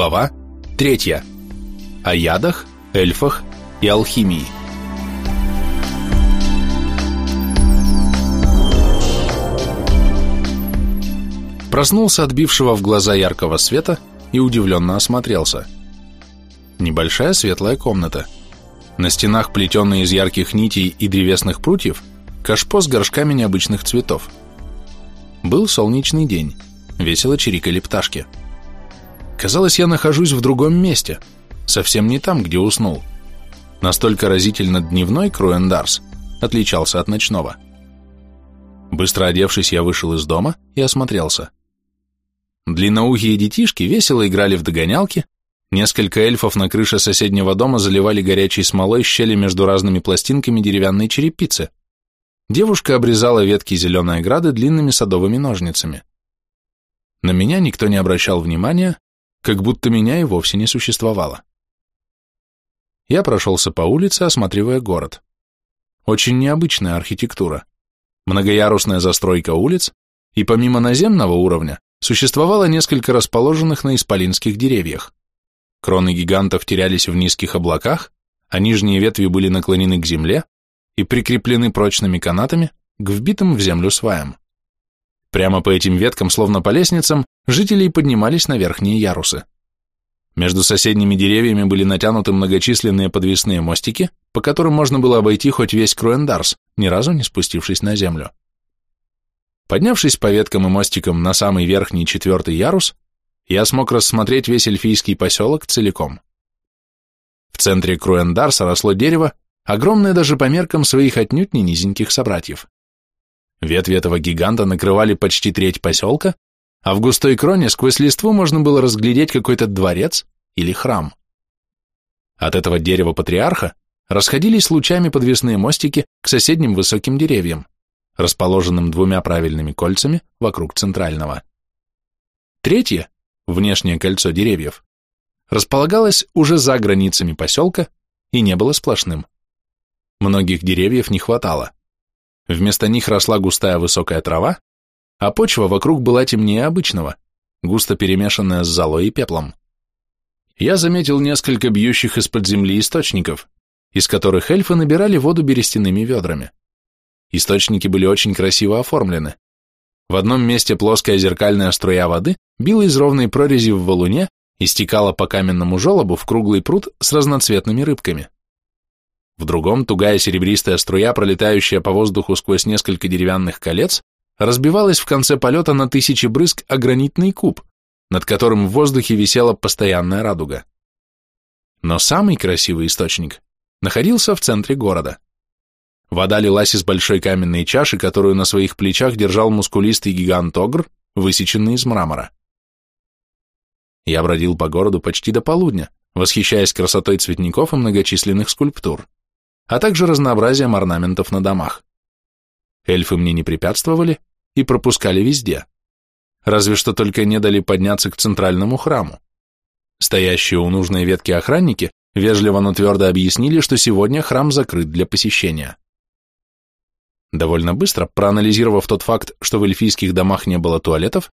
Глава 3. О ядах, эльфах и алхимии. Проснулся от бившего в глаза яркого света и удивленно осмотрелся. Небольшая светлая комната. На стенах, плетенные из ярких нитей и древесных прутьев, кашпо с горшками необычных цветов. Был солнечный день, весело чирикали пташки. Казалось, я нахожусь в другом месте, совсем не там, где уснул. Настолько разительно дневной Круэндарс отличался от ночного. Быстро одевшись, я вышел из дома и осмотрелся. Длинноухие детишки весело играли в догонялки, несколько эльфов на крыше соседнего дома заливали горячей смолой щели между разными пластинками деревянной черепицы. Девушка обрезала ветки зеленой ограды длинными садовыми ножницами. На меня никто не обращал внимания, как будто меня и вовсе не существовало. Я прошелся по улице, осматривая город. Очень необычная архитектура. Многоярусная застройка улиц, и помимо наземного уровня существовало несколько расположенных на исполинских деревьях. Кроны гигантов терялись в низких облаках, а нижние ветви были наклонены к земле и прикреплены прочными канатами к вбитым в землю сваям. Прямо по этим веткам, словно по лестницам, жители поднимались на верхние ярусы. Между соседними деревьями были натянуты многочисленные подвесные мостики, по которым можно было обойти хоть весь Круэндарс, ни разу не спустившись на землю. Поднявшись по веткам и мостикам на самый верхний четвертый ярус, я смог рассмотреть весь эльфийский поселок целиком. В центре Круэндарса росло дерево, огромное даже по меркам своих отнюдь не низеньких собратьев. Ветви этого гиганта накрывали почти треть поселка, а в густой кроне сквозь листву можно было разглядеть какой-то дворец или храм. От этого дерева патриарха расходились лучами подвесные мостики к соседним высоким деревьям, расположенным двумя правильными кольцами вокруг центрального. Третье, внешнее кольцо деревьев, располагалось уже за границами поселка и не было сплошным. Многих деревьев не хватало. Вместо них росла густая высокая трава, а почва вокруг была темнее обычного, густо перемешанная с золой и пеплом. Я заметил несколько бьющих из-под земли источников, из которых эльфы набирали воду берестяными ведрами. Источники были очень красиво оформлены. В одном месте плоская зеркальная струя воды била из ровной прорези в валуне и стекала по каменному желобу в круглый пруд с разноцветными рыбками. В другом тугая серебристая струя, пролетающая по воздуху сквозь несколько деревянных колец, разбивалась в конце полета на тысячи брызг о гранитный куб, над которым в воздухе висела постоянная радуга. Но самый красивый источник находился в центре города. Вода лилась из большой каменной чаши, которую на своих плечах держал мускулистый гигант-огр, высеченный из мрамора. Я бродил по городу почти до полудня, восхищаясь красотой цветников и многочисленных скульптур а также разнообразием орнаментов на домах. Эльфы мне не препятствовали и пропускали везде, разве что только не дали подняться к центральному храму. Стоящие у нужной ветки охранники вежливо, но твердо объяснили, что сегодня храм закрыт для посещения. Довольно быстро, проанализировав тот факт, что в эльфийских домах не было туалетов,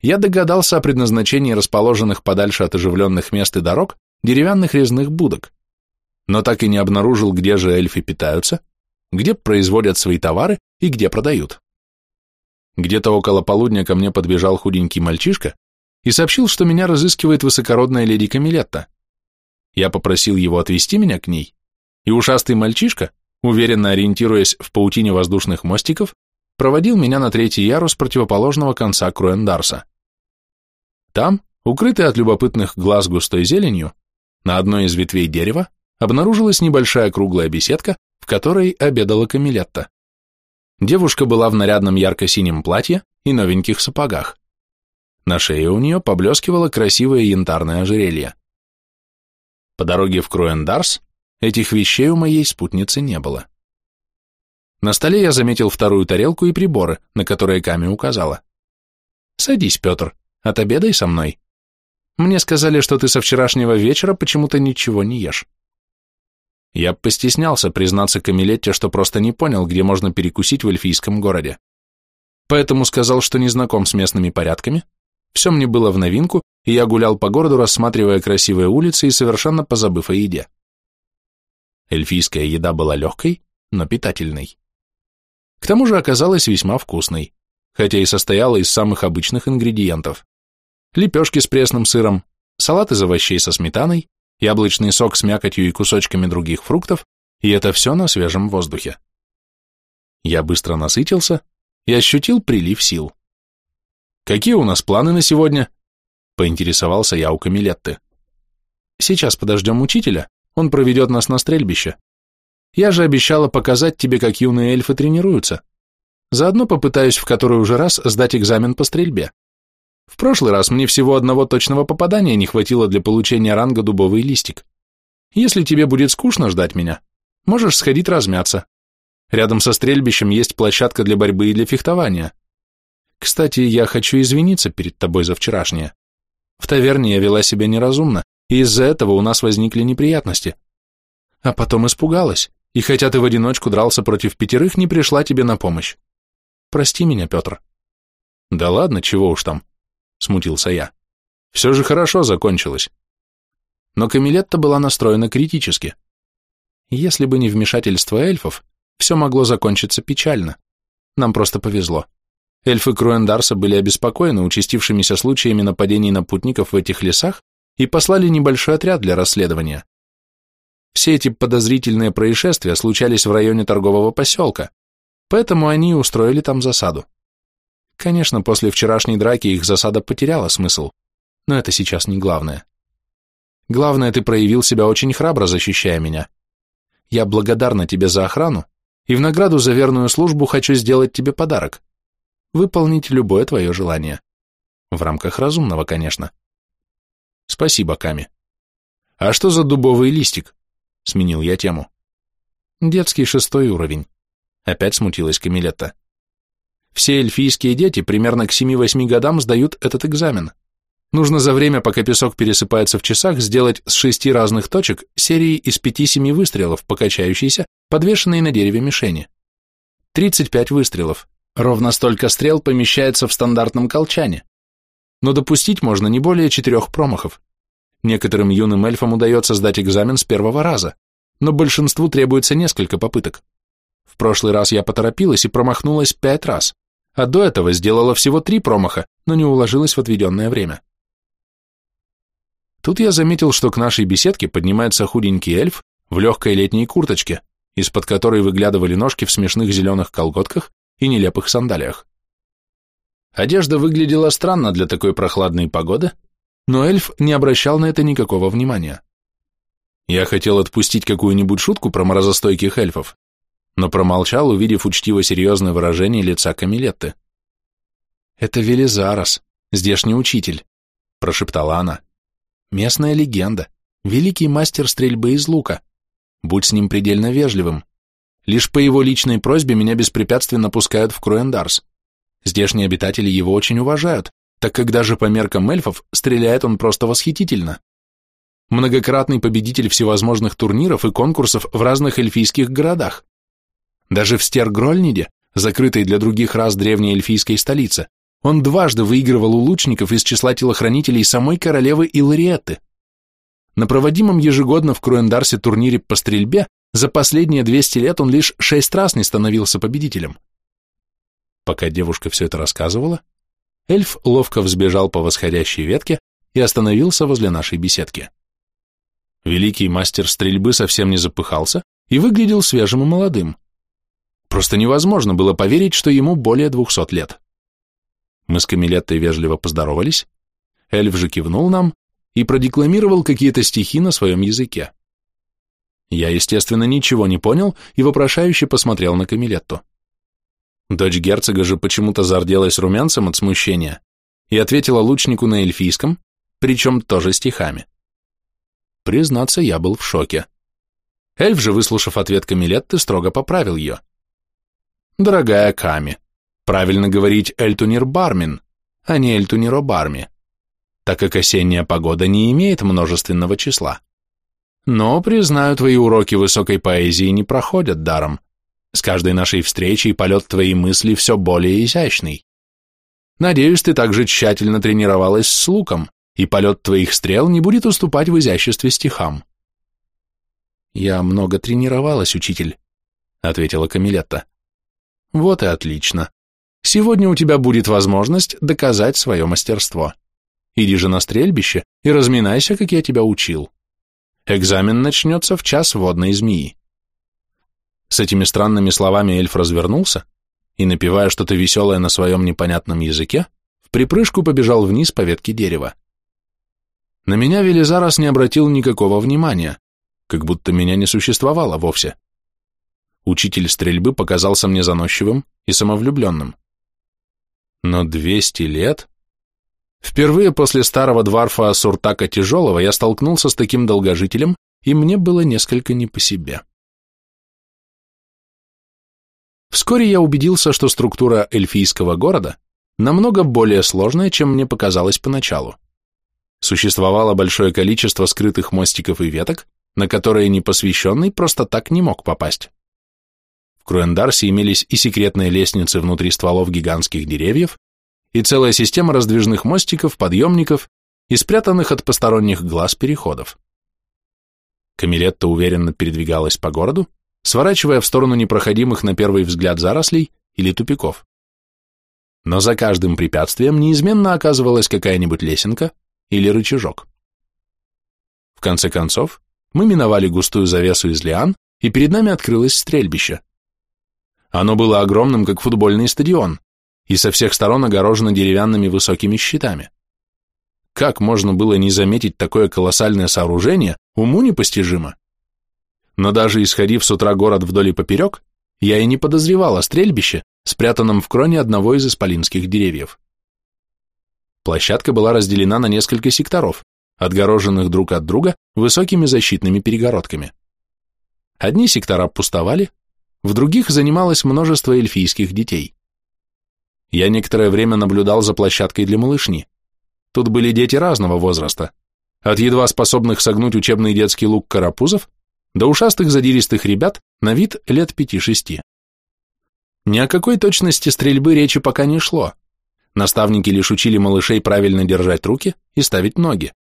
я догадался о предназначении расположенных подальше от оживленных мест и дорог деревянных резных будок, но так и не обнаружил, где же эльфы питаются, где производят свои товары и где продают. Где-то около полудня ко мне подбежал худенький мальчишка и сообщил, что меня разыскивает высокородная леди Камилетта. Я попросил его отвезти меня к ней, и ушастый мальчишка, уверенно ориентируясь в паутине воздушных мостиков, проводил меня на третий ярус противоположного конца Круэндарса. Там, укрытый от любопытных глаз густой зеленью, на одной из ветвей дерева, обнаружилась небольшая круглая беседка, в которой обедала Камилетта. Девушка была в нарядном ярко-синем платье и новеньких сапогах. На шее у нее поблескивало красивое янтарное ожерелье. По дороге в Круэндарс этих вещей у моей спутницы не было. На столе я заметил вторую тарелку и приборы, на которые Ками указала. «Садись, Петр, отобедай со мной. Мне сказали, что ты со вчерашнего вечера почему-то ничего не ешь». Я постеснялся признаться Камилетте, что просто не понял, где можно перекусить в эльфийском городе. Поэтому сказал, что не знаком с местными порядками, все мне было в новинку, и я гулял по городу, рассматривая красивые улицы и совершенно позабыв о еде. Эльфийская еда была легкой, но питательной. К тому же оказалась весьма вкусной, хотя и состояла из самых обычных ингредиентов. Лепешки с пресным сыром, салат из овощей со сметаной, яблочный сок с мякотью и кусочками других фруктов, и это все на свежем воздухе. Я быстро насытился и ощутил прилив сил. «Какие у нас планы на сегодня?» — поинтересовался я у Камилетты. «Сейчас подождем учителя, он проведет нас на стрельбище. Я же обещала показать тебе, как юные эльфы тренируются. Заодно попытаюсь в который уже раз сдать экзамен по стрельбе. В прошлый раз мне всего одного точного попадания не хватило для получения ранга дубовый листик. Если тебе будет скучно ждать меня, можешь сходить размяться. Рядом со стрельбищем есть площадка для борьбы и для фехтования. Кстати, я хочу извиниться перед тобой за вчерашнее. В таверне я вела себя неразумно, и из-за этого у нас возникли неприятности. А потом испугалась, и хотя ты в одиночку дрался против пятерых, не пришла тебе на помощь. Прости меня, Петр. Да ладно, чего уж там, смутился я. Все же хорошо закончилось. Но Камилетта была настроена критически. Если бы не вмешательство эльфов, все могло закончиться печально. Нам просто повезло. Эльфы Круэндарса были обеспокоены участившимися случаями нападений на путников в этих лесах и послали небольшой отряд для расследования. Все эти подозрительные происшествия случались в районе торгового поселка, поэтому они устроили там засаду. Конечно, после вчерашней драки их засада потеряла смысл, но это сейчас не главное. Главное, ты проявил себя очень храбро, защищая меня. Я благодарна тебе за охрану и в награду за верную службу хочу сделать тебе подарок. Выполнить любое твое желание. В рамках разумного, конечно. Спасибо, Ками. А что за дубовый листик? Сменил я тему. Детский шестой уровень. Опять смутилась Камилетта. Все эльфийские дети примерно к 7-8 годам сдают этот экзамен. Нужно за время, пока песок пересыпается в часах, сделать с шести разных точек серии из 5-7 выстрелов, покачающиеся, подвешенные на дереве мишени. 35 выстрелов. Ровно столько стрел помещается в стандартном колчане. Но допустить можно не более четырех промахов. Некоторым юным эльфам удается сдать экзамен с первого раза, но большинству требуется несколько попыток. В прошлый раз я поторопилась и промахнулась пять раз, а до этого сделала всего три промаха, но не уложилась в отведенное время. Тут я заметил, что к нашей беседке поднимается худенький эльф в легкой летней курточке, из-под которой выглядывали ножки в смешных зеленых колготках и нелепых сандалиях. Одежда выглядела странно для такой прохладной погоды, но эльф не обращал на это никакого внимания. Я хотел отпустить какую-нибудь шутку про морозостойких эльфов, но промолчал, увидев учтиво серьезное выражение лица Камилетты. «Это Велизарос, здешний учитель», — прошептала она. «Местная легенда, великий мастер стрельбы из лука. Будь с ним предельно вежливым. Лишь по его личной просьбе меня беспрепятственно пускают в Круэндарс. Здешние обитатели его очень уважают, так как даже по меркам эльфов стреляет он просто восхитительно. Многократный победитель всевозможных турниров и конкурсов в разных эльфийских городах. Даже в Стергрольниде, закрытой для других рас древней эльфийской столице, он дважды выигрывал у лучников из числа телохранителей самой королевы Илариетты. На проводимом ежегодно в Круэндарсе турнире по стрельбе за последние 200 лет он лишь шесть раз не становился победителем. Пока девушка все это рассказывала, эльф ловко взбежал по восходящей ветке и остановился возле нашей беседки. Великий мастер стрельбы совсем не запыхался и выглядел свежим и молодым. Просто невозможно было поверить, что ему более двухсот лет. Мы с Камилеттой вежливо поздоровались, эльф же кивнул нам и продекламировал какие-то стихи на своем языке. Я, естественно, ничего не понял и вопрошающе посмотрел на Камилетту. Дочь герцога же почему-то зарделась румянцем от смущения и ответила лучнику на эльфийском, причем тоже стихами. Признаться, я был в шоке. Эльф же, выслушав ответ Камилетты, строго поправил ее. «Дорогая Ками, правильно говорить Эльтунир Бармин, а не Эльтуниро Барми, так как осенняя погода не имеет множественного числа. Но, признаю, твои уроки высокой поэзии не проходят даром. С каждой нашей встречей полет твоей мысли все более изящный. Надеюсь, ты также тщательно тренировалась с луком, и полет твоих стрел не будет уступать в изяществе стихам. Я много тренировалась, учитель, ответила Камилетта. Вот и отлично. Сегодня у тебя будет возможность доказать свое мастерство. Иди же на стрельбище и разминайся, как я тебя учил. Экзамен начнется в час водной змеи. С этими странными словами эльф развернулся и, напевая что-то веселое на своем непонятном языке, в припрыжку побежал вниз по ветке дерева. На меня Велизарас не обратил никакого внимания, как будто меня не существовало вовсе. Учитель стрельбы показался мне заносчивым и самовлюбленным. Но двести лет? Впервые после старого дворфа Суртака Тяжелого я столкнулся с таким долгожителем, и мне было несколько не по себе. Вскоре я убедился, что структура эльфийского города намного более сложная, чем мне показалось поначалу. Существовало большое количество скрытых мостиков и веток, на которые непосвященный просто так не мог попасть. Круэндарсе имелись и секретные лестницы внутри стволов гигантских деревьев, и целая система раздвижных мостиков, подъемников и спрятанных от посторонних глаз переходов. Камилетта уверенно передвигалась по городу, сворачивая в сторону непроходимых на первый взгляд зарослей или тупиков. Но за каждым препятствием неизменно оказывалась какая-нибудь лесенка или рычажок. В конце концов, мы миновали густую завесу из лиан, и перед нами открылось стрельбище. Оно было огромным, как футбольный стадион, и со всех сторон огорожено деревянными высокими щитами. Как можно было не заметить такое колоссальное сооружение, уму непостижимо. Но даже исходив с утра город вдоль и поперек, я и не подозревал о стрельбище, спрятанном в кроне одного из исполинских деревьев. Площадка была разделена на несколько секторов, отгороженных друг от друга высокими защитными перегородками. Одни сектора пустовали, в других занималось множество эльфийских детей. Я некоторое время наблюдал за площадкой для малышни. Тут были дети разного возраста, от едва способных согнуть учебный детский лук карапузов до ушастых задиристых ребят на вид лет пяти-шести. Ни о какой точности стрельбы речи пока не шло, Наставники лишь учили малышей правильно держать руки и ставить ноги,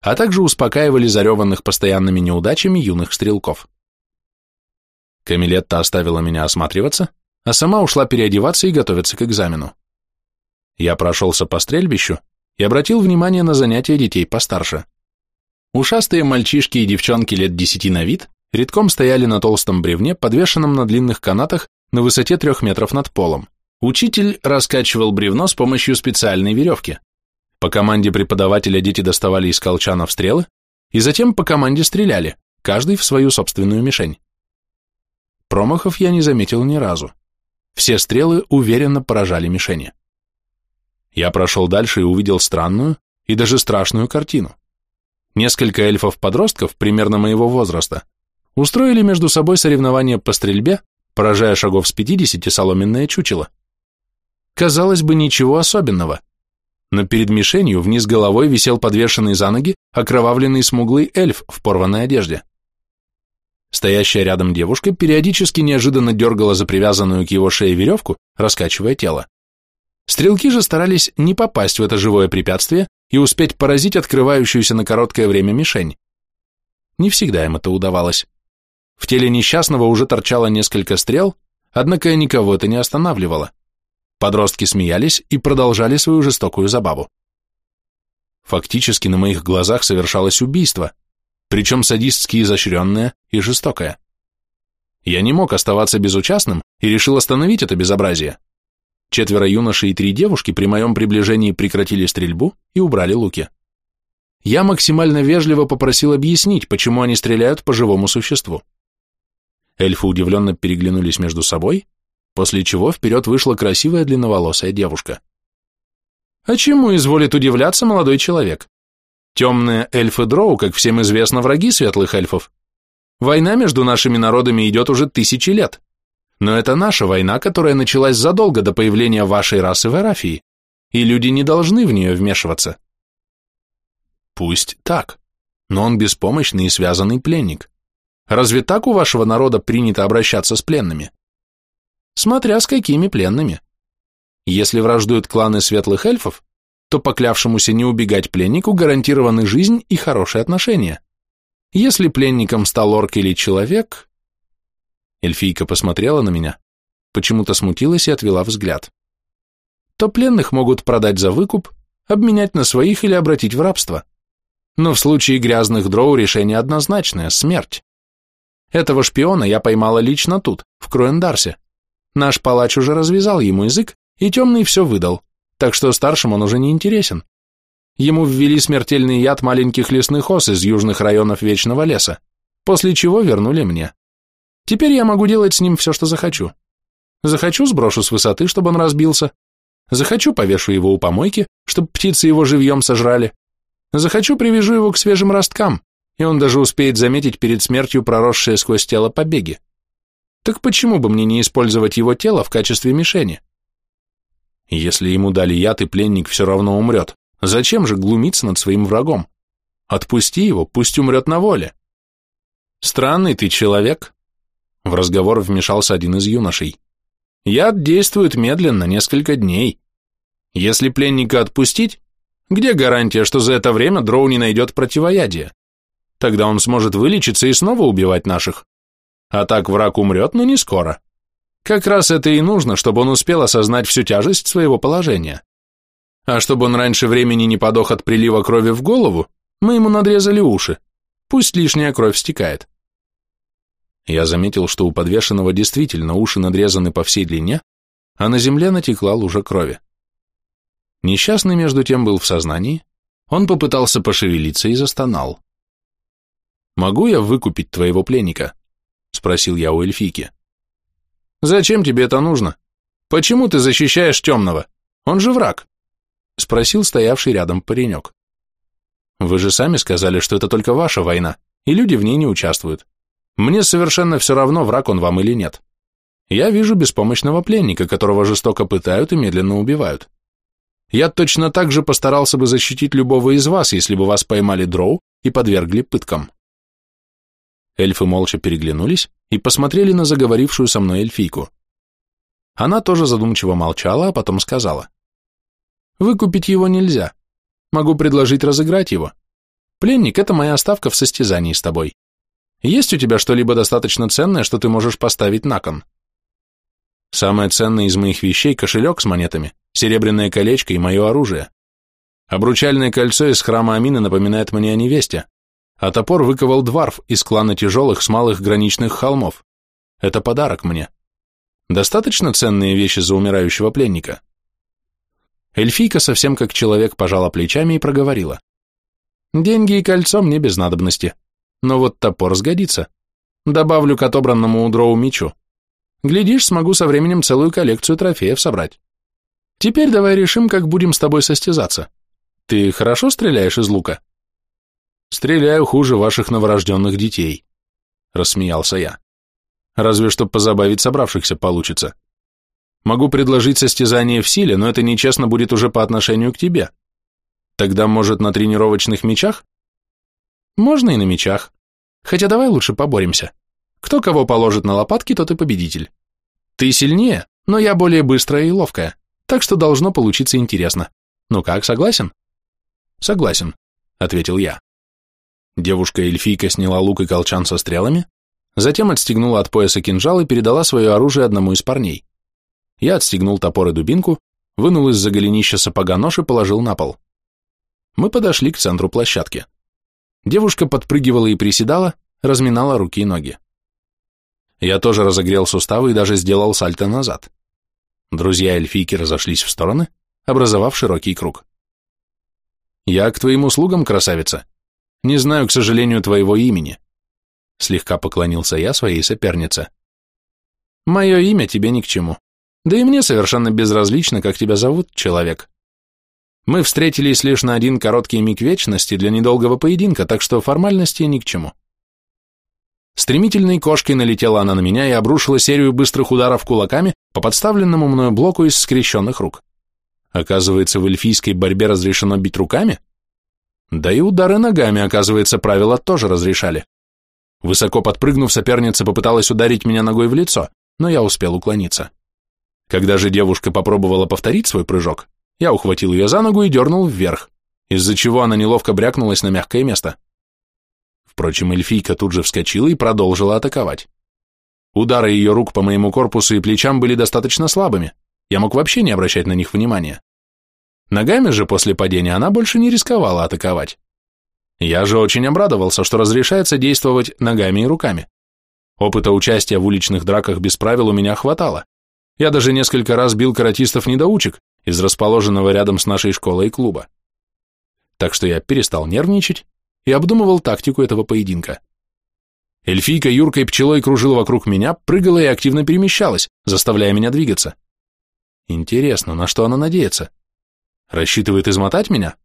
а также успокаивали зареванных постоянными неудачами юных стрелков. Камилетта оставила меня осматриваться, а сама ушла переодеваться и готовиться к экзамену. Я прошелся по стрельбищу и обратил внимание на занятия детей постарше. Ушастые мальчишки и девчонки лет десяти на вид редком стояли на толстом бревне, подвешенном на длинных канатах на высоте трех метров над полом. Учитель раскачивал бревно с помощью специальной веревки. По команде преподавателя дети доставали из колчанов стрелы и затем по команде стреляли, каждый в свою собственную мишень. Промахов я не заметил ни разу. Все стрелы уверенно поражали мишени. Я прошел дальше и увидел странную и даже страшную картину. Несколько эльфов-подростков, примерно моего возраста, устроили между собой соревнования по стрельбе, поражая шагов с 50 соломенное чучело. Казалось бы, ничего особенного. Но перед мишенью вниз головой висел подвешенный за ноги окровавленный смуглый эльф в порванной одежде. Стоящая рядом девушка периодически неожиданно дергала за привязанную к его шее веревку, раскачивая тело. Стрелки же старались не попасть в это живое препятствие и успеть поразить открывающуюся на короткое время мишень. Не всегда им это удавалось. В теле несчастного уже торчало несколько стрел, однако никого это не останавливало. Подростки смеялись и продолжали свою жестокую забаву. Фактически на моих глазах совершалось убийство, причем садистски изощренное и жестокое. Я не мог оставаться безучастным и решил остановить это безобразие. Четверо юношей и три девушки при моем приближении прекратили стрельбу и убрали луки. Я максимально вежливо попросил объяснить, почему они стреляют по живому существу. Эльфы удивленно переглянулись между собой, после чего вперед вышла красивая длинноволосая девушка. А чему изволит удивляться молодой человек? Темные эльфы Дроу, как всем известно, враги светлых эльфов. Война между нашими народами идет уже тысячи лет. Но это наша война, которая началась задолго до появления вашей расы в Эрафии, и люди не должны в нее вмешиваться. Пусть так, но он беспомощный и связанный пленник. Разве так у вашего народа принято обращаться с пленными? Смотря с какими пленными. Если враждуют кланы светлых эльфов, то поклявшемуся не убегать пленнику гарантированы жизнь и хорошие отношения. Если пленником стал орк или человек... Эльфийка посмотрела на меня, почему-то смутилась и отвела взгляд. То пленных могут продать за выкуп, обменять на своих или обратить в рабство. Но в случае грязных дроу решение однозначное – смерть. Этого шпиона я поймала лично тут, в Круэндарсе. Наш палач уже развязал ему язык, и темный все выдал, так что старшим он уже не интересен. Ему ввели смертельный яд маленьких лесных ос из южных районов Вечного леса, после чего вернули мне. Теперь я могу делать с ним все, что захочу. Захочу, сброшу с высоты, чтобы он разбился. Захочу, повешу его у помойки, чтобы птицы его живьем сожрали. Захочу, привяжу его к свежим росткам, и он даже успеет заметить перед смертью проросшие сквозь тело побеги. Так почему бы мне не использовать его тело в качестве мишени? Если ему дали яд, и пленник все равно умрет, зачем же глумиться над своим врагом? Отпусти его, пусть умрет на воле. Странный ты человек. В разговор вмешался один из юношей. Яд действует медленно, несколько дней. Если пленника отпустить, где гарантия, что за это время Дроу не найдет противоядие? Тогда он сможет вылечиться и снова убивать наших. А так враг умрет, но не скоро. Как раз это и нужно, чтобы он успел осознать всю тяжесть своего положения. А чтобы он раньше времени не подох от прилива крови в голову, мы ему надрезали уши. Пусть лишняя кровь стекает. Я заметил, что у подвешенного действительно уши надрезаны по всей длине, а на земле натекла лужа крови. Несчастный между тем был в сознании, он попытался пошевелиться и застонал. «Могу я выкупить твоего пленника?» — спросил я у эльфийки. «Зачем тебе это нужно? Почему ты защищаешь темного? Он же враг!» — спросил стоявший рядом паренек. «Вы же сами сказали, что это только ваша война, и люди в ней не участвуют. Мне совершенно все равно, враг он вам или нет. Я вижу беспомощного пленника, которого жестоко пытают и медленно убивают. Я точно так же постарался бы защитить любого из вас, если бы вас поймали дроу и подвергли пыткам. Эльфы молча переглянулись и посмотрели на заговорившую со мной эльфийку. Она тоже задумчиво молчала, а потом сказала. «Выкупить его нельзя. Могу предложить разыграть его. Пленник — это моя ставка в состязании с тобой. Есть у тебя что-либо достаточно ценное, что ты можешь поставить на кон?» Самое ценное из моих вещей – кошелек с монетами, серебряное колечко и мое оружие. Обручальное кольцо из храма Амины напоминает мне о невесте, а топор выковал дворф из клана тяжелых с малых граничных холмов. Это подарок мне. Достаточно ценные вещи за умирающего пленника? Эльфийка совсем как человек пожала плечами и проговорила. Деньги и кольцо мне без надобности, но вот топор сгодится. Добавлю к отобранному у дроу мечу. Глядишь, смогу со временем целую коллекцию трофеев собрать. Теперь давай решим, как будем с тобой состязаться. Ты хорошо стреляешь из лука? Стреляю хуже ваших новорожденных детей, рассмеялся я. Разве что позабавить собравшихся получится. Могу предложить состязание в силе, но это нечестно будет уже по отношению к тебе. Тогда, может, на тренировочных мечах? Можно и на мечах. Хотя давай лучше поборемся. Кто кого положит на лопатки, тот и победитель. Ты сильнее, но я более быстрая и ловкая, так что должно получиться интересно. Ну как, согласен? Согласен, ответил я. Девушка-эльфийка сняла лук и колчан со стрелами, затем отстегнула от пояса кинжал и передала свое оружие одному из парней. Я отстегнул топор и дубинку, вынул из-за голенища сапога нож и положил на пол. Мы подошли к центру площадки. Девушка подпрыгивала и приседала, разминала руки и ноги. Я тоже разогрел суставы и даже сделал сальто назад. Друзья эльфийки разошлись в стороны, образовав широкий круг. «Я к твоим услугам, красавица. Не знаю, к сожалению, твоего имени», — слегка поклонился я своей сопернице. «Мое имя тебе ни к чему. Да и мне совершенно безразлично, как тебя зовут, человек. Мы встретились лишь на один короткий миг вечности для недолгого поединка, так что формальности ни к чему. Стремительной кошкой налетела она на меня и обрушила серию быстрых ударов кулаками по подставленному мною блоку из скрещенных рук. Оказывается, в эльфийской борьбе разрешено бить руками? Да и удары ногами, оказывается, правила тоже разрешали. Высоко подпрыгнув, соперница попыталась ударить меня ногой в лицо, но я успел уклониться. Когда же девушка попробовала повторить свой прыжок, Я ухватил ее за ногу и дернул вверх, из-за чего она неловко брякнулась на мягкое место. Впрочем, эльфийка тут же вскочила и продолжила атаковать. Удары ее рук по моему корпусу и плечам были достаточно слабыми, я мог вообще не обращать на них внимания. Ногами же после падения она больше не рисковала атаковать. Я же очень обрадовался, что разрешается действовать ногами и руками. Опыта участия в уличных драках без правил у меня хватало. Я даже несколько раз бил каратистов-недоучек из расположенного рядом с нашей школой клуба. Так что я перестал нервничать и обдумывал тактику этого поединка. Эльфийка юркой пчелой кружила вокруг меня, прыгала и активно перемещалась, заставляя меня двигаться. Интересно, на что она надеется? Рассчитывает измотать меня?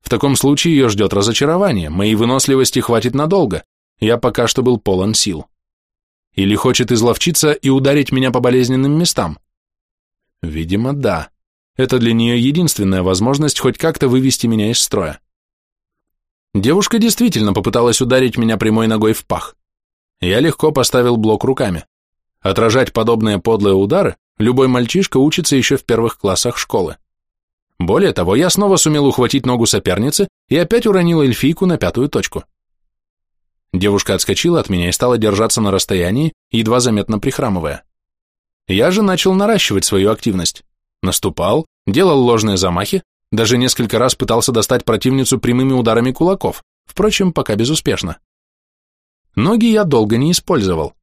В таком случае ее ждет разочарование, моей выносливости хватит надолго, я пока что был полон сил. Или хочет изловчиться и ударить меня по болезненным местам? Видимо, да. Это для нее единственная возможность хоть как-то вывести меня из строя. Девушка действительно попыталась ударить меня прямой ногой в пах. Я легко поставил блок руками. Отражать подобные подлые удары любой мальчишка учится еще в первых классах школы. Более того, я снова сумел ухватить ногу соперницы и опять уронил эльфийку на пятую точку. Девушка отскочила от меня и стала держаться на расстоянии, едва заметно прихрамывая. Я же начал наращивать свою активность. Наступал, делал ложные замахи, даже несколько раз пытался достать противницу прямыми ударами кулаков, впрочем, пока безуспешно. Ноги я долго не использовал,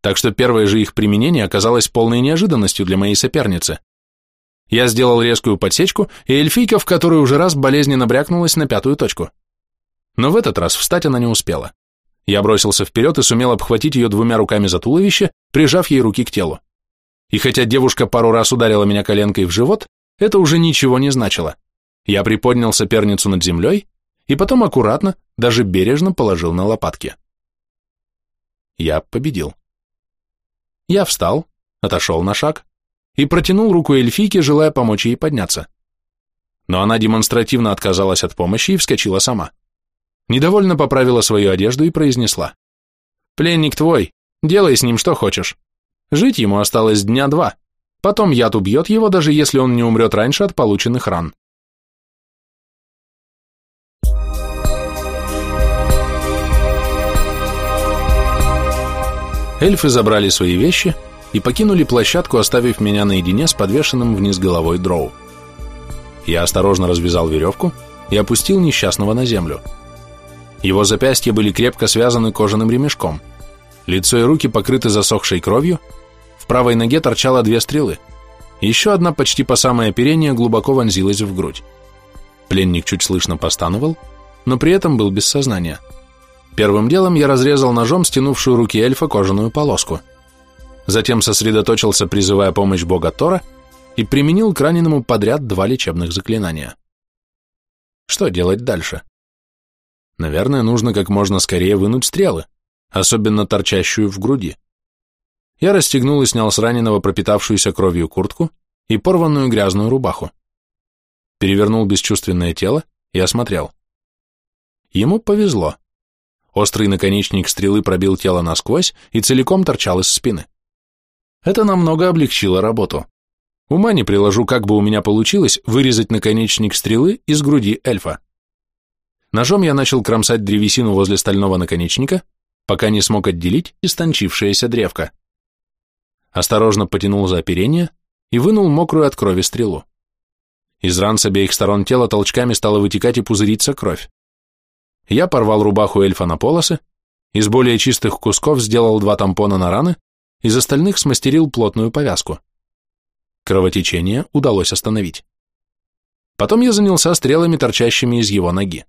так что первое же их применение оказалось полной неожиданностью для моей соперницы. Я сделал резкую подсечку, и эльфийка в которой уже раз болезненно брякнулась на пятую точку. Но в этот раз встать она не успела. Я бросился вперед и сумел обхватить ее двумя руками за туловище, прижав ей руки к телу. И хотя девушка пару раз ударила меня коленкой в живот, это уже ничего не значило. Я приподнял соперницу над землей и потом аккуратно, даже бережно положил на лопатки. Я победил. Я встал, отошел на шаг и протянул руку эльфийке, желая помочь ей подняться. Но она демонстративно отказалась от помощи и вскочила сама. Недовольно поправила свою одежду и произнесла. «Пленник твой, делай с ним что хочешь. Жить ему осталось дня два, потом яд убьет его, даже если он не умрет раньше от полученных ран». Эльфы забрали свои вещи и покинули площадку, оставив меня наедине с подвешенным вниз головой дроу. Я осторожно развязал веревку и опустил несчастного на землю. Его запястья были крепко связаны кожаным ремешком. Лицо и руки покрыты засохшей кровью, в правой ноге торчало две стрелы. Еще одна почти по самое оперение глубоко вонзилась в грудь. Пленник чуть слышно постановал, но при этом был без сознания. Первым делом я разрезал ножом стянувшую руки эльфа кожаную полоску. Затем сосредоточился, призывая помощь бога Тора, и применил к раненому подряд два лечебных заклинания. Что делать дальше? Наверное, нужно как можно скорее вынуть стрелы, особенно торчащую в груди. Я расстегнул и снял с раненого пропитавшуюся кровью куртку и порванную грязную рубаху. Перевернул бесчувственное тело и осмотрел. Ему повезло. Острый наконечник стрелы пробил тело насквозь и целиком торчал из спины. Это намного облегчило работу. Ума не приложу, как бы у меня получилось вырезать наконечник стрелы из груди эльфа. Ножом я начал кромсать древесину возле стального наконечника, пока не смог отделить истончившееся древко. Осторожно потянул за оперение и вынул мокрую от крови стрелу. Из ран с обеих сторон тела толчками стала вытекать и пузыриться кровь. Я порвал рубаху эльфа на полосы, из более чистых кусков сделал два тампона на раны, из остальных смастерил плотную повязку. Кровотечение удалось остановить. Потом я занялся стрелами, торчащими из его ноги.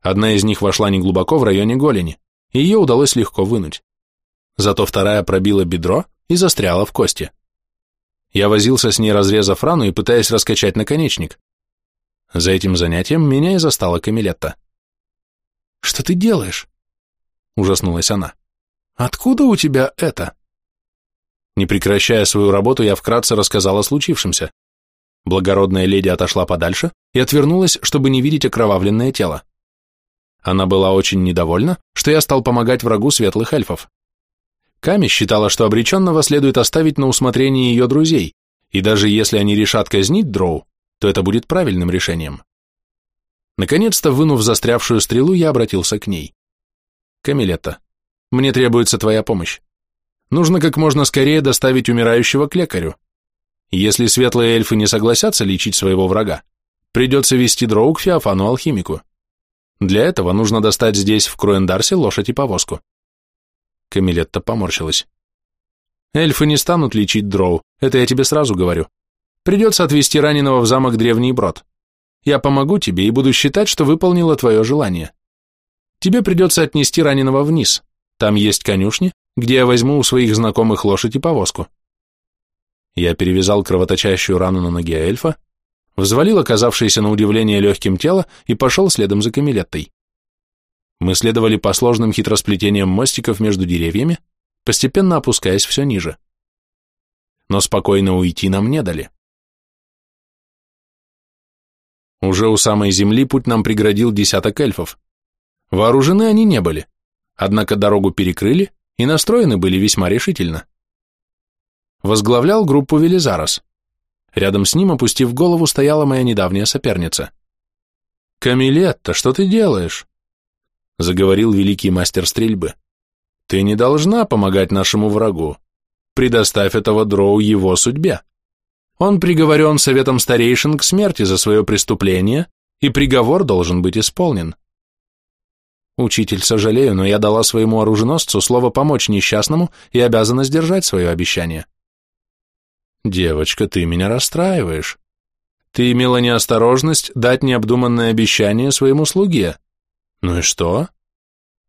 Одна из них вошла неглубоко в районе голени, и ее удалось легко вынуть. Зато вторая пробила бедро и застряла в кости. Я возился с ней, разрезав рану и пытаясь раскачать наконечник. За этим занятием меня и застала Камилетта. «Что ты делаешь?» — ужаснулась она. «Откуда у тебя это?» Не прекращая свою работу, я вкратце рассказал о случившемся. Благородная леди отошла подальше и отвернулась, чтобы не видеть окровавленное тело. Она была очень недовольна, что я стал помогать врагу светлых эльфов. Ками считала, что обреченного следует оставить на усмотрение ее друзей, и даже если они решат казнить Дроу, то это будет правильным решением. Наконец-то, вынув застрявшую стрелу, я обратился к ней. Камилетта, мне требуется твоя помощь. Нужно как можно скорее доставить умирающего к лекарю. Если светлые эльфы не согласятся лечить своего врага, придется вести дроу к Феофану-алхимику. Для этого нужно достать здесь, в Круэндарсе, лошадь и повозку. Камилетта поморщилась. Эльфы не станут лечить дроу, это я тебе сразу говорю. Придется отвезти раненого в замок Древний Брод. Я помогу тебе и буду считать, что выполнила твое желание. Тебе придется отнести раненого вниз. Там есть конюшни, где я возьму у своих знакомых лошадь и повозку. Я перевязал кровоточащую рану на ноге эльфа, взвалил оказавшееся на удивление легким тело и пошел следом за Камилеттой. Мы следовали по сложным хитросплетениям мостиков между деревьями, постепенно опускаясь все ниже. Но спокойно уйти нам не дали. Уже у самой земли путь нам преградил десяток эльфов. Вооружены они не были, однако дорогу перекрыли и настроены были весьма решительно. Возглавлял группу Велизарос. Рядом с ним, опустив голову, стояла моя недавняя соперница. «Камилетта, что ты делаешь?» заговорил великий мастер стрельбы. «Ты не должна помогать нашему врагу. Предоставь этого дроу его судьбе. Он приговорен советом старейшин к смерти за свое преступление, и приговор должен быть исполнен. Учитель, сожалею, но я дала своему оруженосцу слово помочь несчастному и обязана сдержать свое обещание. Девочка, ты меня расстраиваешь. Ты имела неосторожность дать необдуманное обещание своему слуге. Ну и что?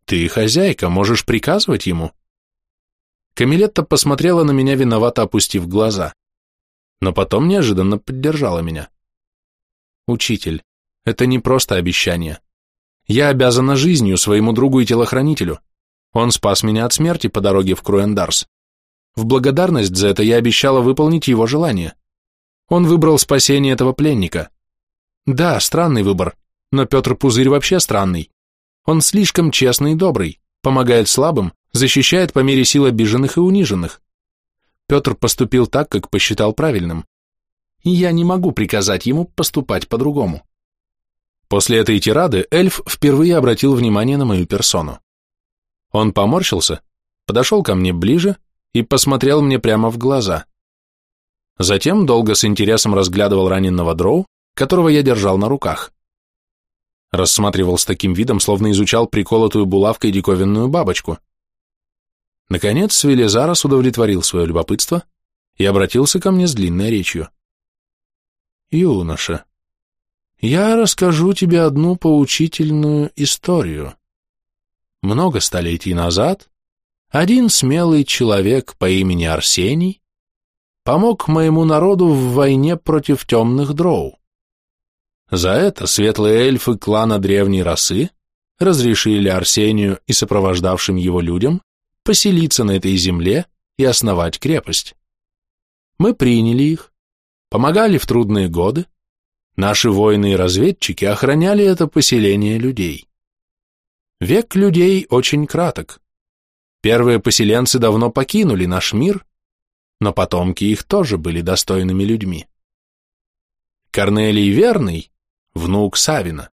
Ты хозяйка, можешь приказывать ему. Камилетта посмотрела на меня виновато, опустив глаза но потом неожиданно поддержала меня. «Учитель, это не просто обещание. Я обязана жизнью своему другу и телохранителю. Он спас меня от смерти по дороге в Круэндарс. В благодарность за это я обещала выполнить его желание. Он выбрал спасение этого пленника. Да, странный выбор, но Петр Пузырь вообще странный. Он слишком честный и добрый, помогает слабым, защищает по мере сил обиженных и униженных. Петр поступил так, как посчитал правильным. И я не могу приказать ему поступать по-другому. После этой тирады эльф впервые обратил внимание на мою персону. Он поморщился, подошел ко мне ближе и посмотрел мне прямо в глаза. Затем долго с интересом разглядывал раненого дроу, которого я держал на руках. Рассматривал с таким видом, словно изучал приколотую булавкой диковинную бабочку – Наконец, Велизарос удовлетворил свое любопытство и обратился ко мне с длинной речью. «Юноша, я расскажу тебе одну поучительную историю. Много столетий назад один смелый человек по имени Арсений помог моему народу в войне против темных дроу. За это светлые эльфы клана древней расы разрешили Арсению и сопровождавшим его людям поселиться на этой земле и основать крепость. Мы приняли их, помогали в трудные годы, наши воины и разведчики охраняли это поселение людей. Век людей очень краток. Первые поселенцы давно покинули наш мир, но потомки их тоже были достойными людьми. Корнелий Верный, внук Савина,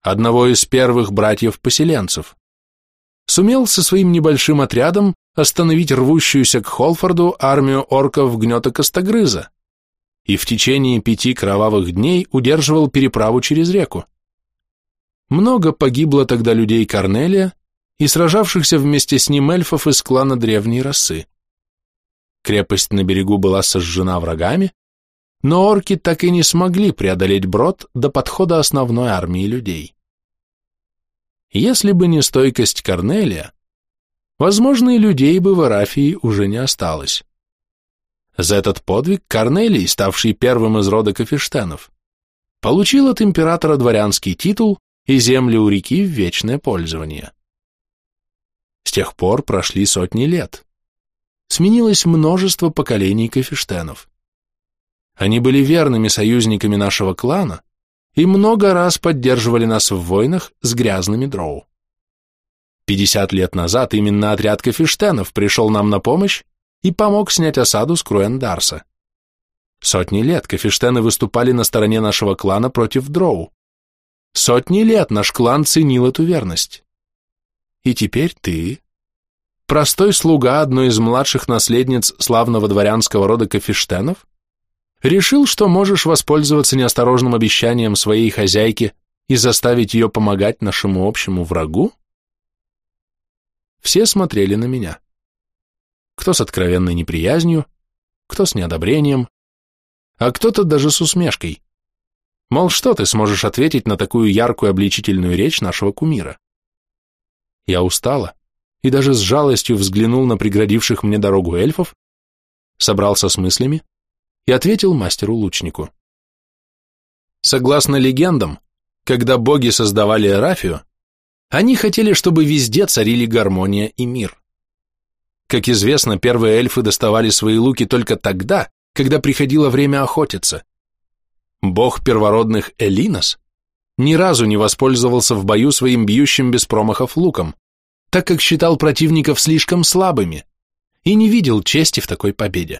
одного из первых братьев-поселенцев, сумел со своим небольшим отрядом остановить рвущуюся к Холфорду армию орков гнета Костогрыза и в течение пяти кровавых дней удерживал переправу через реку. Много погибло тогда людей Корнелия и сражавшихся вместе с ним эльфов из клана древней расы. Крепость на берегу была сожжена врагами, но орки так и не смогли преодолеть брод до подхода основной армии людей. Если бы не стойкость Корнелия, возможно, и людей бы в Арафии уже не осталось. За этот подвиг Корнелий, ставший первым из рода Кафештенов, получил от императора дворянский титул и земли у реки в вечное пользование. С тех пор прошли сотни лет. Сменилось множество поколений Кафештенов. Они были верными союзниками нашего клана, и много раз поддерживали нас в войнах с грязными дроу. Пятьдесят лет назад именно отряд Кафештенов пришел нам на помощь и помог снять осаду с Круэндарса. Сотни лет Кафештены выступали на стороне нашего клана против Дроу. Сотни лет наш клан ценил эту верность. И теперь ты, простой слуга одной из младших наследниц славного дворянского рода Кафештенов, решил, что можешь воспользоваться неосторожным обещанием своей хозяйки и заставить ее помогать нашему общему врагу? Все смотрели на меня. Кто с откровенной неприязнью, кто с неодобрением, а кто-то даже с усмешкой. Мол, что ты сможешь ответить на такую яркую обличительную речь нашего кумира? Я устала и даже с жалостью взглянул на преградивших мне дорогу эльфов, собрался с мыслями и ответил мастеру-лучнику. Согласно легендам, когда боги создавали Эрафию, они хотели, чтобы везде царили гармония и мир. Как известно, первые эльфы доставали свои луки только тогда, когда приходило время охотиться. Бог первородных Элинос ни разу не воспользовался в бою своим бьющим без промахов луком, так как считал противников слишком слабыми и не видел чести в такой победе.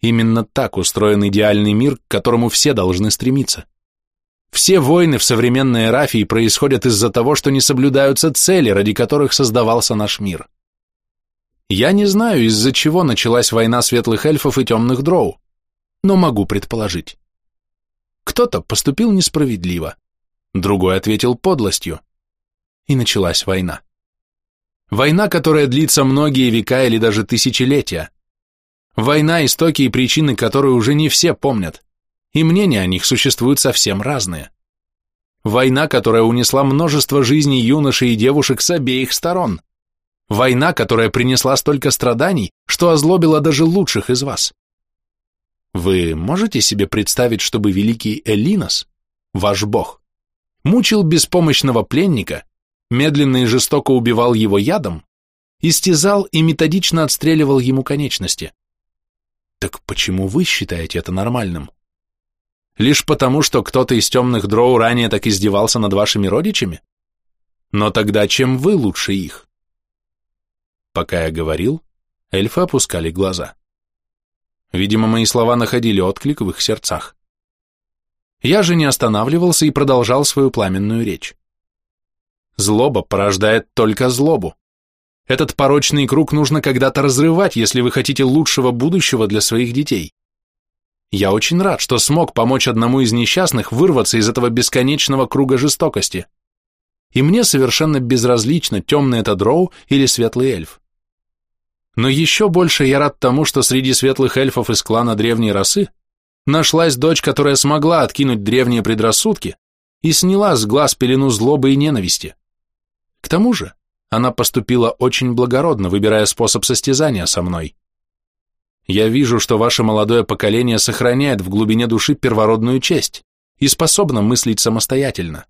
Именно так устроен идеальный мир, к которому все должны стремиться. Все войны в современной Эрафии происходят из-за того, что не соблюдаются цели, ради которых создавался наш мир. Я не знаю, из-за чего началась война светлых эльфов и темных дроу, но могу предположить. Кто-то поступил несправедливо, другой ответил подлостью, и началась война. Война, которая длится многие века или даже тысячелетия. Война, истоки и причины которой уже не все помнят, и мнения о них существуют совсем разные. Война, которая унесла множество жизней юношей и девушек с обеих сторон. Война, которая принесла столько страданий, что озлобила даже лучших из вас. Вы можете себе представить, чтобы великий Элинос, ваш бог, мучил беспомощного пленника, медленно и жестоко убивал его ядом, истязал и методично отстреливал ему конечности? Так почему вы считаете это нормальным? Лишь потому, что кто-то из темных дроу ранее так издевался над вашими родичами? Но тогда чем вы лучше их? Пока я говорил, эльфы опускали глаза. Видимо, мои слова находили отклик в их сердцах. Я же не останавливался и продолжал свою пламенную речь. Злоба порождает только злобу. Этот порочный круг нужно когда-то разрывать, если вы хотите лучшего будущего для своих детей. Я очень рад, что смог помочь одному из несчастных вырваться из этого бесконечного круга жестокости. И мне совершенно безразлично, темный это дроу или светлый эльф. Но еще больше я рад тому, что среди светлых эльфов из клана древней расы нашлась дочь, которая смогла откинуть древние предрассудки и сняла с глаз пелену злобы и ненависти. К тому же, она поступила очень благородно, выбирая способ состязания со мной. Я вижу, что ваше молодое поколение сохраняет в глубине души первородную честь и способно мыслить самостоятельно.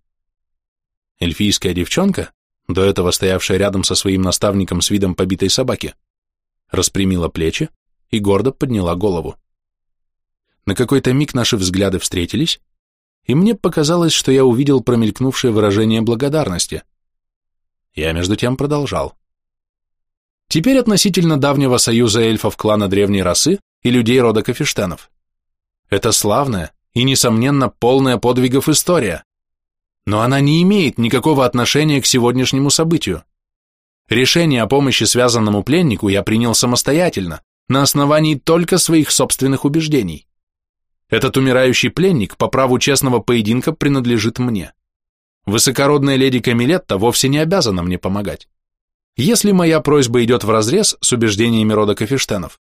Эльфийская девчонка, до этого стоявшая рядом со своим наставником с видом побитой собаки, распрямила плечи и гордо подняла голову. На какой-то миг наши взгляды встретились, и мне показалось, что я увидел промелькнувшее выражение благодарности. Я между тем продолжал. Теперь относительно давнего союза эльфов клана древней расы и людей рода Кафештенов. Это славная и, несомненно, полная подвигов история. Но она не имеет никакого отношения к сегодняшнему событию. Решение о помощи связанному пленнику я принял самостоятельно, на основании только своих собственных убеждений. Этот умирающий пленник по праву честного поединка принадлежит мне. Высокородная леди Камилетта вовсе не обязана мне помогать. Если моя просьба идет вразрез с убеждениями рода Кафештенов,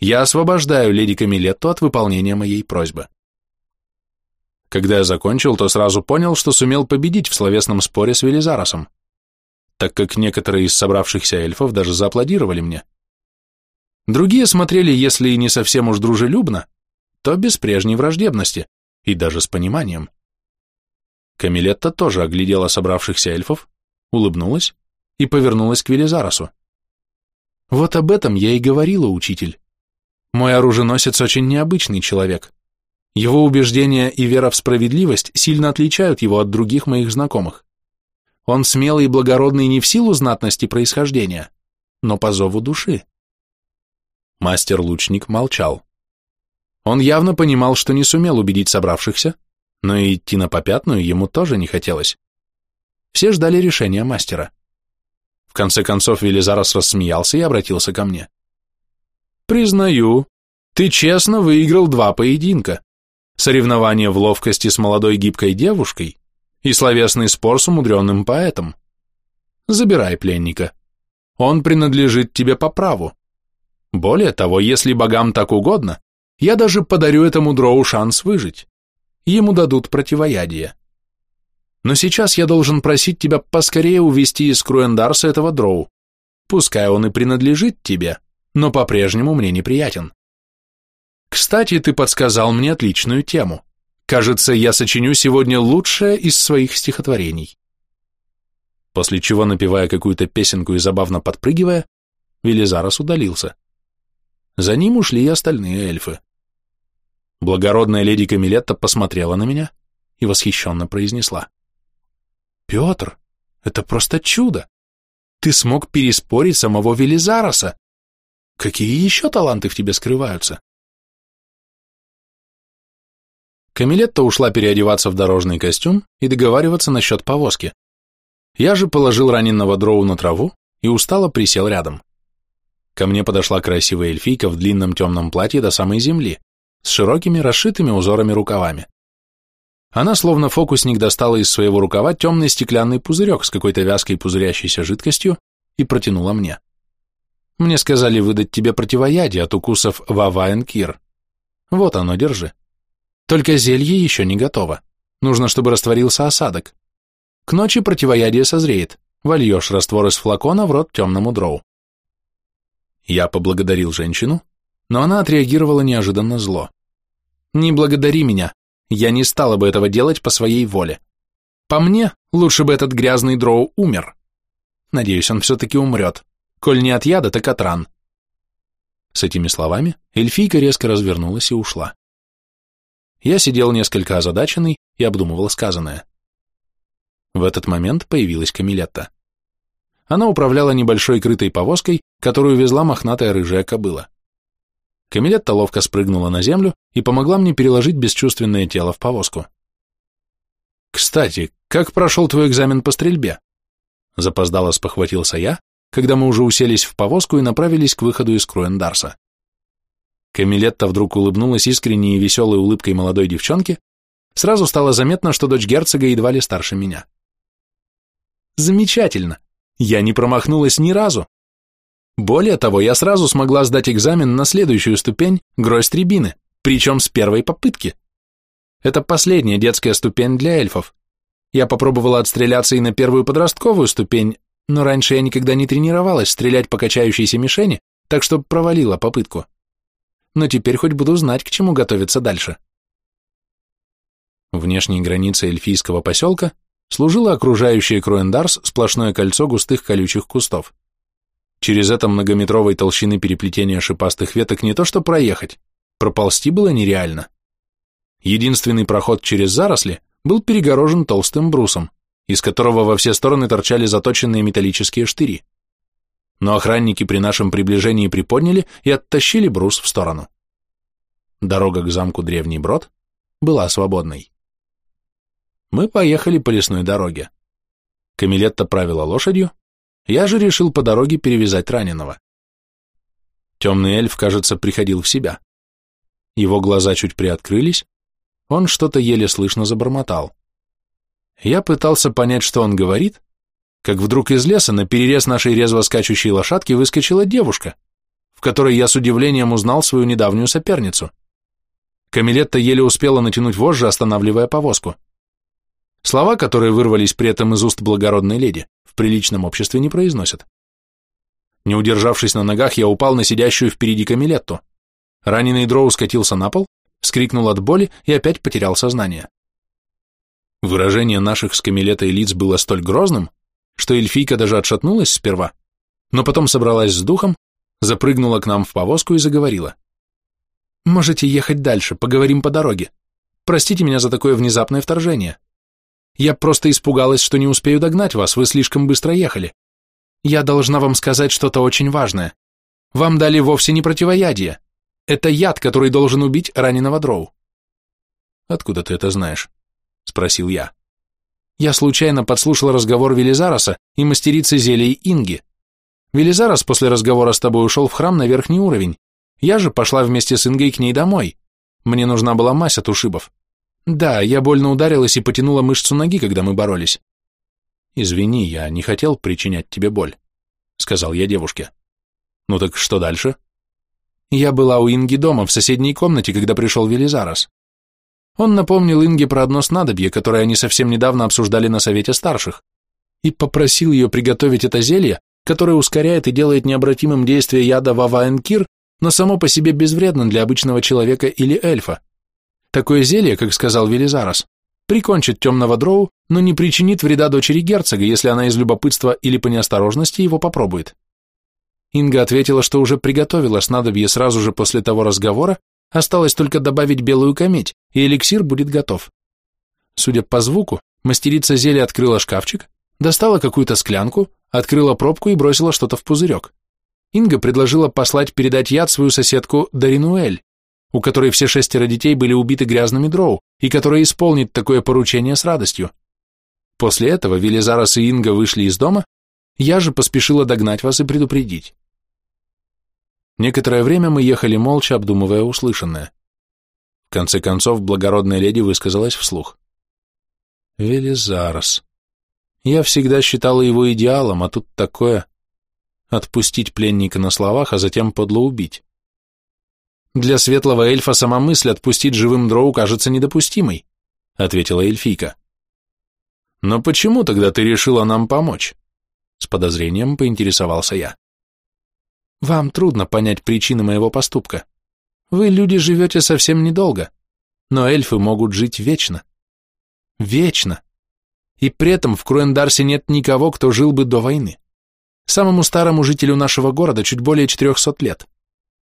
я освобождаю леди Камилетту от выполнения моей просьбы. Когда я закончил, то сразу понял, что сумел победить в словесном споре с Велизаросом так как некоторые из собравшихся эльфов даже зааплодировали мне. Другие смотрели, если и не совсем уж дружелюбно, то без прежней враждебности и даже с пониманием. Камилетта тоже оглядела собравшихся эльфов, улыбнулась и повернулась к Велизаросу. «Вот об этом я и говорила, учитель. Мой оруженосец очень необычный человек. Его убеждения и вера в справедливость сильно отличают его от других моих знакомых. Он смелый и благородный не в силу знатности происхождения, но по зову души. Мастер-лучник молчал. Он явно понимал, что не сумел убедить собравшихся, но и идти на попятную ему тоже не хотелось. Все ждали решения мастера. В конце концов Велизарос рассмеялся и обратился ко мне. «Признаю, ты честно выиграл два поединка. Соревнование в ловкости с молодой гибкой девушкой и словесный спор с умудренным поэтом. Забирай пленника. Он принадлежит тебе по праву. Более того, если богам так угодно, я даже подарю этому дроу шанс выжить. Ему дадут противоядие. Но сейчас я должен просить тебя поскорее увести из Круэндарса этого дроу. Пускай он и принадлежит тебе, но по-прежнему мне неприятен. Кстати, ты подсказал мне отличную тему. Кажется, я сочиню сегодня лучшее из своих стихотворений. После чего, напевая какую-то песенку и забавно подпрыгивая, Велизарос удалился. За ним ушли и остальные эльфы. Благородная леди Камилетта посмотрела на меня и восхищенно произнесла. «Петр, это просто чудо! Ты смог переспорить самого Велизароса! Какие еще таланты в тебе скрываются?» Камилетта ушла переодеваться в дорожный костюм и договариваться насчет повозки. Я же положил раненого дроу на траву и устало присел рядом. Ко мне подошла красивая эльфийка в длинном темном платье до самой земли, с широкими расшитыми узорами рукавами. Она, словно фокусник, достала из своего рукава темный стеклянный пузырек с какой-то вязкой пузырящейся жидкостью и протянула мне. Мне сказали выдать тебе противоядие от укусов Ваваенкир. Вот оно, держи. Только зелье еще не готово. Нужно, чтобы растворился осадок. К ночи противоядие созреет. Вольешь раствор из флакона в рот темному дроу. Я поблагодарил женщину, но она отреагировала неожиданно зло. «Не благодари меня. Я не стала бы этого делать по своей воле. По мне, лучше бы этот грязный дроу умер. Надеюсь, он все-таки умрет. Коль не от яда, так от ран». С этими словами эльфийка резко развернулась и ушла. Я сидел несколько озадаченный и обдумывал сказанное. В этот момент появилась Камилетта. Она управляла небольшой крытой повозкой, которую везла мохнатая рыжая кобыла. Камилетта ловко спрыгнула на землю и помогла мне переложить бесчувственное тело в повозку. «Кстати, как прошел твой экзамен по стрельбе?» Запоздало спохватился я, когда мы уже уселись в повозку и направились к выходу из Круэндарса. Камилетта вдруг улыбнулась искренней и веселой улыбкой молодой девчонки, сразу стало заметно, что дочь герцога едва ли старше меня. Замечательно! Я не промахнулась ни разу. Более того, я сразу смогла сдать экзамен на следующую ступень гроздь рябины, причем с первой попытки. Это последняя детская ступень для эльфов. Я попробовала отстреляться и на первую подростковую ступень, но раньше я никогда не тренировалась стрелять по качающейся мишени, так что провалила попытку но теперь хоть буду знать, к чему готовиться дальше. Внешней границей эльфийского поселка служило окружающее Круэндарс сплошное кольцо густых колючих кустов. Через это многометровой толщины переплетения шипастых веток не то что проехать, проползти было нереально. Единственный проход через заросли был перегорожен толстым брусом, из которого во все стороны торчали заточенные металлические штыри но охранники при нашем приближении приподняли и оттащили брус в сторону. Дорога к замку Древний Брод была свободной. Мы поехали по лесной дороге. Камилетта правила лошадью, я же решил по дороге перевязать раненого. Темный эльф, кажется, приходил в себя. Его глаза чуть приоткрылись, он что-то еле слышно забормотал. Я пытался понять, что он говорит, как вдруг из леса на перерез нашей резво скачущей лошадки выскочила девушка, в которой я с удивлением узнал свою недавнюю соперницу. Камилетта еле успела натянуть вожжи, останавливая повозку. Слова, которые вырвались при этом из уст благородной леди, в приличном обществе не произносят. Не удержавшись на ногах, я упал на сидящую впереди Камилетту. Раненый дроу скатился на пол, вскрикнул от боли и опять потерял сознание. Выражение наших с Камилетой лиц было столь грозным, что эльфийка даже отшатнулась сперва, но потом собралась с духом, запрыгнула к нам в повозку и заговорила. «Можете ехать дальше, поговорим по дороге. Простите меня за такое внезапное вторжение. Я просто испугалась, что не успею догнать вас, вы слишком быстро ехали. Я должна вам сказать что-то очень важное. Вам дали вовсе не противоядие. Это яд, который должен убить раненого дроу. Откуда ты это знаешь? Спросил я. Я случайно подслушал разговор Велизароса и мастерицы зелий Инги. Велизарос после разговора с тобой ушел в храм на верхний уровень. Я же пошла вместе с Ингой к ней домой. Мне нужна была мазь от ушибов. Да, я больно ударилась и потянула мышцу ноги, когда мы боролись. Извини, я не хотел причинять тебе боль, сказал я девушке. Ну так что дальше? Я была у Инги дома в соседней комнате, когда пришел Велизарос. Он напомнил Инге про одно снадобье, которое они совсем недавно обсуждали на совете старших, и попросил ее приготовить это зелье, которое ускоряет и делает необратимым действие яда Ваваэнкир, но само по себе безвредно для обычного человека или эльфа. Такое зелье, как сказал Велизарос, прикончит темного дроу, но не причинит вреда дочери герцога, если она из любопытства или по неосторожности его попробует. Инга ответила, что уже приготовила снадобье сразу же после того разговора Осталось только добавить белую кометь, и эликсир будет готов. Судя по звуку, мастерица зелья открыла шкафчик, достала какую-то склянку, открыла пробку и бросила что-то в пузырек. Инга предложила послать передать яд свою соседку Даринуэль, у которой все шестеро детей были убиты грязными дроу, и которая исполнит такое поручение с радостью. После этого Велизарас и Инга вышли из дома, я же поспешила догнать вас и предупредить. Некоторое время мы ехали молча, обдумывая услышанное. В конце концов, благородная леди высказалась вслух. Велизарос. Я всегда считала его идеалом, а тут такое... Отпустить пленника на словах, а затем подло убить. Для светлого эльфа сама мысль отпустить живым дроу кажется недопустимой, ответила эльфийка. Но почему тогда ты решила нам помочь? С подозрением поинтересовался я. Вам трудно понять причины моего поступка. Вы, люди, живете совсем недолго, но эльфы могут жить вечно. Вечно. И при этом в Круэндарсе нет никого, кто жил бы до войны. Самому старому жителю нашего города чуть более 400 лет.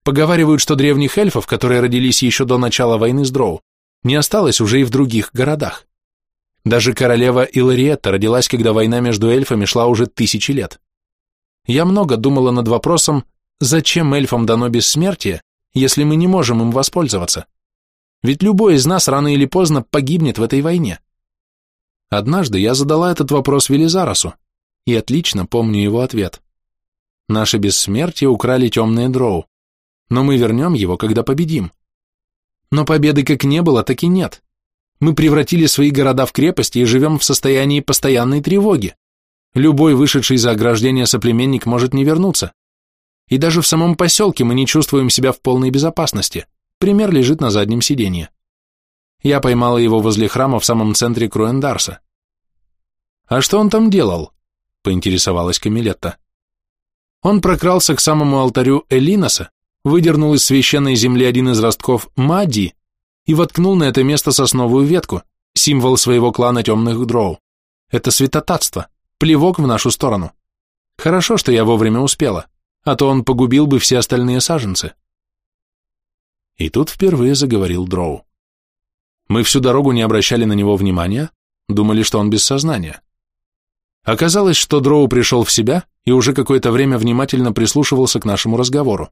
Поговаривают, что древних эльфов, которые родились еще до начала войны с Дроу, не осталось уже и в других городах. Даже королева Илариетта родилась, когда война между эльфами шла уже тысячи лет. Я много думала над вопросом, Зачем эльфам дано бессмертие, если мы не можем им воспользоваться? Ведь любой из нас рано или поздно погибнет в этой войне. Однажды я задала этот вопрос Велизаросу, и отлично помню его ответ. Наше бессмертие украли темные дроу, но мы вернем его, когда победим. Но победы как не было, так и нет. Мы превратили свои города в крепости и живем в состоянии постоянной тревоги. Любой вышедший за ограждение соплеменник может не вернуться. И даже в самом поселке мы не чувствуем себя в полной безопасности. Пример лежит на заднем сиденье. Я поймала его возле храма в самом центре Круэндарса. «А что он там делал?» — поинтересовалась Камилетта. Он прокрался к самому алтарю Элиноса, выдернул из священной земли один из ростков Мади и воткнул на это место сосновую ветку, символ своего клана темных дроу. Это святотатство, плевок в нашу сторону. Хорошо, что я вовремя успела а то он погубил бы все остальные саженцы. И тут впервые заговорил Дроу. Мы всю дорогу не обращали на него внимания, думали, что он без сознания. Оказалось, что Дроу пришел в себя и уже какое-то время внимательно прислушивался к нашему разговору.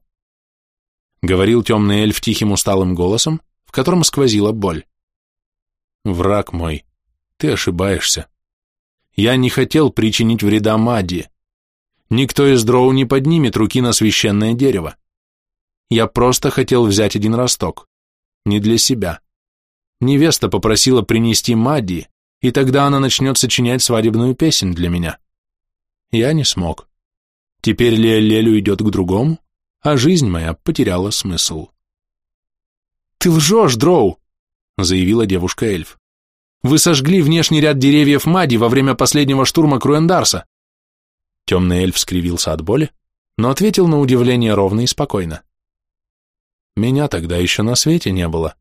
Говорил темный эльф тихим усталым голосом, в котором сквозила боль. «Враг мой, ты ошибаешься. Я не хотел причинить вреда Мади. Никто из дроу не поднимет руки на священное дерево. Я просто хотел взять один росток. Не для себя. Невеста попросила принести Мадди, и тогда она начнет сочинять свадебную песнь для меня. Я не смог. Теперь Леолелю идет к другому, а жизнь моя потеряла смысл. «Ты лжешь, Дроу!» — заявила девушка-эльф. «Вы сожгли внешний ряд деревьев Мади во время последнего штурма Круэндарса. Темный эльф скривился от боли, но ответил на удивление ровно и спокойно. Меня тогда еще на свете не было,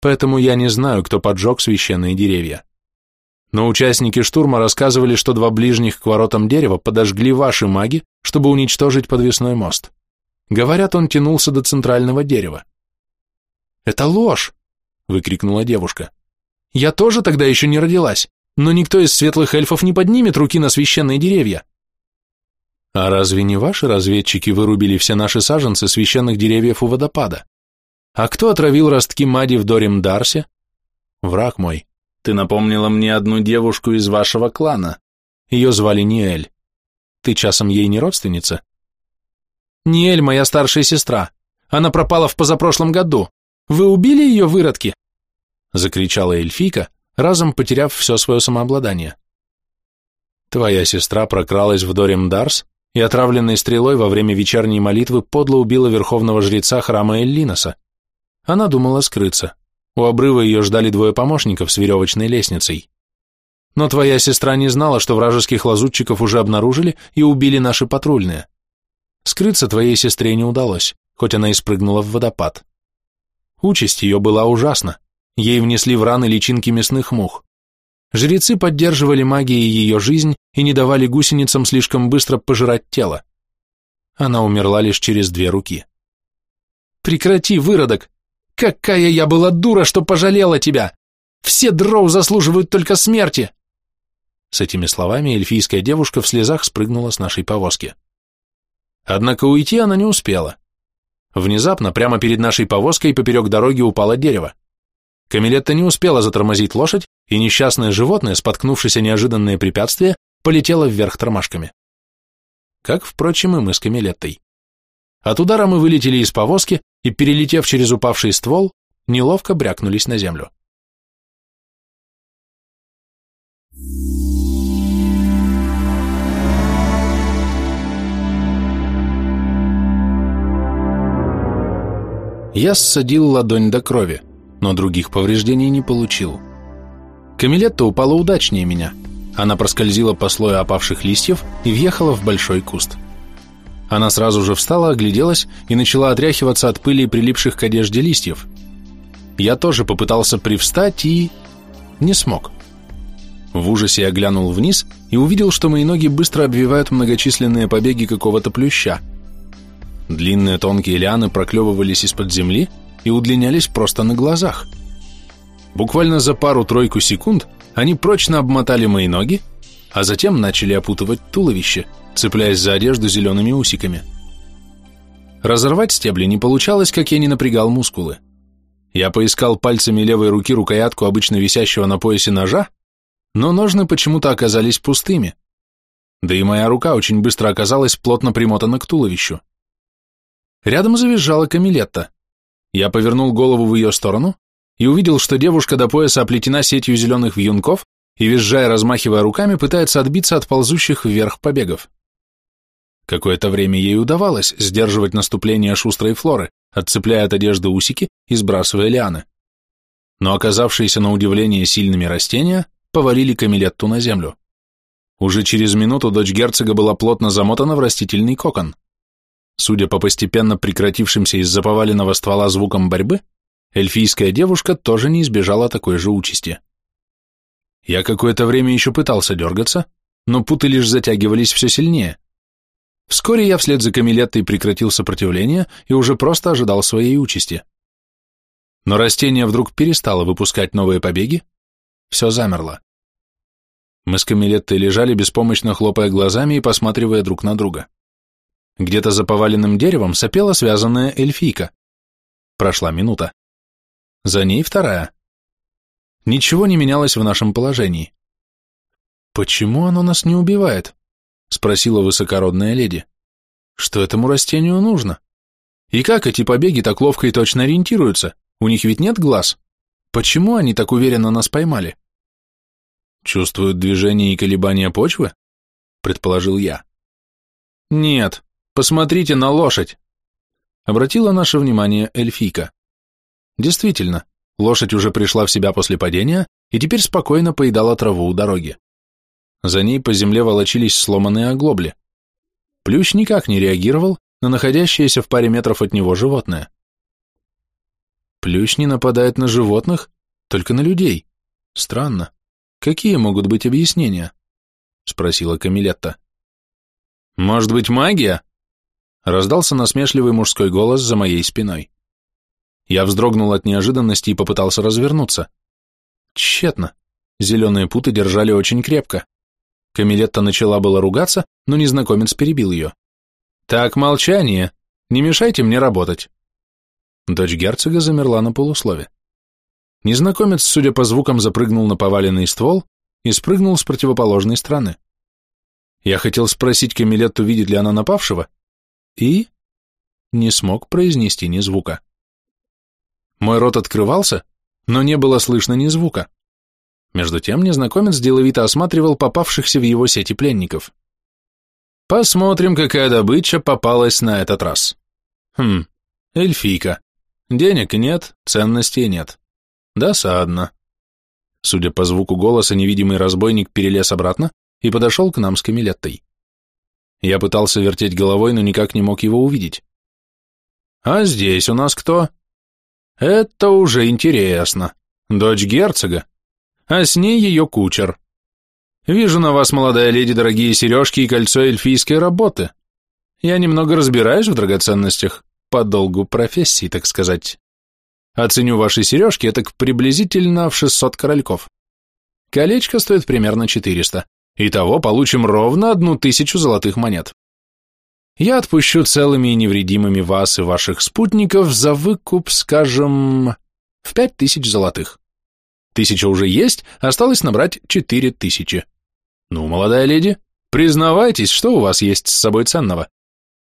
поэтому я не знаю, кто поджег священные деревья. Но участники штурма рассказывали, что два ближних к воротам дерева подожгли ваши маги, чтобы уничтожить подвесной мост. Говорят, он тянулся до центрального дерева. «Это ложь!» — выкрикнула девушка. «Я тоже тогда еще не родилась, но никто из светлых эльфов не поднимет руки на священные деревья. А разве не ваши разведчики вырубили все наши саженцы священных деревьев у водопада? А кто отравил ростки Мади в Дорим Дарсе? Враг мой. Ты напомнила мне одну девушку из вашего клана. Ее звали Ниэль. Ты часом ей не родственница? Ниэль моя старшая сестра. Она пропала в позапрошлом году. Вы убили ее, выродки? Закричала эльфийка, разом потеряв все свое самообладание. Твоя сестра прокралась в Дорим Дарс и отравленной стрелой во время вечерней молитвы подло убила верховного жреца храма Эллиноса. Она думала скрыться. У обрыва ее ждали двое помощников с веревочной лестницей. Но твоя сестра не знала, что вражеских лазутчиков уже обнаружили и убили наши патрульные. Скрыться твоей сестре не удалось, хоть она и спрыгнула в водопад. Участь ее была ужасна. Ей внесли в раны личинки мясных мух. Жрецы поддерживали магией ее жизнь и не давали гусеницам слишком быстро пожирать тело. Она умерла лишь через две руки. «Прекрати, выродок! Какая я была дура, что пожалела тебя! Все дроу заслуживают только смерти!» С этими словами эльфийская девушка в слезах спрыгнула с нашей повозки. Однако уйти она не успела. Внезапно, прямо перед нашей повозкой, поперек дороги упало дерево. Камилетта не успела затормозить лошадь, и несчастное животное, споткнувшись о неожиданное препятствие, полетело вверх тормашками. Как, впрочем, и мы с Камилеттой. От удара мы вылетели из повозки и, перелетев через упавший ствол, неловко брякнулись на землю. Я ссадил ладонь до крови но других повреждений не получил. Камилетта упала удачнее меня. Она проскользила по слою опавших листьев и въехала в большой куст. Она сразу же встала, огляделась и начала отряхиваться от пыли, прилипших к одежде листьев. Я тоже попытался привстать и... не смог. В ужасе я глянул вниз и увидел, что мои ноги быстро обвивают многочисленные побеги какого-то плюща. Длинные тонкие лианы проклевывались из-под земли, и удлинялись просто на глазах. Буквально за пару-тройку секунд они прочно обмотали мои ноги, а затем начали опутывать туловище, цепляясь за одежду зелеными усиками. Разорвать стебли не получалось, как я не напрягал мускулы. Я поискал пальцами левой руки рукоятку обычно висящего на поясе ножа, но ножны почему-то оказались пустыми. Да и моя рука очень быстро оказалась плотно примотана к туловищу. Рядом завизжала Камилетта. Я повернул голову в ее сторону и увидел, что девушка до пояса оплетена сетью зеленых вьюнков и, визжая, размахивая руками, пытается отбиться от ползущих вверх побегов. Какое-то время ей удавалось сдерживать наступление шустрой флоры, отцепляя от одежды усики и сбрасывая лианы. Но оказавшиеся на удивление сильными растения повалили Камилетту на землю. Уже через минуту дочь герцога была плотно замотана в растительный кокон. Судя по постепенно прекратившимся из-за поваленного ствола звукам борьбы, эльфийская девушка тоже не избежала такой же участи. Я какое-то время еще пытался дергаться, но путы лишь затягивались все сильнее. Вскоре я вслед за Камилеттой прекратил сопротивление и уже просто ожидал своей участи. Но растение вдруг перестало выпускать новые побеги, все замерло. Мы с Камилеттой лежали, беспомощно хлопая глазами и посматривая друг на друга. Где-то за поваленным деревом сопела связанная эльфийка. Прошла минута. За ней вторая. Ничего не менялось в нашем положении. «Почему оно нас не убивает?» — спросила высокородная леди. «Что этому растению нужно? И как эти побеги так ловко и точно ориентируются? У них ведь нет глаз. Почему они так уверенно нас поймали?» «Чувствуют движение и колебания почвы?» — предположил я. «Нет», Посмотрите на лошадь!» Обратила наше внимание эльфийка. Действительно, лошадь уже пришла в себя после падения и теперь спокойно поедала траву у дороги. За ней по земле волочились сломанные оглобли. Плющ никак не реагировал на находящееся в паре метров от него животное. Плющ не нападает на животных, только на людей. Странно. Какие могут быть объяснения? Спросила Камилетта. Может быть, магия? Раздался насмешливый мужской голос за моей спиной. Я вздрогнул от неожиданности и попытался развернуться. Тщетно. Зеленые путы держали очень крепко. Камилетта начала было ругаться, но незнакомец перебил ее. «Так, молчание. Не мешайте мне работать». Дочь герцога замерла на полуслове. Незнакомец, судя по звукам, запрыгнул на поваленный ствол и спрыгнул с противоположной стороны. Я хотел спросить Камилетту, видит ли она напавшего, и не смог произнести ни звука. Мой рот открывался, но не было слышно ни звука. Между тем незнакомец деловито осматривал попавшихся в его сети пленников. Посмотрим, какая добыча попалась на этот раз. Хм, эльфийка. Денег нет, ценностей нет. Досадно. Судя по звуку голоса, невидимый разбойник перелез обратно и подошел к нам с Камилеттой. Я пытался вертеть головой, но никак не мог его увидеть. А здесь у нас кто? Это уже интересно. Дочь герцога. А с ней ее кучер. Вижу на вас, молодая леди, дорогие сережки и кольцо эльфийской работы. Я немного разбираюсь в драгоценностях, по долгу профессии, так сказать. Оценю ваши сережки, это приблизительно в 600 корольков. Колечко стоит примерно 400. Итого получим ровно одну тысячу золотых монет. Я отпущу целыми и невредимыми вас и ваших спутников за выкуп, скажем, в пять тысяч золотых. Тысяча уже есть, осталось набрать четыре тысячи. Ну, молодая леди, признавайтесь, что у вас есть с собой ценного.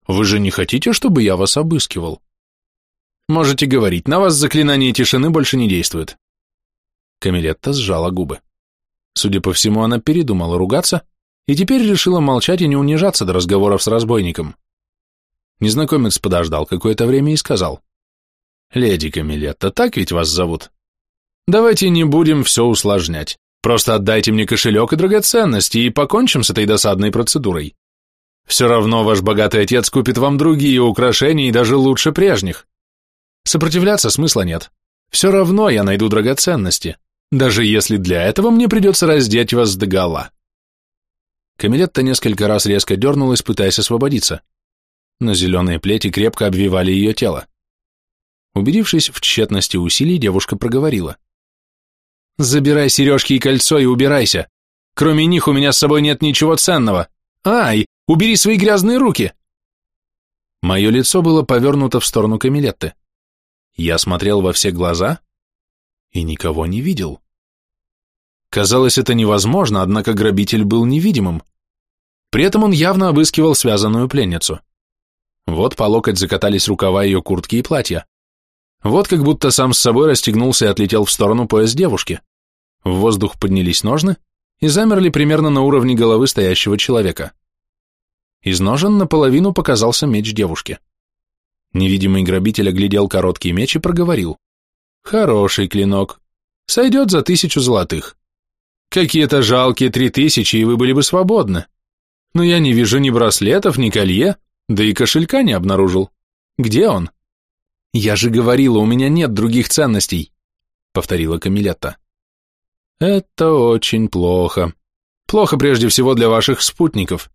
Вы же не хотите, чтобы я вас обыскивал? Можете говорить, на вас заклинание тишины больше не действует. Камилетта сжала губы. Судя по всему, она передумала ругаться и теперь решила молчать и не унижаться до разговоров с разбойником. Незнакомец подождал какое-то время и сказал. «Леди Камилетта, так ведь вас зовут? Давайте не будем все усложнять. Просто отдайте мне кошелек и драгоценности и покончим с этой досадной процедурой. Все равно ваш богатый отец купит вам другие украшения и даже лучше прежних. Сопротивляться смысла нет. Все равно я найду драгоценности, даже если для этого мне придется раздеть вас догола. Камилетта несколько раз резко дернулась, пытаясь освободиться, но зеленые плети крепко обвивали ее тело. Убедившись в тщетности усилий, девушка проговорила. «Забирай сережки и кольцо и убирайся. Кроме них у меня с собой нет ничего ценного. Ай, убери свои грязные руки!» Мое лицо было повернуто в сторону Камилетты. Я смотрел во все глаза и никого не видел. Казалось, это невозможно, однако грабитель был невидимым. При этом он явно обыскивал связанную пленницу. Вот по локоть закатались рукава ее куртки и платья. Вот как будто сам с собой расстегнулся и отлетел в сторону пояс девушки. В воздух поднялись ножны и замерли примерно на уровне головы стоящего человека. Из ножен наполовину показался меч девушки. Невидимый грабитель оглядел короткий меч и проговорил. «Хороший клинок. Сойдет за тысячу золотых. Какие-то жалкие три тысячи, и вы были бы свободны. Но я не вижу ни браслетов, ни колье, да и кошелька не обнаружил. Где он?» «Я же говорила, у меня нет других ценностей», — повторила Камилетта. «Это очень плохо. Плохо прежде всего для ваших спутников.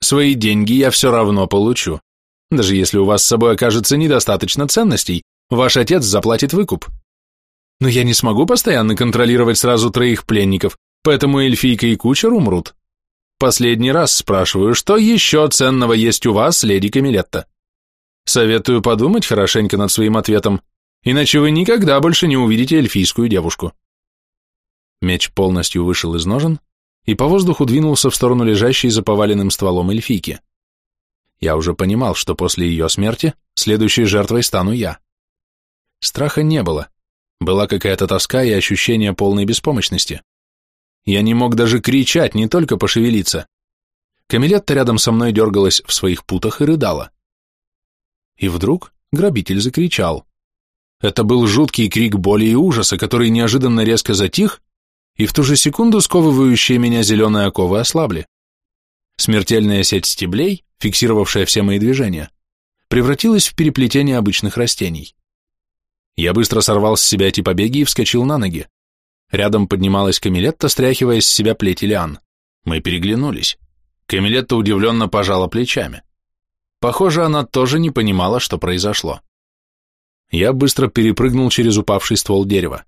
Свои деньги я все равно получу. Даже если у вас с собой окажется недостаточно ценностей, ваш отец заплатит выкуп. Но я не смогу постоянно контролировать сразу троих пленников, поэтому эльфийка и кучер умрут. Последний раз спрашиваю, что еще ценного есть у вас, леди Камилетта?» Советую подумать хорошенько над своим ответом, иначе вы никогда больше не увидите эльфийскую девушку. Меч полностью вышел из ножен и по воздуху двинулся в сторону лежащей за поваленным стволом эльфийки. Я уже понимал, что после ее смерти следующей жертвой стану я. Страха не было, была какая-то тоска и ощущение полной беспомощности. Я не мог даже кричать, не только пошевелиться. Камилетта рядом со мной дергалась в своих путах и рыдала. И вдруг грабитель закричал. Это был жуткий крик боли и ужаса, который неожиданно резко затих, и в ту же секунду сковывающие меня зеленые оковы ослабли. Смертельная сеть стеблей, фиксировавшая все мои движения, превратилась в переплетение обычных растений. Я быстро сорвал с себя эти побеги и вскочил на ноги. Рядом поднималась Камилетта, стряхивая с себя плети лиан. Мы переглянулись. Камилетта удивленно пожала плечами. Похоже, она тоже не понимала, что произошло. Я быстро перепрыгнул через упавший ствол дерева.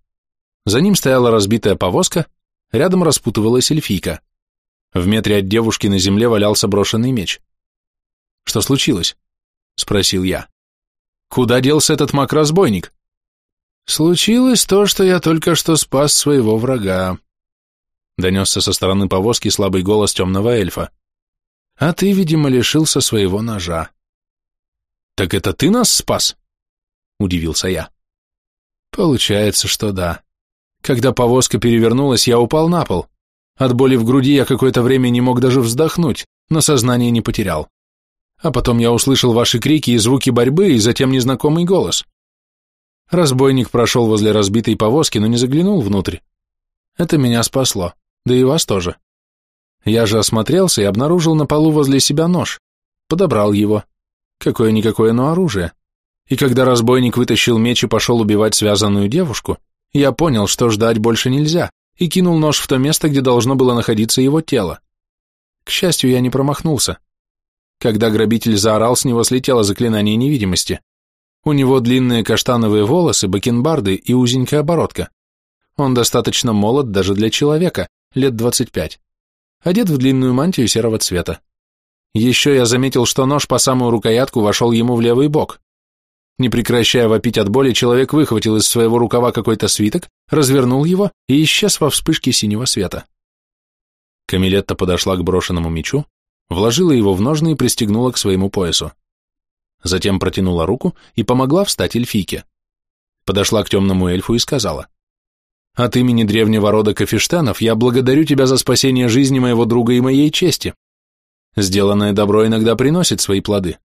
За ним стояла разбитая повозка, рядом распутывалась эльфийка. В метре от девушки на земле валялся брошенный меч. «Что случилось?» — спросил я. Куда делся этот маг-разбойник? Случилось то, что я только что спас своего врага. Донесся со стороны повозки слабый голос темного эльфа. А ты, видимо, лишился своего ножа. Так это ты нас спас? Удивился я. Получается, что да. Когда повозка перевернулась, я упал на пол. От боли в груди я какое-то время не мог даже вздохнуть, но сознание не потерял. А потом я услышал ваши крики и звуки борьбы, и затем незнакомый голос. Разбойник прошел возле разбитой повозки, но не заглянул внутрь. Это меня спасло, да и вас тоже. Я же осмотрелся и обнаружил на полу возле себя нож. Подобрал его. Какое-никакое, но оружие. И когда разбойник вытащил меч и пошел убивать связанную девушку, я понял, что ждать больше нельзя, и кинул нож в то место, где должно было находиться его тело. К счастью, я не промахнулся. Когда грабитель заорал, с него слетело заклинание невидимости. У него длинные каштановые волосы, бакенбарды и узенькая бородка. Он достаточно молод даже для человека, лет 25. Одет в длинную мантию серого цвета. Еще я заметил, что нож по самую рукоятку вошел ему в левый бок. Не прекращая вопить от боли, человек выхватил из своего рукава какой-то свиток, развернул его и исчез во вспышке синего света. Камилетта подошла к брошенному мечу, вложила его в ножны и пристегнула к своему поясу. Затем протянула руку и помогла встать эльфийке. Подошла к темному эльфу и сказала, «От имени древнего рода Кафештанов я благодарю тебя за спасение жизни моего друга и моей чести. Сделанное добро иногда приносит свои плоды.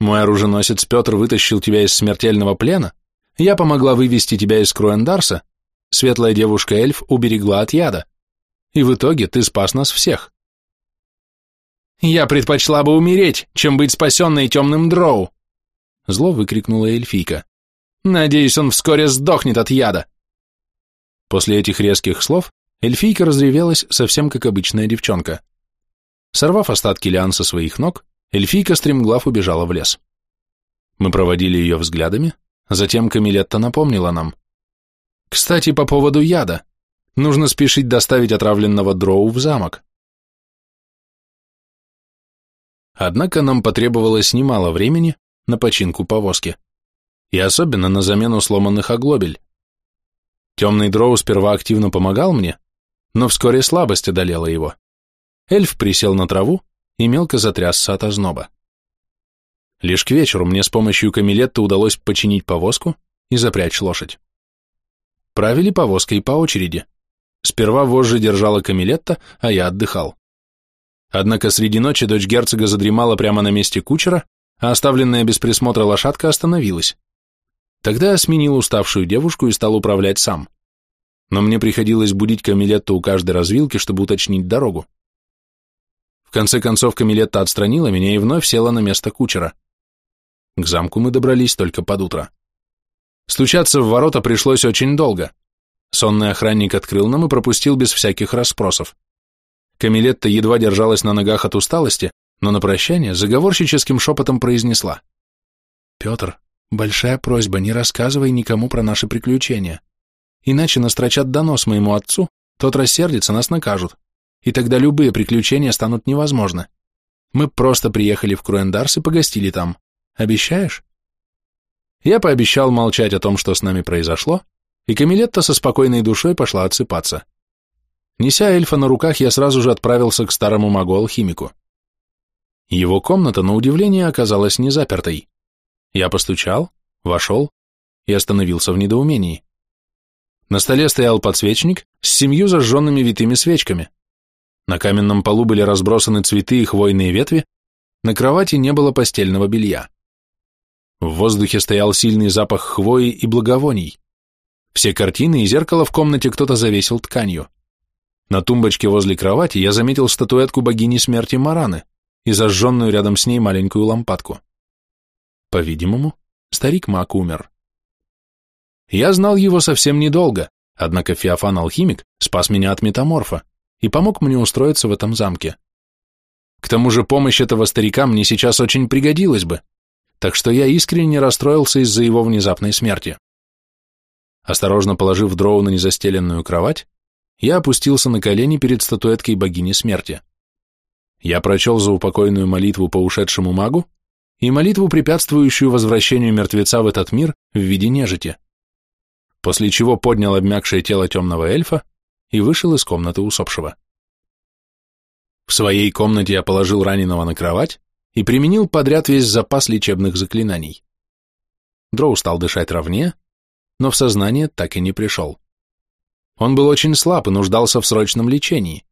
Мой оруженосец Петр вытащил тебя из смертельного плена, я помогла вывести тебя из Круэндарса, светлая девушка-эльф уберегла от яда, и в итоге ты спас нас всех. «Я предпочла бы умереть, чем быть спасенной темным дроу!» Зло выкрикнула эльфийка. «Надеюсь, он вскоре сдохнет от яда!» После этих резких слов эльфийка разревелась совсем как обычная девчонка. Сорвав остатки лиан со своих ног, эльфийка стремглав убежала в лес. Мы проводили ее взглядами, затем Камилетта напомнила нам. «Кстати, по поводу яда. Нужно спешить доставить отравленного дроу в замок. Однако нам потребовалось немало времени на починку повозки, и особенно на замену сломанных оглобель. Темный дроу сперва активно помогал мне, но вскоре слабость одолела его. Эльф присел на траву и мелко затрясся от озноба. Лишь к вечеру мне с помощью камилетты удалось починить повозку и запрячь лошадь. Правили повозкой по очереди. Сперва вожжи держала камилетта, а я отдыхал. Однако среди ночи дочь герцога задремала прямо на месте кучера, а оставленная без присмотра лошадка остановилась. Тогда я сменил уставшую девушку и стал управлять сам. Но мне приходилось будить Камилетту у каждой развилки, чтобы уточнить дорогу. В конце концов Камилетта отстранила меня и вновь села на место кучера. К замку мы добрались только под утро. Стучаться в ворота пришлось очень долго. Сонный охранник открыл нам и пропустил без всяких расспросов. Камилетта едва держалась на ногах от усталости, но на прощание заговорщическим шепотом произнесла. «Петр, большая просьба, не рассказывай никому про наши приключения. Иначе настрочат донос моему отцу, тот рассердится, нас накажут, и тогда любые приключения станут невозможны. Мы просто приехали в Круэндарс и погостили там. Обещаешь?» Я пообещал молчать о том, что с нами произошло, и Камилетта со спокойной душой пошла отсыпаться. Неся эльфа на руках, я сразу же отправился к старому магу-алхимику. Его комната, на удивление, оказалась не запертой. Я постучал, вошел и остановился в недоумении. На столе стоял подсвечник с семью зажженными витыми свечками. На каменном полу были разбросаны цветы и хвойные ветви, на кровати не было постельного белья. В воздухе стоял сильный запах хвои и благовоний. Все картины и зеркало в комнате кто-то завесил тканью. На тумбочке возле кровати я заметил статуэтку богини смерти Мараны и зажженную рядом с ней маленькую лампадку. По-видимому, старик Мак умер. Я знал его совсем недолго, однако Феофан-алхимик спас меня от метаморфа и помог мне устроиться в этом замке. К тому же помощь этого старика мне сейчас очень пригодилась бы, так что я искренне расстроился из-за его внезапной смерти. Осторожно положив дроу на незастеленную кровать, я опустился на колени перед статуэткой богини смерти. Я прочел заупокойную молитву по ушедшему магу и молитву, препятствующую возвращению мертвеца в этот мир в виде нежити, после чего поднял обмякшее тело темного эльфа и вышел из комнаты усопшего. В своей комнате я положил раненого на кровать и применил подряд весь запас лечебных заклинаний. Дроу стал дышать ровнее, но в сознание так и не пришел. Он был очень слаб и нуждался в срочном лечении.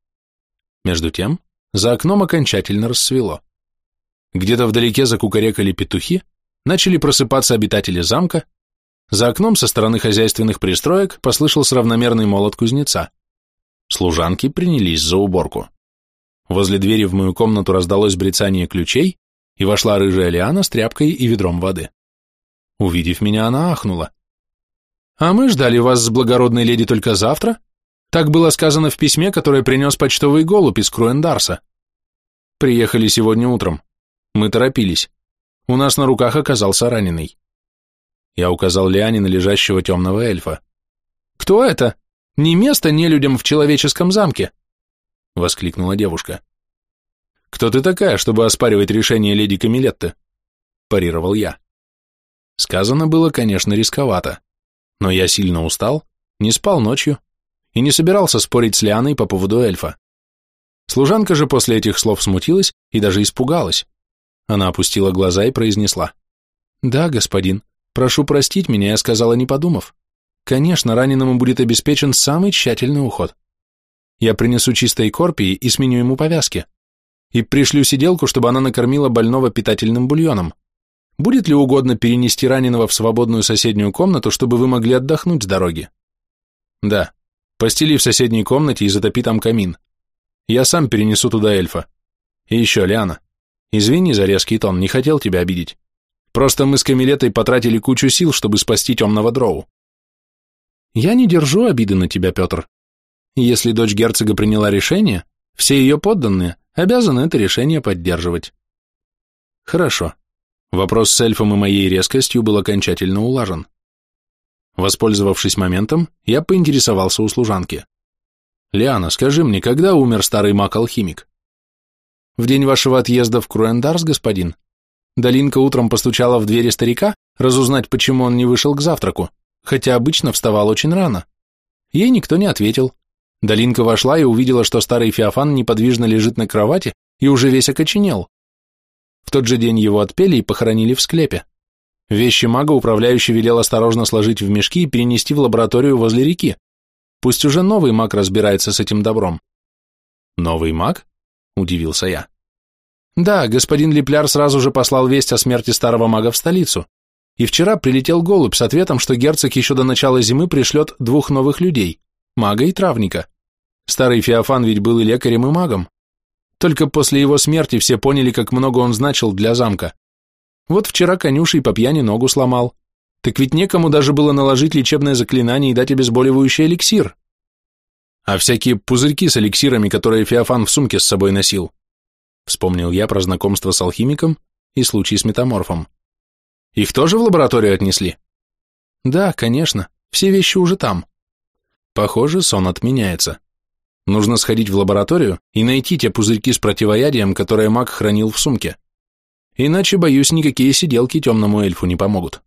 Между тем, за окном окончательно рассвело. Где-то вдалеке закукарекали петухи, начали просыпаться обитатели замка, за окном со стороны хозяйственных пристроек послышался равномерный молот кузнеца. Служанки принялись за уборку. Возле двери в мою комнату раздалось брецание ключей, и вошла рыжая Лиана с тряпкой и ведром воды. Увидев меня, она ахнула. «А мы ждали вас с благородной леди только завтра? Так было сказано в письме, которое принес почтовый голубь из Круэндарса. Приехали сегодня утром. Мы торопились. У нас на руках оказался раненый». Я указал Лиане на лежащего темного эльфа. «Кто это? Не место нелюдям в человеческом замке!» — воскликнула девушка. «Кто ты такая, чтобы оспаривать решение леди Камилетты?» — парировал я. Сказано было, конечно, рисковато, но я сильно устал, не спал ночью и не собирался спорить с Лианой по поводу эльфа. Служанка же после этих слов смутилась и даже испугалась. Она опустила глаза и произнесла. «Да, господин, прошу простить меня, я сказала, не подумав. Конечно, раненому будет обеспечен самый тщательный уход. Я принесу чистой корпии и сменю ему повязки. И пришлю сиделку, чтобы она накормила больного питательным бульоном. Будет ли угодно перенести раненого в свободную соседнюю комнату, чтобы вы могли отдохнуть с дороги? Да. Постели в соседней комнате и затопи там камин. Я сам перенесу туда эльфа. И еще, Лиана, извини за резкий тон, не хотел тебя обидеть. Просто мы с Камилетой потратили кучу сил, чтобы спасти темного дроу. Я не держу обиды на тебя, Петр. Если дочь герцога приняла решение, все ее подданные обязаны это решение поддерживать. Хорошо. Вопрос с эльфом и моей резкостью был окончательно улажен. Воспользовавшись моментом, я поинтересовался у служанки. «Лиана, скажи мне, когда умер старый маг-алхимик?» «В день вашего отъезда в Круэндарс, господин. Долинка утром постучала в двери старика, разузнать, почему он не вышел к завтраку, хотя обычно вставал очень рано. Ей никто не ответил. Долинка вошла и увидела, что старый Феофан неподвижно лежит на кровати и уже весь окоченел. В тот же день его отпели и похоронили в склепе. Вещи мага управляющий велел осторожно сложить в мешки и перенести в лабораторию возле реки. Пусть уже новый маг разбирается с этим добром. Новый маг? Удивился я. Да, господин Лепляр сразу же послал весть о смерти старого мага в столицу. И вчера прилетел голубь с ответом, что герцог еще до начала зимы пришлет двух новых людей, мага и травника. Старый Феофан ведь был и лекарем, и магом. Только после его смерти все поняли, как много он значил для замка. Вот вчера конюшей по пьяни ногу сломал. Так ведь некому даже было наложить лечебное заклинание и дать обезболивающий эликсир. А всякие пузырьки с эликсирами, которые Феофан в сумке с собой носил. Вспомнил я про знакомство с алхимиком и случай с метаморфом. Их тоже в лабораторию отнесли? Да, конечно, все вещи уже там. Похоже, сон отменяется. Нужно сходить в лабораторию и найти те пузырьки с противоядием, которые маг хранил в сумке. Иначе, боюсь, никакие сиделки темному эльфу не помогут.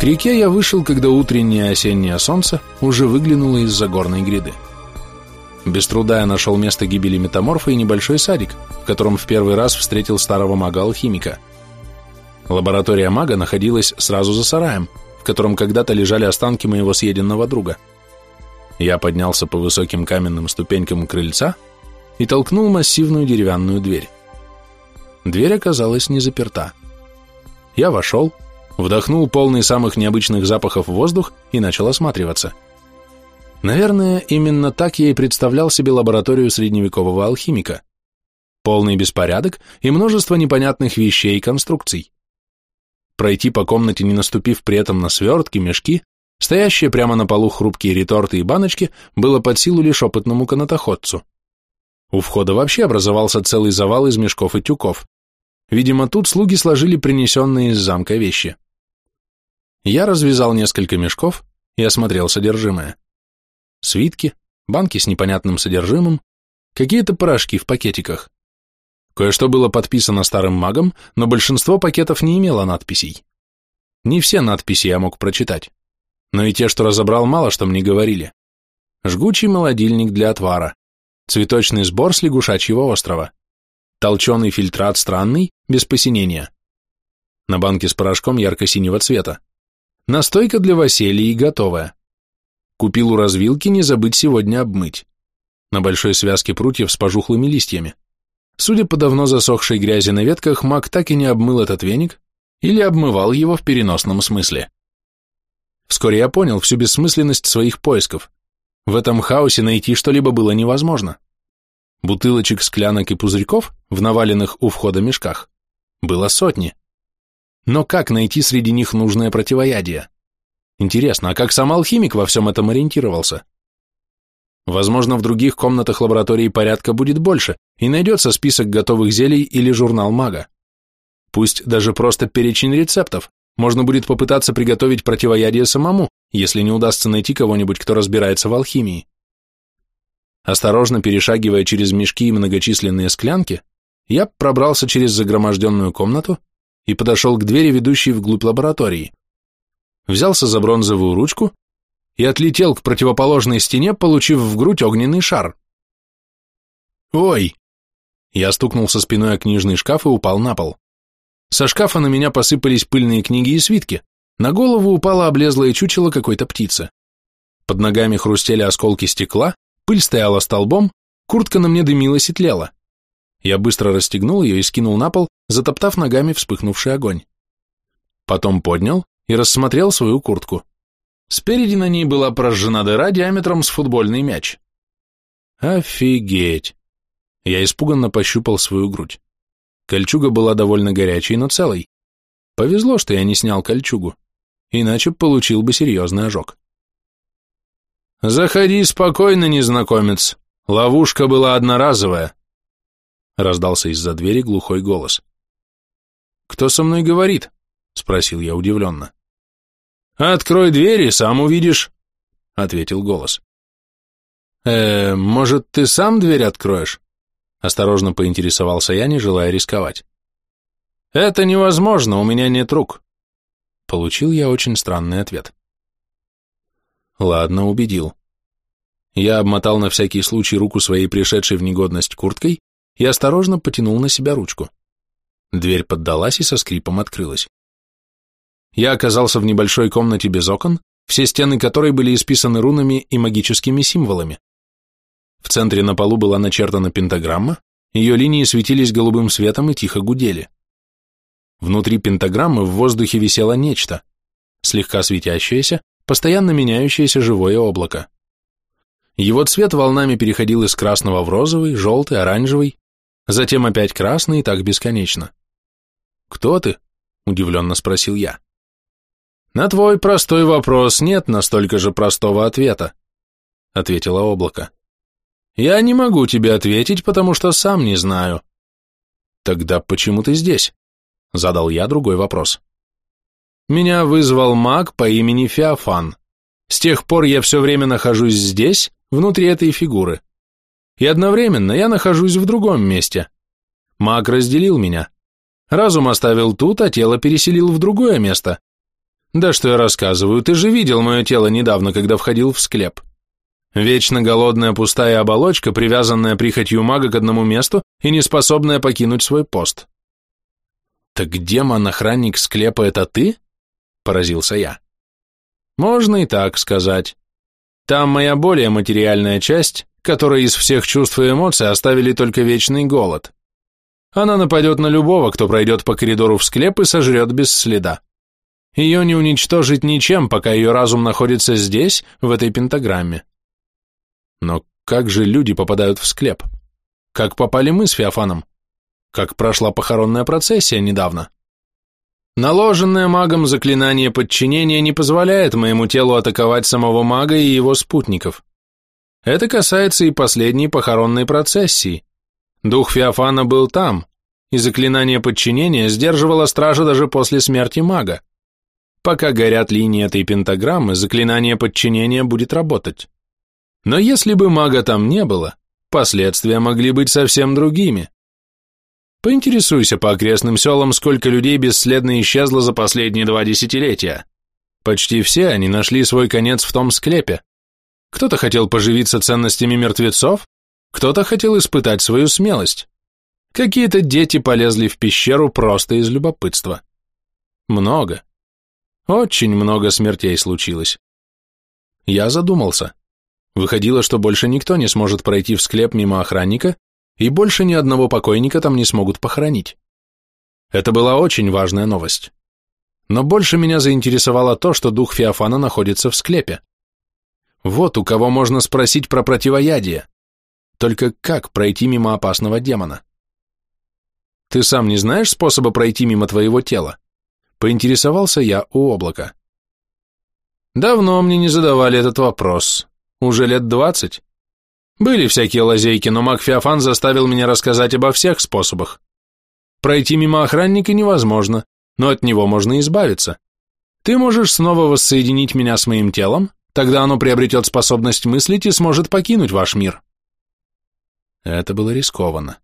К реке я вышел, когда утреннее осеннее солнце уже выглянуло из-за горной гряды. Без труда я нашел место гибели метаморфа и небольшой садик, в котором в первый раз встретил старого мага-алхимика – Лаборатория мага находилась сразу за сараем, в котором когда-то лежали останки моего съеденного друга. Я поднялся по высоким каменным ступенькам крыльца и толкнул массивную деревянную дверь. Дверь оказалась не заперта. Я вошел, вдохнул полный самых необычных запахов воздух и начал осматриваться. Наверное, именно так я и представлял себе лабораторию средневекового алхимика. Полный беспорядок и множество непонятных вещей и конструкций пройти по комнате, не наступив при этом на свертки, мешки, стоящие прямо на полу хрупкие реторты и баночки, было под силу лишь опытному канатоходцу. У входа вообще образовался целый завал из мешков и тюков. Видимо, тут слуги сложили принесенные из замка вещи. Я развязал несколько мешков и осмотрел содержимое. Свитки, банки с непонятным содержимым, какие-то порошки в пакетиках. Кое-что было подписано старым магом, но большинство пакетов не имело надписей. Не все надписи я мог прочитать, но и те, что разобрал, мало что мне говорили. Жгучий молодильник для отвара, цветочный сбор с лягушачьего острова, толченый фильтрат странный, без посинения. На банке с порошком ярко-синего цвета. Настойка для василий готовая. Купил у развилки, не забыть сегодня обмыть. На большой связке прутьев с пожухлыми листьями. Судя по давно засохшей грязи на ветках, маг так и не обмыл этот веник или обмывал его в переносном смысле. Вскоре я понял всю бессмысленность своих поисков. В этом хаосе найти что-либо было невозможно. Бутылочек, склянок и пузырьков в наваленных у входа мешках было сотни. Но как найти среди них нужное противоядие? Интересно, а как сам алхимик во всем этом ориентировался? Возможно, в других комнатах лаборатории порядка будет больше, и найдется список готовых зелий или журнал мага. Пусть даже просто перечень рецептов. Можно будет попытаться приготовить противоядие самому, если не удастся найти кого-нибудь, кто разбирается в алхимии. Осторожно перешагивая через мешки и многочисленные склянки, я пробрался через загроможденную комнату и подошел к двери, ведущей вглубь лаборатории. Взялся за бронзовую ручку и отлетел к противоположной стене, получив в грудь огненный шар. «Ой!» Я стукнулся спиной о книжный шкаф и упал на пол. Со шкафа на меня посыпались пыльные книги и свитки. На голову упало облезлое чучело какой-то птицы. Под ногами хрустели осколки стекла, пыль стояла столбом, куртка на мне дымилась и тлела. Я быстро расстегнул ее и скинул на пол, затоптав ногами вспыхнувший огонь. Потом поднял и рассмотрел свою куртку. Спереди на ней была прожжена дыра диаметром с футбольный мяч. Офигеть! Я испуганно пощупал свою грудь. Кольчуга была довольно горячей, но целой. Повезло, что я не снял кольчугу, иначе получил бы серьезный ожог. «Заходи спокойно, незнакомец. Ловушка была одноразовая», — раздался из-за двери глухой голос. «Кто со мной говорит?» — спросил я удивленно. «Открой дверь и сам увидишь», — ответил голос. «Э, может, ты сам дверь откроешь?» Осторожно поинтересовался я, не желая рисковать. «Это невозможно, у меня нет рук». Получил я очень странный ответ. Ладно, убедил. Я обмотал на всякий случай руку своей пришедшей в негодность курткой и осторожно потянул на себя ручку. Дверь поддалась и со скрипом открылась. Я оказался в небольшой комнате без окон, все стены которой были исписаны рунами и магическими символами. В центре на полу была начертана пентаграмма, ее линии светились голубым светом и тихо гудели. Внутри пентаграммы в воздухе висело нечто, слегка светящееся, постоянно меняющееся живое облако. Его цвет волнами переходил из красного в розовый, желтый, оранжевый, затем опять красный и так бесконечно. «Кто ты?» – удивленно спросил я. «На твой простой вопрос нет настолько же простого ответа», — ответило облако. «Я не могу тебе ответить, потому что сам не знаю». «Тогда почему ты здесь?» — задал я другой вопрос. «Меня вызвал маг по имени Феофан. С тех пор я все время нахожусь здесь, внутри этой фигуры. И одновременно я нахожусь в другом месте. Маг разделил меня. Разум оставил тут, а тело переселил в другое место, да что я рассказываю, ты же видел мое тело недавно, когда входил в склеп. Вечно голодная пустая оболочка, привязанная прихотью мага к одному месту и не способная покинуть свой пост. Так демон-охранник склепа это ты? Поразился я. Можно и так сказать. Там моя более материальная часть, которая из всех чувств и эмоций оставили только вечный голод. Она нападет на любого, кто пройдет по коридору в склеп и сожрет без следа. Ее не уничтожить ничем, пока ее разум находится здесь, в этой пентаграмме. Но как же люди попадают в склеп? Как попали мы с Феофаном? Как прошла похоронная процессия недавно? Наложенное магом заклинание подчинения не позволяет моему телу атаковать самого мага и его спутников. Это касается и последней похоронной процессии. Дух Феофана был там, и заклинание подчинения сдерживало стража даже после смерти мага. Пока горят линии этой пентаграммы, заклинание подчинения будет работать. Но если бы мага там не было, последствия могли быть совсем другими. Поинтересуйся по окрестным селам, сколько людей бесследно исчезло за последние два десятилетия. Почти все они нашли свой конец в том склепе. Кто-то хотел поживиться ценностями мертвецов, кто-то хотел испытать свою смелость. Какие-то дети полезли в пещеру просто из любопытства. Много. Очень много смертей случилось. Я задумался. Выходило, что больше никто не сможет пройти в склеп мимо охранника, и больше ни одного покойника там не смогут похоронить. Это была очень важная новость. Но больше меня заинтересовало то, что дух Феофана находится в склепе. Вот у кого можно спросить про противоядие. Только как пройти мимо опасного демона? Ты сам не знаешь способа пройти мимо твоего тела? Поинтересовался я у облака. Давно мне не задавали этот вопрос. Уже лет двадцать. Были всякие лазейки, но маг Феофан заставил меня рассказать обо всех способах. Пройти мимо охранника невозможно, но от него можно избавиться. Ты можешь снова воссоединить меня с моим телом, тогда оно приобретет способность мыслить и сможет покинуть ваш мир. Это было рискованно.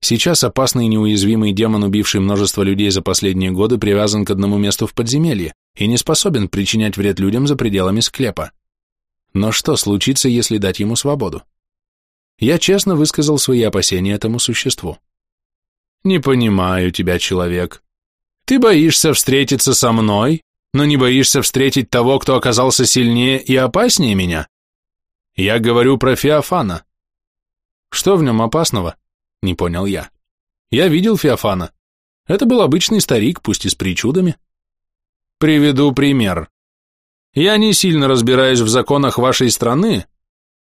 Сейчас опасный и неуязвимый демон, убивший множество людей за последние годы, привязан к одному месту в подземелье и не способен причинять вред людям за пределами склепа. Но что случится, если дать ему свободу? Я честно высказал свои опасения этому существу. «Не понимаю тебя, человек. Ты боишься встретиться со мной, но не боишься встретить того, кто оказался сильнее и опаснее меня? Я говорю про Феофана. Что в нем опасного? Не понял я. Я видел Феофана. Это был обычный старик, пусть и с причудами. Приведу пример. Я не сильно разбираюсь в законах вашей страны,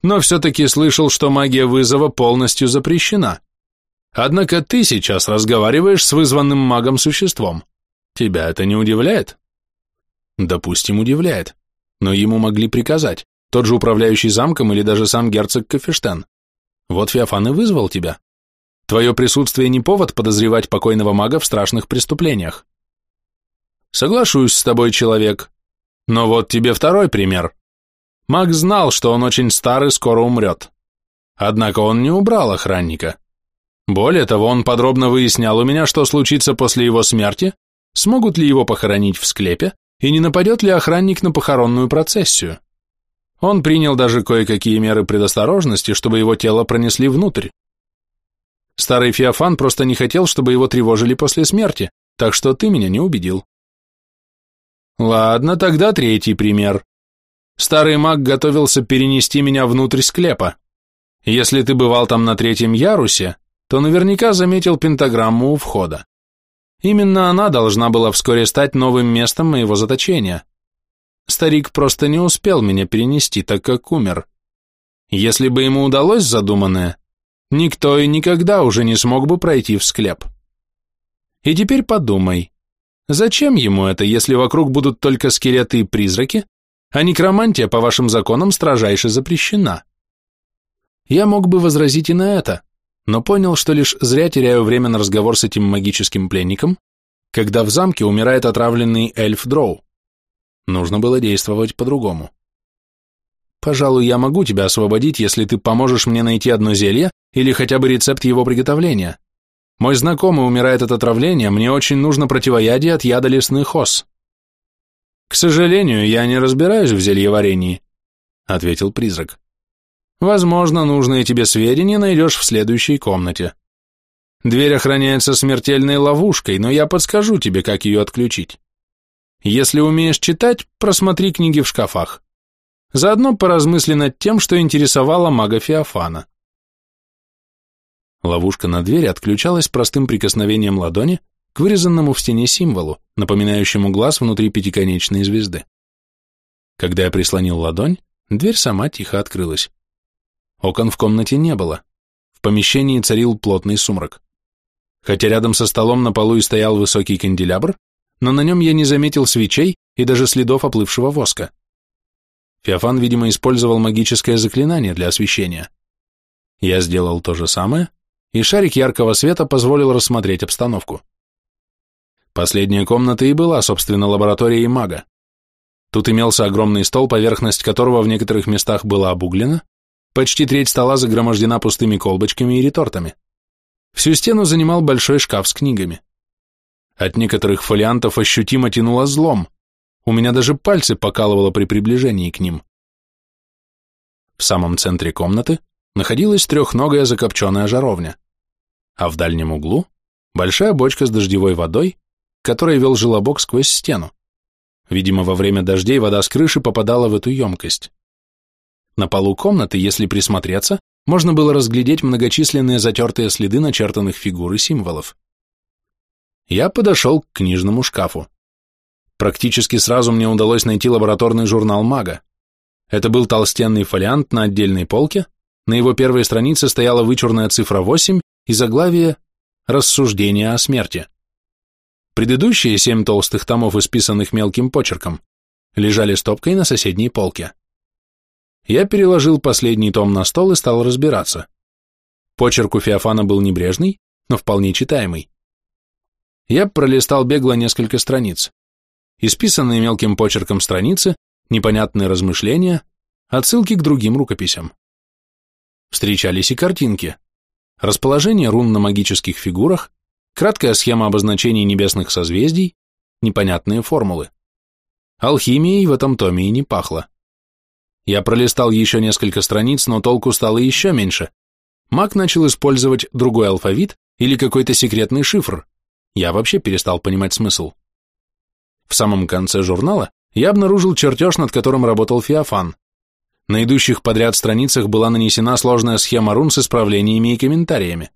но все-таки слышал, что магия вызова полностью запрещена. Однако ты сейчас разговариваешь с вызванным магом-существом. Тебя это не удивляет? Допустим, удивляет. Но ему могли приказать, тот же управляющий замком или даже сам герцог Кафештен. Вот Феофан и вызвал тебя. Твое присутствие не повод подозревать покойного мага в страшных преступлениях. Соглашусь с тобой, человек. Но вот тебе второй пример. Маг знал, что он очень стар и скоро умрет. Однако он не убрал охранника. Более того, он подробно выяснял у меня, что случится после его смерти, смогут ли его похоронить в склепе, и не нападет ли охранник на похоронную процессию. Он принял даже кое-какие меры предосторожности, чтобы его тело пронесли внутрь. Старый Феофан просто не хотел, чтобы его тревожили после смерти, так что ты меня не убедил. Ладно, тогда третий пример. Старый маг готовился перенести меня внутрь склепа. Если ты бывал там на третьем ярусе, то наверняка заметил пентаграмму у входа. Именно она должна была вскоре стать новым местом моего заточения. Старик просто не успел меня перенести, так как умер. Если бы ему удалось задуманное, никто и никогда уже не смог бы пройти в склеп. И теперь подумай, зачем ему это, если вокруг будут только скелеты и призраки, а некромантия по вашим законам строжайше запрещена? Я мог бы возразить и на это, но понял, что лишь зря теряю время на разговор с этим магическим пленником, когда в замке умирает отравленный эльф Дроу. Нужно было действовать по-другому. Пожалуй, я могу тебя освободить, если ты поможешь мне найти одно зелье или хотя бы рецепт его приготовления. Мой знакомый умирает от отравления, мне очень нужно противоядие от яда лесных ос. К сожалению, я не разбираюсь в зельеварении, ответил призрак. Возможно, нужные тебе сведения найдешь в следующей комнате. Дверь охраняется смертельной ловушкой, но я подскажу тебе, как ее отключить. Если умеешь читать, просмотри книги в шкафах. Заодно поразмысли над тем, что интересовало мага Феофана. Ловушка на двери отключалась простым прикосновением ладони к вырезанному в стене символу, напоминающему глаз внутри пятиконечной звезды. Когда я прислонил ладонь, дверь сама тихо открылась. Окон в комнате не было. В помещении царил плотный сумрак. Хотя рядом со столом на полу и стоял высокий канделябр, но на нем я не заметил свечей и даже следов оплывшего воска. Феофан, видимо, использовал магическое заклинание для освещения. Я сделал то же самое, и шарик яркого света позволил рассмотреть обстановку. Последняя комната и была, собственно, лабораторией мага. Тут имелся огромный стол, поверхность которого в некоторых местах была обуглена, почти треть стола загромождена пустыми колбочками и ретортами. Всю стену занимал большой шкаф с книгами. От некоторых фолиантов ощутимо тянуло злом, у меня даже пальцы покалывало при приближении к ним. В самом центре комнаты находилась трехногая закопченная жаровня, а в дальнем углу большая бочка с дождевой водой, которой вел желобок сквозь стену. Видимо, во время дождей вода с крыши попадала в эту емкость. На полу комнаты, если присмотреться, можно было разглядеть многочисленные затертые следы начертанных фигур и символов. Я подошел к книжному шкафу. Практически сразу мне удалось найти лабораторный журнал мага. Это был толстенный фолиант на отдельной полке, на его первой странице стояла вычурная цифра 8 и заглавие «Рассуждения о смерти». Предыдущие семь толстых томов, исписанных мелким почерком, лежали стопкой на соседней полке. Я переложил последний том на стол и стал разбираться. Почерк у Феофана был небрежный, но вполне читаемый. Я пролистал бегло несколько страниц. Исписанные мелким почерком страницы, непонятные размышления, отсылки к другим рукописям. Встречались и картинки. Расположение рун на магических фигурах, краткая схема обозначений небесных созвездий, непонятные формулы. Алхимией в этом томе и не пахло. Я пролистал еще несколько страниц, но толку стало еще меньше. Маг начал использовать другой алфавит или какой-то секретный шифр. Я вообще перестал понимать смысл. В самом конце журнала я обнаружил чертеж, над которым работал Феофан. На идущих подряд страницах была нанесена сложная схема рун с исправлениями и комментариями.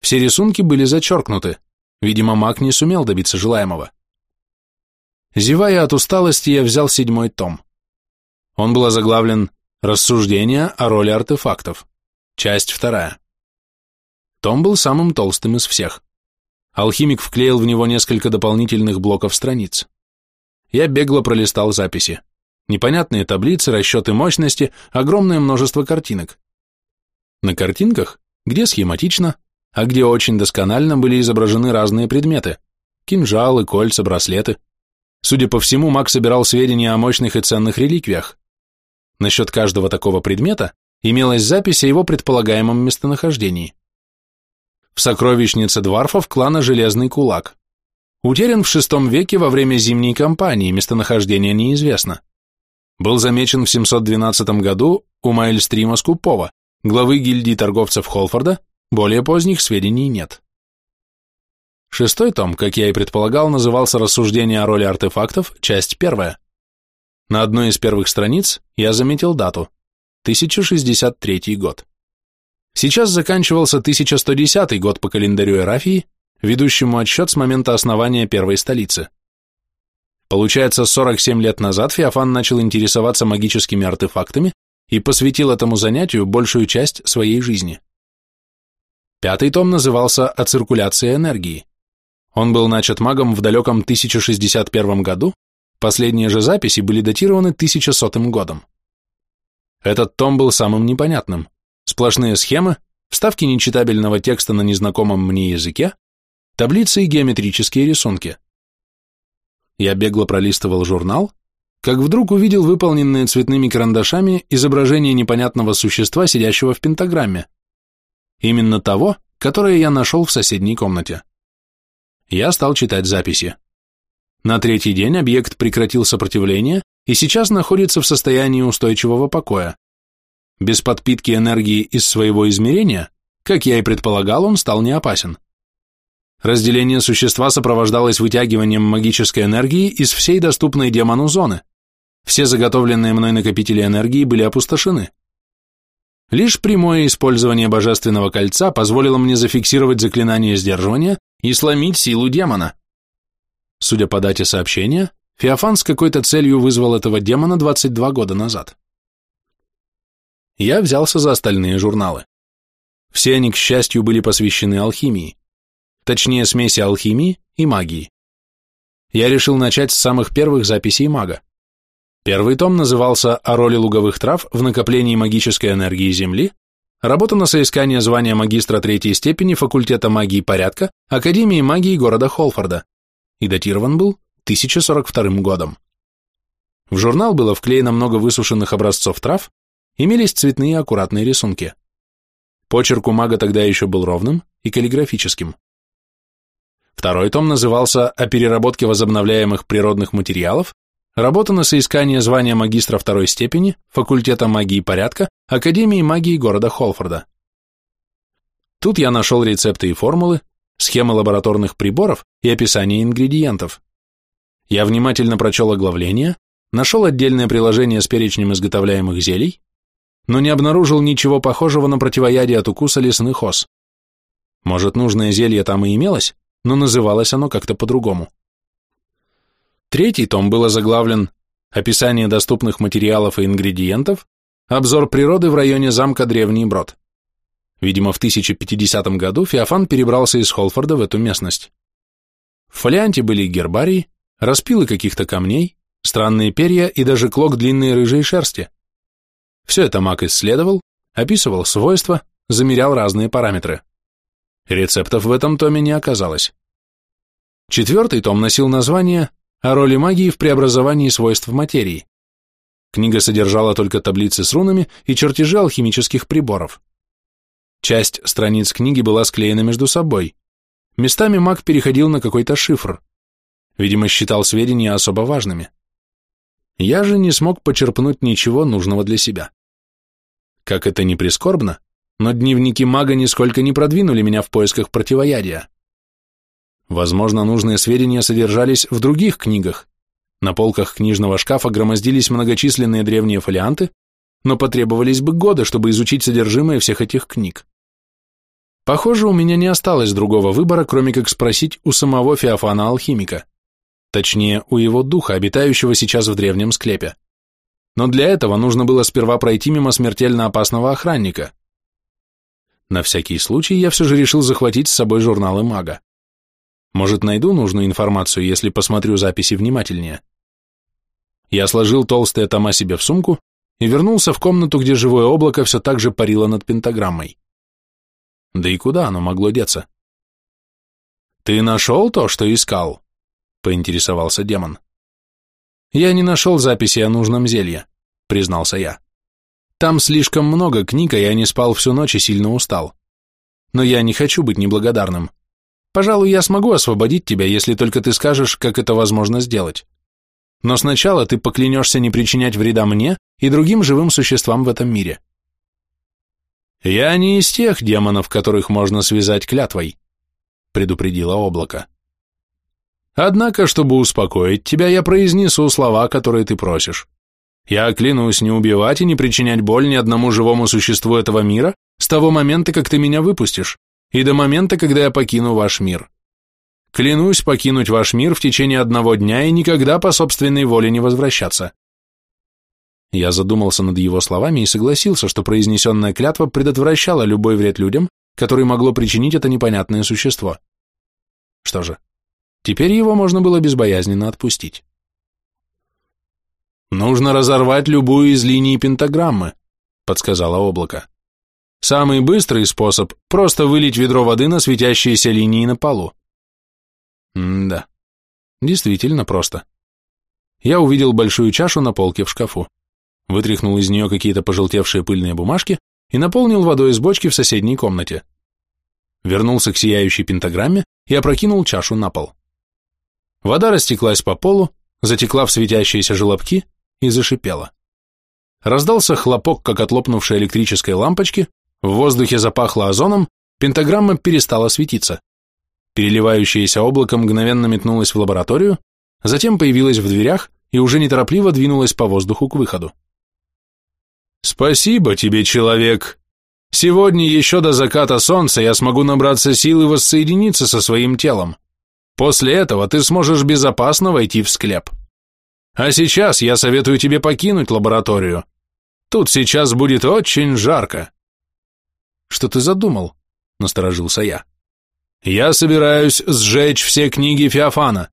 Все рисунки были зачеркнуты. Видимо, маг не сумел добиться желаемого. Зевая от усталости, я взял седьмой том. Он был озаглавлен «Рассуждения о роли артефактов». Часть вторая. Том был самым толстым из всех. Алхимик вклеил в него несколько дополнительных блоков страниц. Я бегло пролистал записи. Непонятные таблицы, расчеты мощности, огромное множество картинок. На картинках, где схематично, а где очень досконально были изображены разные предметы. Кинжалы, кольца, браслеты. Судя по всему, маг собирал сведения о мощных и ценных реликвиях. Насчет каждого такого предмета имелась запись о его предполагаемом местонахождении. В сокровищнице дворфов клана Железный Кулак. Утерян в VI веке во время зимней кампании, местонахождение неизвестно. Был замечен в 712 году у Майльстрима Скупова, главы гильдии торговцев Холфорда, более поздних сведений нет. Шестой том, как я и предполагал, назывался «Рассуждение о роли артефактов», часть первая. На одной из первых страниц я заметил дату – 1063 год. Сейчас заканчивался 1110 год по календарю Эрафии, ведущему отсчет с момента основания первой столицы. Получается, 47 лет назад Феофан начал интересоваться магическими артефактами и посвятил этому занятию большую часть своей жизни. Пятый том назывался «О циркуляции энергии». Он был начат магом в далеком 1061 году, последние же записи были датированы 1100 годом. Этот том был самым непонятным. Сплошные схемы, вставки нечитабельного текста на незнакомом мне языке, таблицы и геометрические рисунки. Я бегло пролистывал журнал, как вдруг увидел выполненные цветными карандашами изображение непонятного существа, сидящего в пентаграмме. Именно того, которое я нашел в соседней комнате. Я стал читать записи. На третий день объект прекратил сопротивление и сейчас находится в состоянии устойчивого покоя. Без подпитки энергии из своего измерения, как я и предполагал, он стал не опасен. Разделение существа сопровождалось вытягиванием магической энергии из всей доступной демону зоны. Все заготовленные мной накопители энергии были опустошены. Лишь прямое использование божественного кольца позволило мне зафиксировать заклинание сдерживания и сломить силу демона. Судя по дате сообщения, Феофан с какой-то целью вызвал этого демона 22 года назад. Я взялся за остальные журналы. Все они, к счастью, были посвящены алхимии. Точнее, смеси алхимии и магии. Я решил начать с самых первых записей мага. Первый том назывался «О роли луговых трав в накоплении магической энергии Земли», работа на соискание звания магистра третьей степени факультета магии порядка Академии магии города Холфорда, и датирован был 1042 годом. В журнал было вклеено много высушенных образцов трав, имелись цветные аккуратные рисунки. Почерк у мага тогда еще был ровным и каллиграфическим. Второй том назывался «О переработке возобновляемых природных материалов», работа на соискание звания магистра второй степени, факультета магии порядка, Академии магии города Холфорда. Тут я нашел рецепты и формулы, схемы лабораторных приборов и описание ингредиентов. Я внимательно прочел оглавление, нашел отдельное приложение с перечнем изготовляемых зелий, но не обнаружил ничего похожего на противоядие от укуса лесных ос. Может, нужное зелье там и имелось, но называлось оно как-то по-другому. Третий том был озаглавлен «Описание доступных материалов и ингредиентов. Обзор природы в районе замка Древний Брод». Видимо, в 1050 году Феофан перебрался из Холфорда в эту местность. В фолианте были гербарии, распилы каких-то камней, странные перья и даже клок длинной рыжей шерсти. Все это маг исследовал, описывал свойства, замерял разные параметры. Рецептов в этом томе не оказалось. Четвертый том носил название «О роли магии в преобразовании свойств материи». Книга содержала только таблицы с рунами и чертежи алхимических приборов. Часть страниц книги была склеена между собой. Местами маг переходил на какой-то шифр. Видимо, считал сведения особо важными. Я же не смог почерпнуть ничего нужного для себя. Как это ни прискорбно, но дневники мага нисколько не продвинули меня в поисках противоядия. Возможно, нужные сведения содержались в других книгах. На полках книжного шкафа громоздились многочисленные древние фолианты, но потребовались бы годы, чтобы изучить содержимое всех этих книг. Похоже, у меня не осталось другого выбора, кроме как спросить у самого Феофана-алхимика. Точнее, у его духа, обитающего сейчас в древнем склепе. Но для этого нужно было сперва пройти мимо смертельно опасного охранника. На всякий случай я все же решил захватить с собой журналы мага. Может, найду нужную информацию, если посмотрю записи внимательнее. Я сложил толстые тома себе в сумку и вернулся в комнату, где живое облако все так же парило над пентаграммой. Да и куда оно могло деться? «Ты нашел то, что искал?» — поинтересовался демон. «Я не нашел записи о нужном зелье», — признался я. «Там слишком много книг, а я не спал всю ночь и сильно устал. Но я не хочу быть неблагодарным. Пожалуй, я смогу освободить тебя, если только ты скажешь, как это возможно сделать. Но сначала ты поклянешься не причинять вреда мне и другим живым существам в этом мире. «Я не из тех демонов, которых можно связать клятвой», — предупредило облако. «Однако, чтобы успокоить тебя, я произнесу слова, которые ты просишь. Я клянусь не убивать и не причинять боль ни одному живому существу этого мира с того момента, как ты меня выпустишь, и до момента, когда я покину ваш мир. Клянусь покинуть ваш мир в течение одного дня и никогда по собственной воле не возвращаться. Я задумался над его словами и согласился, что произнесенная клятва предотвращала любой вред людям, который могло причинить это непонятное существо. Что же, теперь его можно было безбоязненно отпустить. «Нужно разорвать любую из линий пентаграммы», — подсказало облако. «Самый быстрый способ — просто вылить ведро воды на светящиеся линии на полу». Да, действительно просто. Я увидел большую чашу на полке в шкафу вытряхнул из нее какие-то пожелтевшие пыльные бумажки и наполнил водой из бочки в соседней комнате. Вернулся к сияющей пентаграмме и опрокинул чашу на пол. Вода растеклась по полу, затекла в светящиеся желобки и зашипела. Раздался хлопок, как от лопнувшей электрической лампочки, в воздухе запахло озоном, пентаграмма перестала светиться. Переливающееся облако мгновенно метнулось в лабораторию, затем появилось в дверях и уже неторопливо двинулось по воздуху к выходу. «Спасибо тебе, человек. Сегодня еще до заката солнца я смогу набраться сил и воссоединиться со своим телом. После этого ты сможешь безопасно войти в склеп. А сейчас я советую тебе покинуть лабораторию. Тут сейчас будет очень жарко». «Что ты задумал?» – насторожился я. «Я собираюсь сжечь все книги Феофана.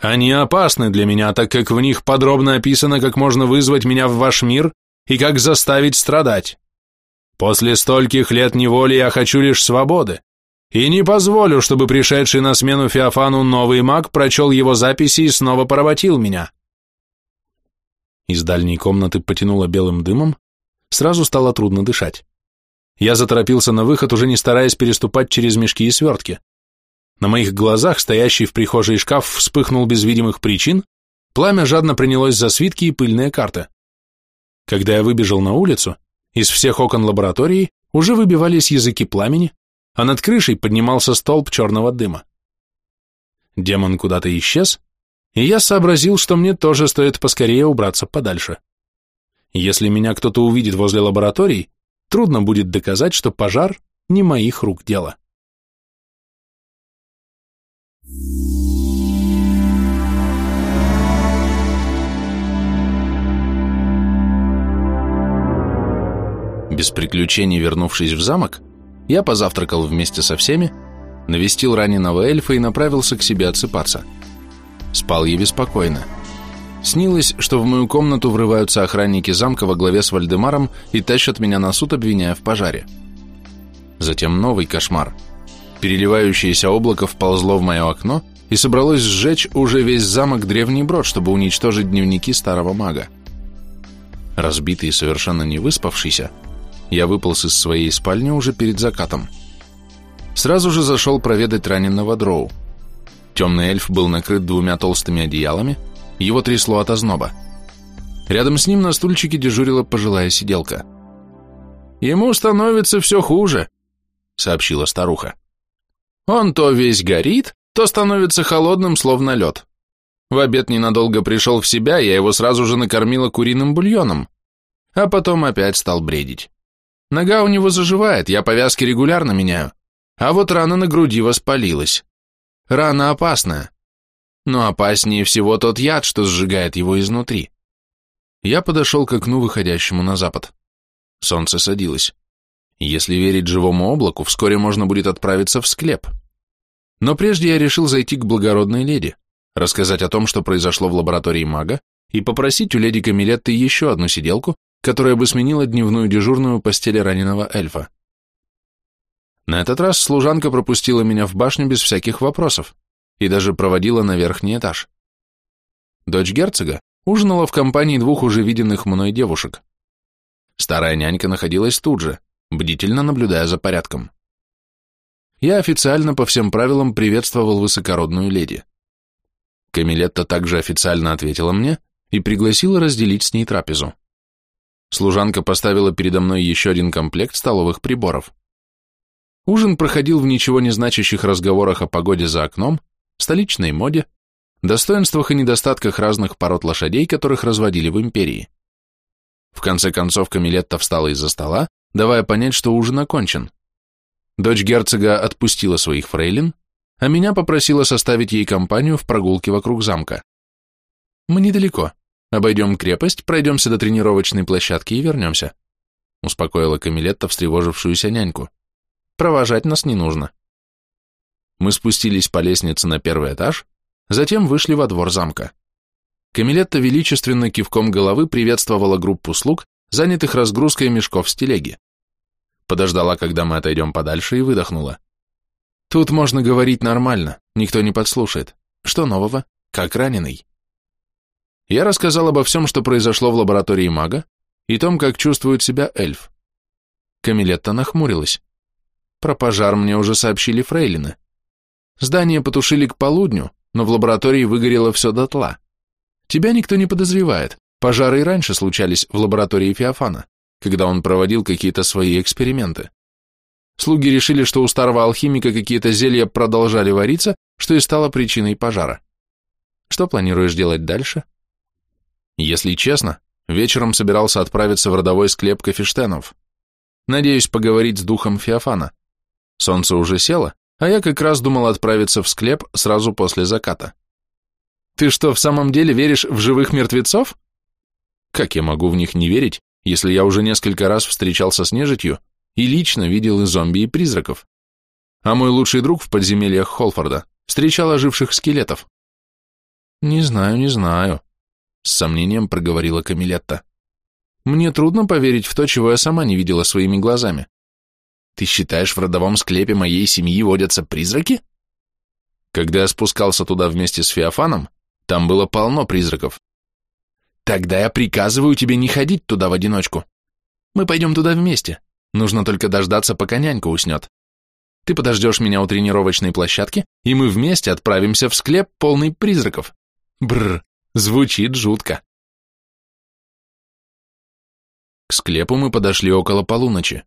Они опасны для меня, так как в них подробно описано, как можно вызвать меня в ваш мир и как заставить страдать. После стольких лет неволи я хочу лишь свободы, и не позволю, чтобы пришедший на смену Феофану новый маг прочел его записи и снова поработил меня. Из дальней комнаты потянуло белым дымом, сразу стало трудно дышать. Я заторопился на выход, уже не стараясь переступать через мешки и свертки. На моих глазах стоящий в прихожей шкаф вспыхнул без видимых причин, пламя жадно принялось за свитки и пыльные карты. Когда я выбежал на улицу, из всех окон лаборатории уже выбивались языки пламени, а над крышей поднимался столб черного дыма. Демон куда-то исчез, и я сообразил, что мне тоже стоит поскорее убраться подальше. Если меня кто-то увидит возле лабораторий, трудно будет доказать, что пожар не моих рук дело. Без приключений вернувшись в замок, я позавтракал вместе со всеми, навестил раненого эльфа и направился к себе отсыпаться. Спал я беспокойно. Снилось, что в мою комнату врываются охранники замка во главе с Вальдемаром и тащат меня на суд, обвиняя в пожаре. Затем новый кошмар. Переливающееся облако вползло в мое окно и собралось сжечь уже весь замок Древний Брод, чтобы уничтожить дневники старого мага. Разбитый и совершенно не выспавшийся, я выполз из своей спальни уже перед закатом. Сразу же зашел проведать раненого дроу. Темный эльф был накрыт двумя толстыми одеялами, его трясло от озноба. Рядом с ним на стульчике дежурила пожилая сиделка. «Ему становится все хуже», — сообщила старуха. «Он то весь горит, то становится холодным, словно лед. В обед ненадолго пришел в себя, я его сразу же накормила куриным бульоном, а потом опять стал бредить. Нога у него заживает, я повязки регулярно меняю. А вот рана на груди воспалилась. Рана опасная. Но опаснее всего тот яд, что сжигает его изнутри. Я подошел к окну, выходящему на запад. Солнце садилось. Если верить живому облаку, вскоре можно будет отправиться в склеп. Но прежде я решил зайти к благородной леди, рассказать о том, что произошло в лаборатории мага, и попросить у леди Камилетты еще одну сиделку, которая бы сменила дневную дежурную постели раненого эльфа. На этот раз служанка пропустила меня в башню без всяких вопросов и даже проводила на верхний этаж. Дочь герцога ужинала в компании двух уже виденных мной девушек. Старая нянька находилась тут же, бдительно наблюдая за порядком. Я официально по всем правилам приветствовал высокородную леди. Камилетта также официально ответила мне и пригласила разделить с ней трапезу. Служанка поставила передо мной еще один комплект столовых приборов. Ужин проходил в ничего не значащих разговорах о погоде за окном, столичной моде, достоинствах и недостатках разных пород лошадей, которых разводили в империи. В конце концов Камилетта встала из-за стола, давая понять, что ужин окончен. Дочь герцога отпустила своих фрейлин, а меня попросила составить ей компанию в прогулке вокруг замка. Мы недалеко, Обойдем крепость, пройдемся до тренировочной площадки и вернемся. Успокоила Камилетта встревожившуюся няньку. Провожать нас не нужно. Мы спустились по лестнице на первый этаж, затем вышли во двор замка. Камилетта величественно кивком головы приветствовала группу слуг, занятых разгрузкой мешков с телеги. Подождала, когда мы отойдем подальше, и выдохнула. Тут можно говорить нормально, никто не подслушает. Что нового? Как раненый? Я рассказал обо всем, что произошло в лаборатории мага, и том, как чувствует себя эльф. Камилетта нахмурилась. Про пожар мне уже сообщили фрейлины. Здание потушили к полудню, но в лаборатории выгорело все дотла. Тебя никто не подозревает. Пожары и раньше случались в лаборатории Феофана, когда он проводил какие-то свои эксперименты. Слуги решили, что у старого алхимика какие-то зелья продолжали вариться, что и стало причиной пожара. Что планируешь делать дальше? Если честно, вечером собирался отправиться в родовой склеп Кафештенов. Надеюсь поговорить с духом Феофана. Солнце уже село, а я как раз думал отправиться в склеп сразу после заката. Ты что, в самом деле веришь в живых мертвецов? Как я могу в них не верить, если я уже несколько раз встречался с нежитью и лично видел и зомби, и призраков? А мой лучший друг в подземельях Холфорда встречал оживших скелетов. Не знаю, не знаю. С сомнением проговорила Камилетта. Мне трудно поверить в то, чего я сама не видела своими глазами. Ты считаешь, в родовом склепе моей семьи водятся призраки? Когда я спускался туда вместе с Феофаном, там было полно призраков. Тогда я приказываю тебе не ходить туда в одиночку. Мы пойдем туда вместе. Нужно только дождаться, пока нянька уснет. Ты подождешь меня у тренировочной площадки, и мы вместе отправимся в склеп, полный призраков. Бррр, звучит жутко. К склепу мы подошли около полуночи.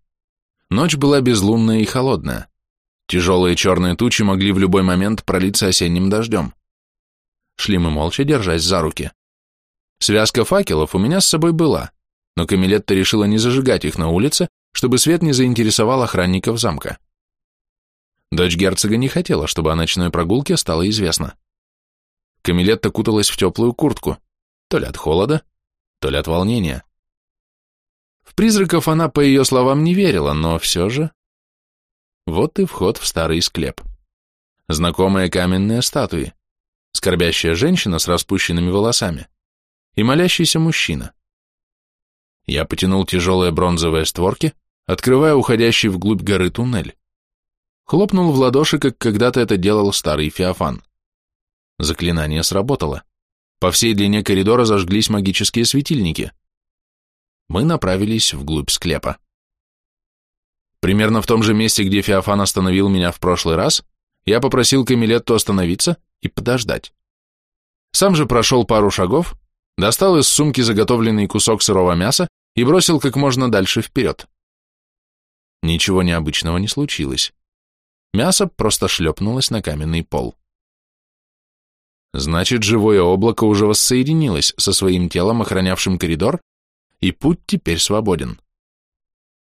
Ночь была безлунная и холодная. Тяжелые черные тучи могли в любой момент пролиться осенним дождем. Шли мы молча, держась за руки. Связка факелов у меня с собой была, но Камилетта решила не зажигать их на улице, чтобы свет не заинтересовал охранников замка. Дочь герцога не хотела, чтобы о ночной прогулке стало известно. Камилетта куталась в теплую куртку, то ли от холода, то ли от волнения. В призраков она, по ее словам, не верила, но все же... Вот и вход в старый склеп. Знакомые каменные статуи, скорбящая женщина с распущенными волосами и молящийся мужчина. Я потянул тяжелые бронзовые створки, открывая уходящий вглубь горы туннель. Хлопнул в ладоши, как когда-то это делал старый Феофан. Заклинание сработало. По всей длине коридора зажглись магические светильники. Мы направились вглубь склепа. Примерно в том же месте, где Феофан остановил меня в прошлый раз, я попросил Камилетту остановиться и подождать. Сам же прошел пару шагов, достал из сумки заготовленный кусок сырого мяса и бросил как можно дальше вперед. Ничего необычного не случилось. Мясо просто шлепнулось на каменный пол. Значит, живое облако уже воссоединилось со своим телом, охранявшим коридор, и путь теперь свободен.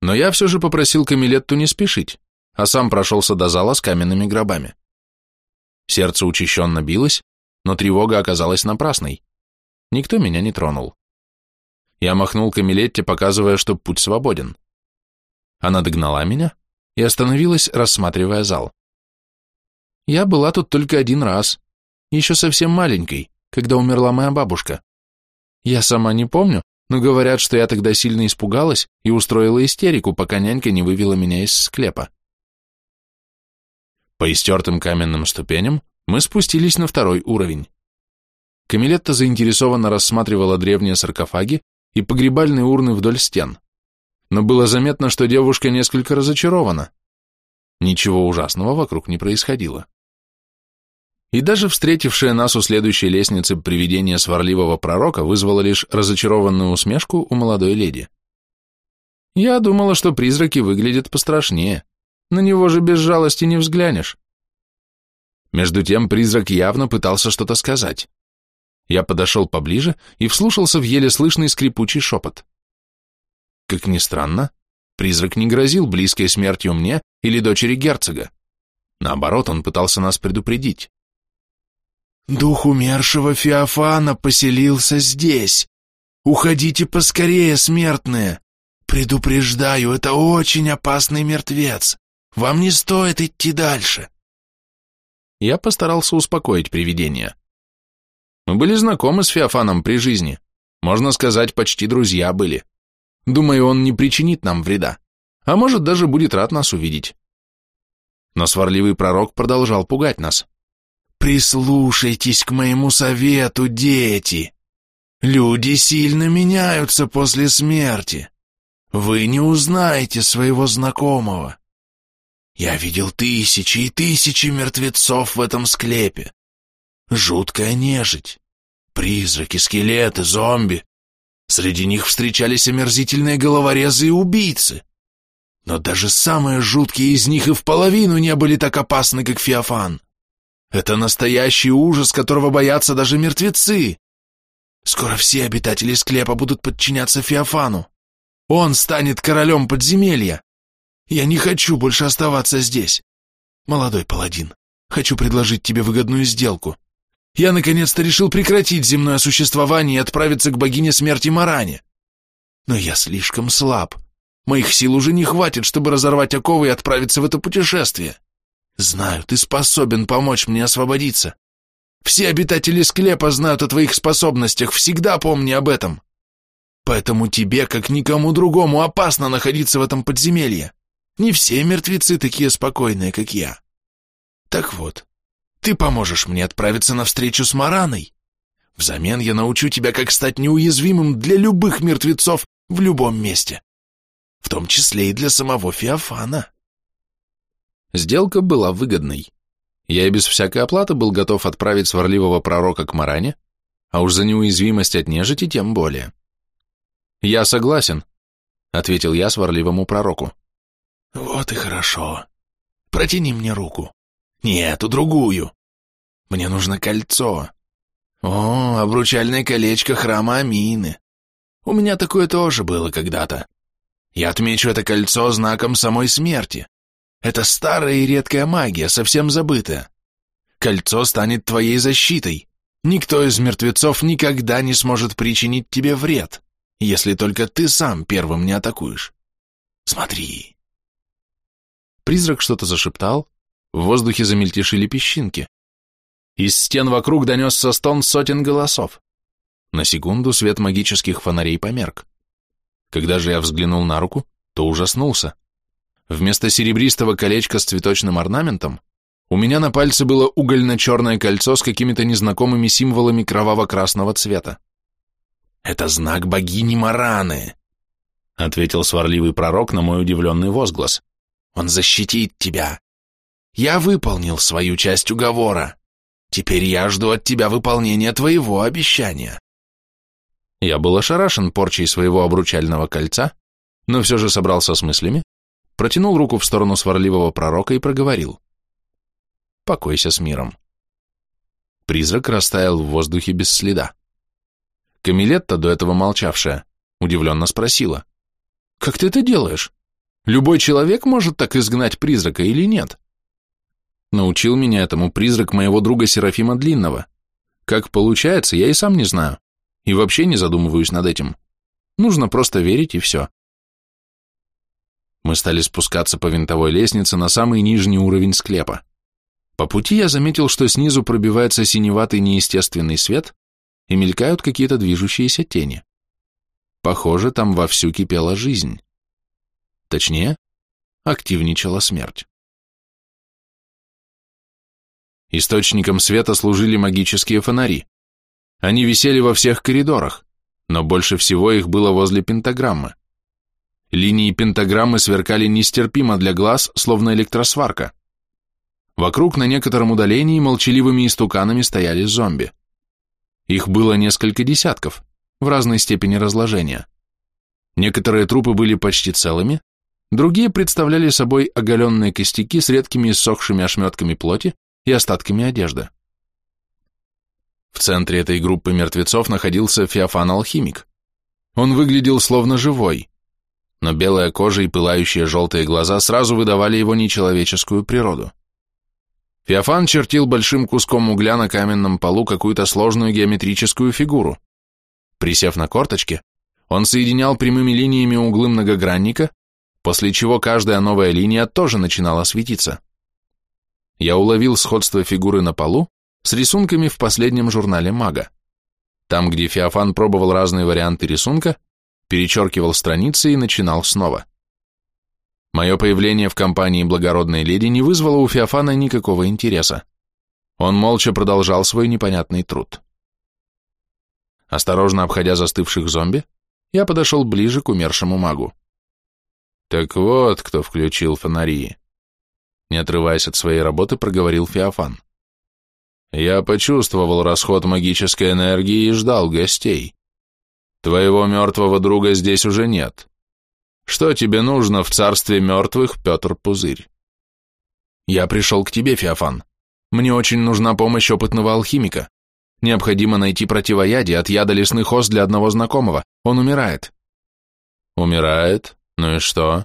Но я все же попросил Камилетту не спешить, а сам прошелся до зала с каменными гробами. Сердце учащенно билось, но тревога оказалась напрасной. Никто меня не тронул. Я махнул Камилетте, показывая, что путь свободен. Она догнала меня и остановилась, рассматривая зал. Я была тут только один раз, еще совсем маленькой, когда умерла моя бабушка. Я сама не помню, но говорят, что я тогда сильно испугалась и устроила истерику, пока нянька не вывела меня из склепа. По истертым каменным ступеням мы спустились на второй уровень. Камилетта заинтересованно рассматривала древние саркофаги и погребальные урны вдоль стен, но было заметно, что девушка несколько разочарована. Ничего ужасного вокруг не происходило. И даже встретившее нас у следующей лестницы привидение сварливого пророка вызвало лишь разочарованную усмешку у молодой леди. Я думала, что призраки выглядят пострашнее. На него же без жалости не взглянешь. Между тем призрак явно пытался что-то сказать. Я подошел поближе и вслушался в еле слышный скрипучий шепот. Как ни странно, призрак не грозил близкой смертью мне или дочери герцога. Наоборот, он пытался нас предупредить. «Дух умершего Феофана поселился здесь. Уходите поскорее, смертные. Предупреждаю, это очень опасный мертвец. Вам не стоит идти дальше». Я постарался успокоить привидение. Мы были знакомы с Феофаном при жизни. Можно сказать, почти друзья были. Думаю, он не причинит нам вреда, а может даже будет рад нас увидеть. Но сварливый пророк продолжал пугать нас. «Прислушайтесь к моему совету, дети. Люди сильно меняются после смерти. Вы не узнаете своего знакомого. Я видел тысячи и тысячи мертвецов в этом склепе. Жуткая нежить. Призраки, скелеты, зомби. Среди них встречались омерзительные головорезы и убийцы. Но даже самые жуткие из них и в половину не были так опасны, как Феофан. Это настоящий ужас, которого боятся даже мертвецы. Скоро все обитатели склепа будут подчиняться Феофану. Он станет королем подземелья. Я не хочу больше оставаться здесь. Молодой паладин, хочу предложить тебе выгодную сделку. Я наконец-то решил прекратить земное существование и отправиться к богине смерти Маране. Но я слишком слаб. Моих сил уже не хватит, чтобы разорвать оковы и отправиться в это путешествие. Знаю, ты способен помочь мне освободиться. Все обитатели склепа знают о твоих способностях, всегда помни об этом. Поэтому тебе, как никому другому, опасно находиться в этом подземелье. Не все мертвецы такие спокойные, как я. Так вот, ты поможешь мне отправиться на встречу с Мараной. Взамен я научу тебя, как стать неуязвимым для любых мертвецов в любом месте, в том числе и для самого Феофана. Сделка была выгодной. Я и без всякой оплаты был готов отправить сварливого пророка к Маране, а уж за неуязвимость от нежити тем более. «Я согласен», — ответил я сварливому пророку. «Вот и хорошо. Протяни мне руку. Нет, эту другую. Мне нужно кольцо. О, обручальное колечко храма Амины. У меня такое тоже было когда-то. Я отмечу это кольцо знаком самой смерти. Это старая и редкая магия, совсем забытая. Кольцо станет твоей защитой. Никто из мертвецов никогда не сможет причинить тебе вред, если только ты сам первым не атакуешь. Смотри. Призрак что-то зашептал, в воздухе замельтешили песчинки. Из стен вокруг донесся стон сотен голосов. На секунду свет магических фонарей померк. Когда же я взглянул на руку, то ужаснулся. Вместо серебристого колечка с цветочным орнаментом у меня на пальце было угольно-черное кольцо с какими-то незнакомыми символами кроваво-красного цвета. «Это знак богини Мараны», — ответил сварливый пророк на мой удивленный возглас. «Он защитит тебя. Я выполнил свою часть уговора. Теперь я жду от тебя выполнения твоего обещания». Я был ошарашен порчей своего обручального кольца, но все же собрался с мыслями протянул руку в сторону сварливого пророка и проговорил. «Покойся с миром». Призрак растаял в воздухе без следа. Камилетта, до этого молчавшая, удивленно спросила. «Как ты это делаешь? Любой человек может так изгнать призрака или нет?» Научил меня этому призрак моего друга Серафима Длинного. Как получается, я и сам не знаю. И вообще не задумываюсь над этим. Нужно просто верить и все. Мы стали спускаться по винтовой лестнице на самый нижний уровень склепа. По пути я заметил, что снизу пробивается синеватый неестественный свет и мелькают какие-то движущиеся тени. Похоже, там вовсю кипела жизнь. Точнее, активничала смерть. Источником света служили магические фонари. Они висели во всех коридорах, но больше всего их было возле пентаграммы. Линии пентаграммы сверкали нестерпимо для глаз, словно электросварка. Вокруг на некотором удалении молчаливыми истуканами стояли зомби. Их было несколько десятков, в разной степени разложения. Некоторые трупы были почти целыми, другие представляли собой оголенные костяки с редкими иссохшими ошметками плоти и остатками одежды. В центре этой группы мертвецов находился Феофан-алхимик. Он выглядел словно живой, но белая кожа и пылающие желтые глаза сразу выдавали его нечеловеческую природу. Феофан чертил большим куском угля на каменном полу какую-то сложную геометрическую фигуру. Присев на корточки, он соединял прямыми линиями углы многогранника, после чего каждая новая линия тоже начинала светиться. Я уловил сходство фигуры на полу с рисунками в последнем журнале «Мага». Там, где Феофан пробовал разные варианты рисунка, перечеркивал страницы и начинал снова. Мое появление в компании благородной леди не вызвало у Феофана никакого интереса. Он молча продолжал свой непонятный труд. Осторожно обходя застывших зомби, я подошел ближе к умершему магу. «Так вот, кто включил фонари», — не отрываясь от своей работы, проговорил Феофан. «Я почувствовал расход магической энергии и ждал гостей. Твоего мертвого друга здесь уже нет. Что тебе нужно в царстве мертвых, Петр Пузырь? Я пришел к тебе, Феофан. Мне очень нужна помощь опытного алхимика. Необходимо найти противоядие от яда лесных ос для одного знакомого. Он умирает. Умирает? Ну и что?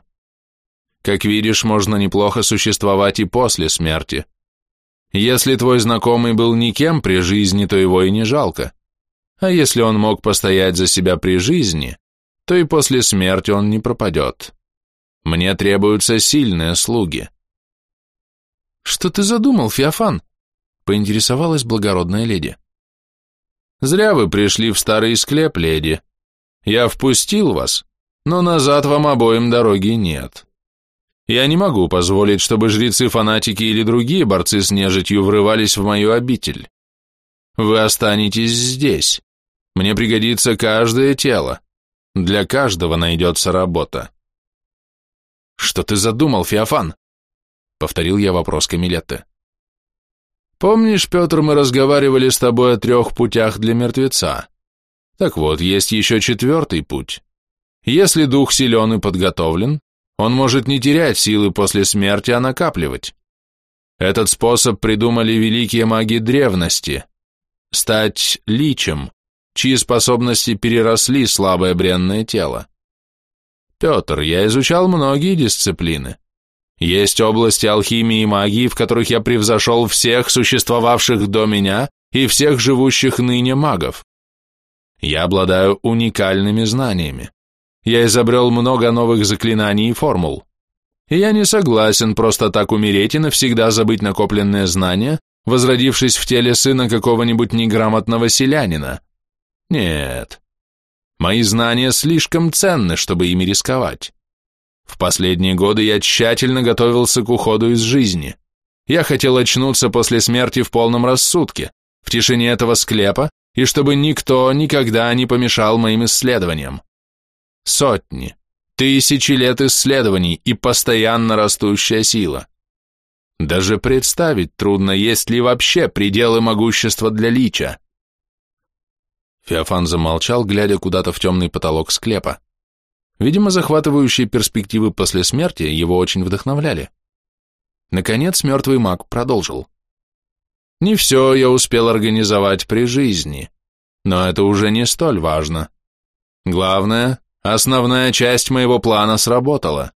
Как видишь, можно неплохо существовать и после смерти. Если твой знакомый был никем при жизни, то его и не жалко. А если он мог постоять за себя при жизни, то и после смерти он не пропадет. Мне требуются сильные слуги. Что ты задумал, Феофан? Поинтересовалась благородная леди. Зря вы пришли в старый склеп, леди. Я впустил вас, но назад вам обоим дороги нет. Я не могу позволить, чтобы жрецы-фанатики или другие борцы с нежитью врывались в мою обитель. Вы останетесь здесь. Мне пригодится каждое тело. Для каждого найдется работа. Что ты задумал, Феофан? Повторил я вопрос Камилетты. Помнишь, Петр, мы разговаривали с тобой о трех путях для мертвеца? Так вот, есть еще четвертый путь. Если дух силен и подготовлен, он может не терять силы после смерти, а накапливать. Этот способ придумали великие маги древности. Стать личем, чьи способности переросли слабое бренное тело. Петр, я изучал многие дисциплины. Есть области алхимии и магии, в которых я превзошел всех существовавших до меня и всех живущих ныне магов. Я обладаю уникальными знаниями. Я изобрел много новых заклинаний и формул. И я не согласен просто так умереть и навсегда забыть накопленные знания, возродившись в теле сына какого-нибудь неграмотного селянина. Нет. Мои знания слишком ценны, чтобы ими рисковать. В последние годы я тщательно готовился к уходу из жизни. Я хотел очнуться после смерти в полном рассудке, в тишине этого склепа, и чтобы никто никогда не помешал моим исследованиям. Сотни, тысячи лет исследований и постоянно растущая сила. Даже представить трудно, есть ли вообще пределы могущества для лича. Феофан замолчал, глядя куда-то в темный потолок склепа. Видимо, захватывающие перспективы после смерти его очень вдохновляли. Наконец мертвый маг продолжил. «Не все я успел организовать при жизни, но это уже не столь важно. Главное, основная часть моего плана сработала.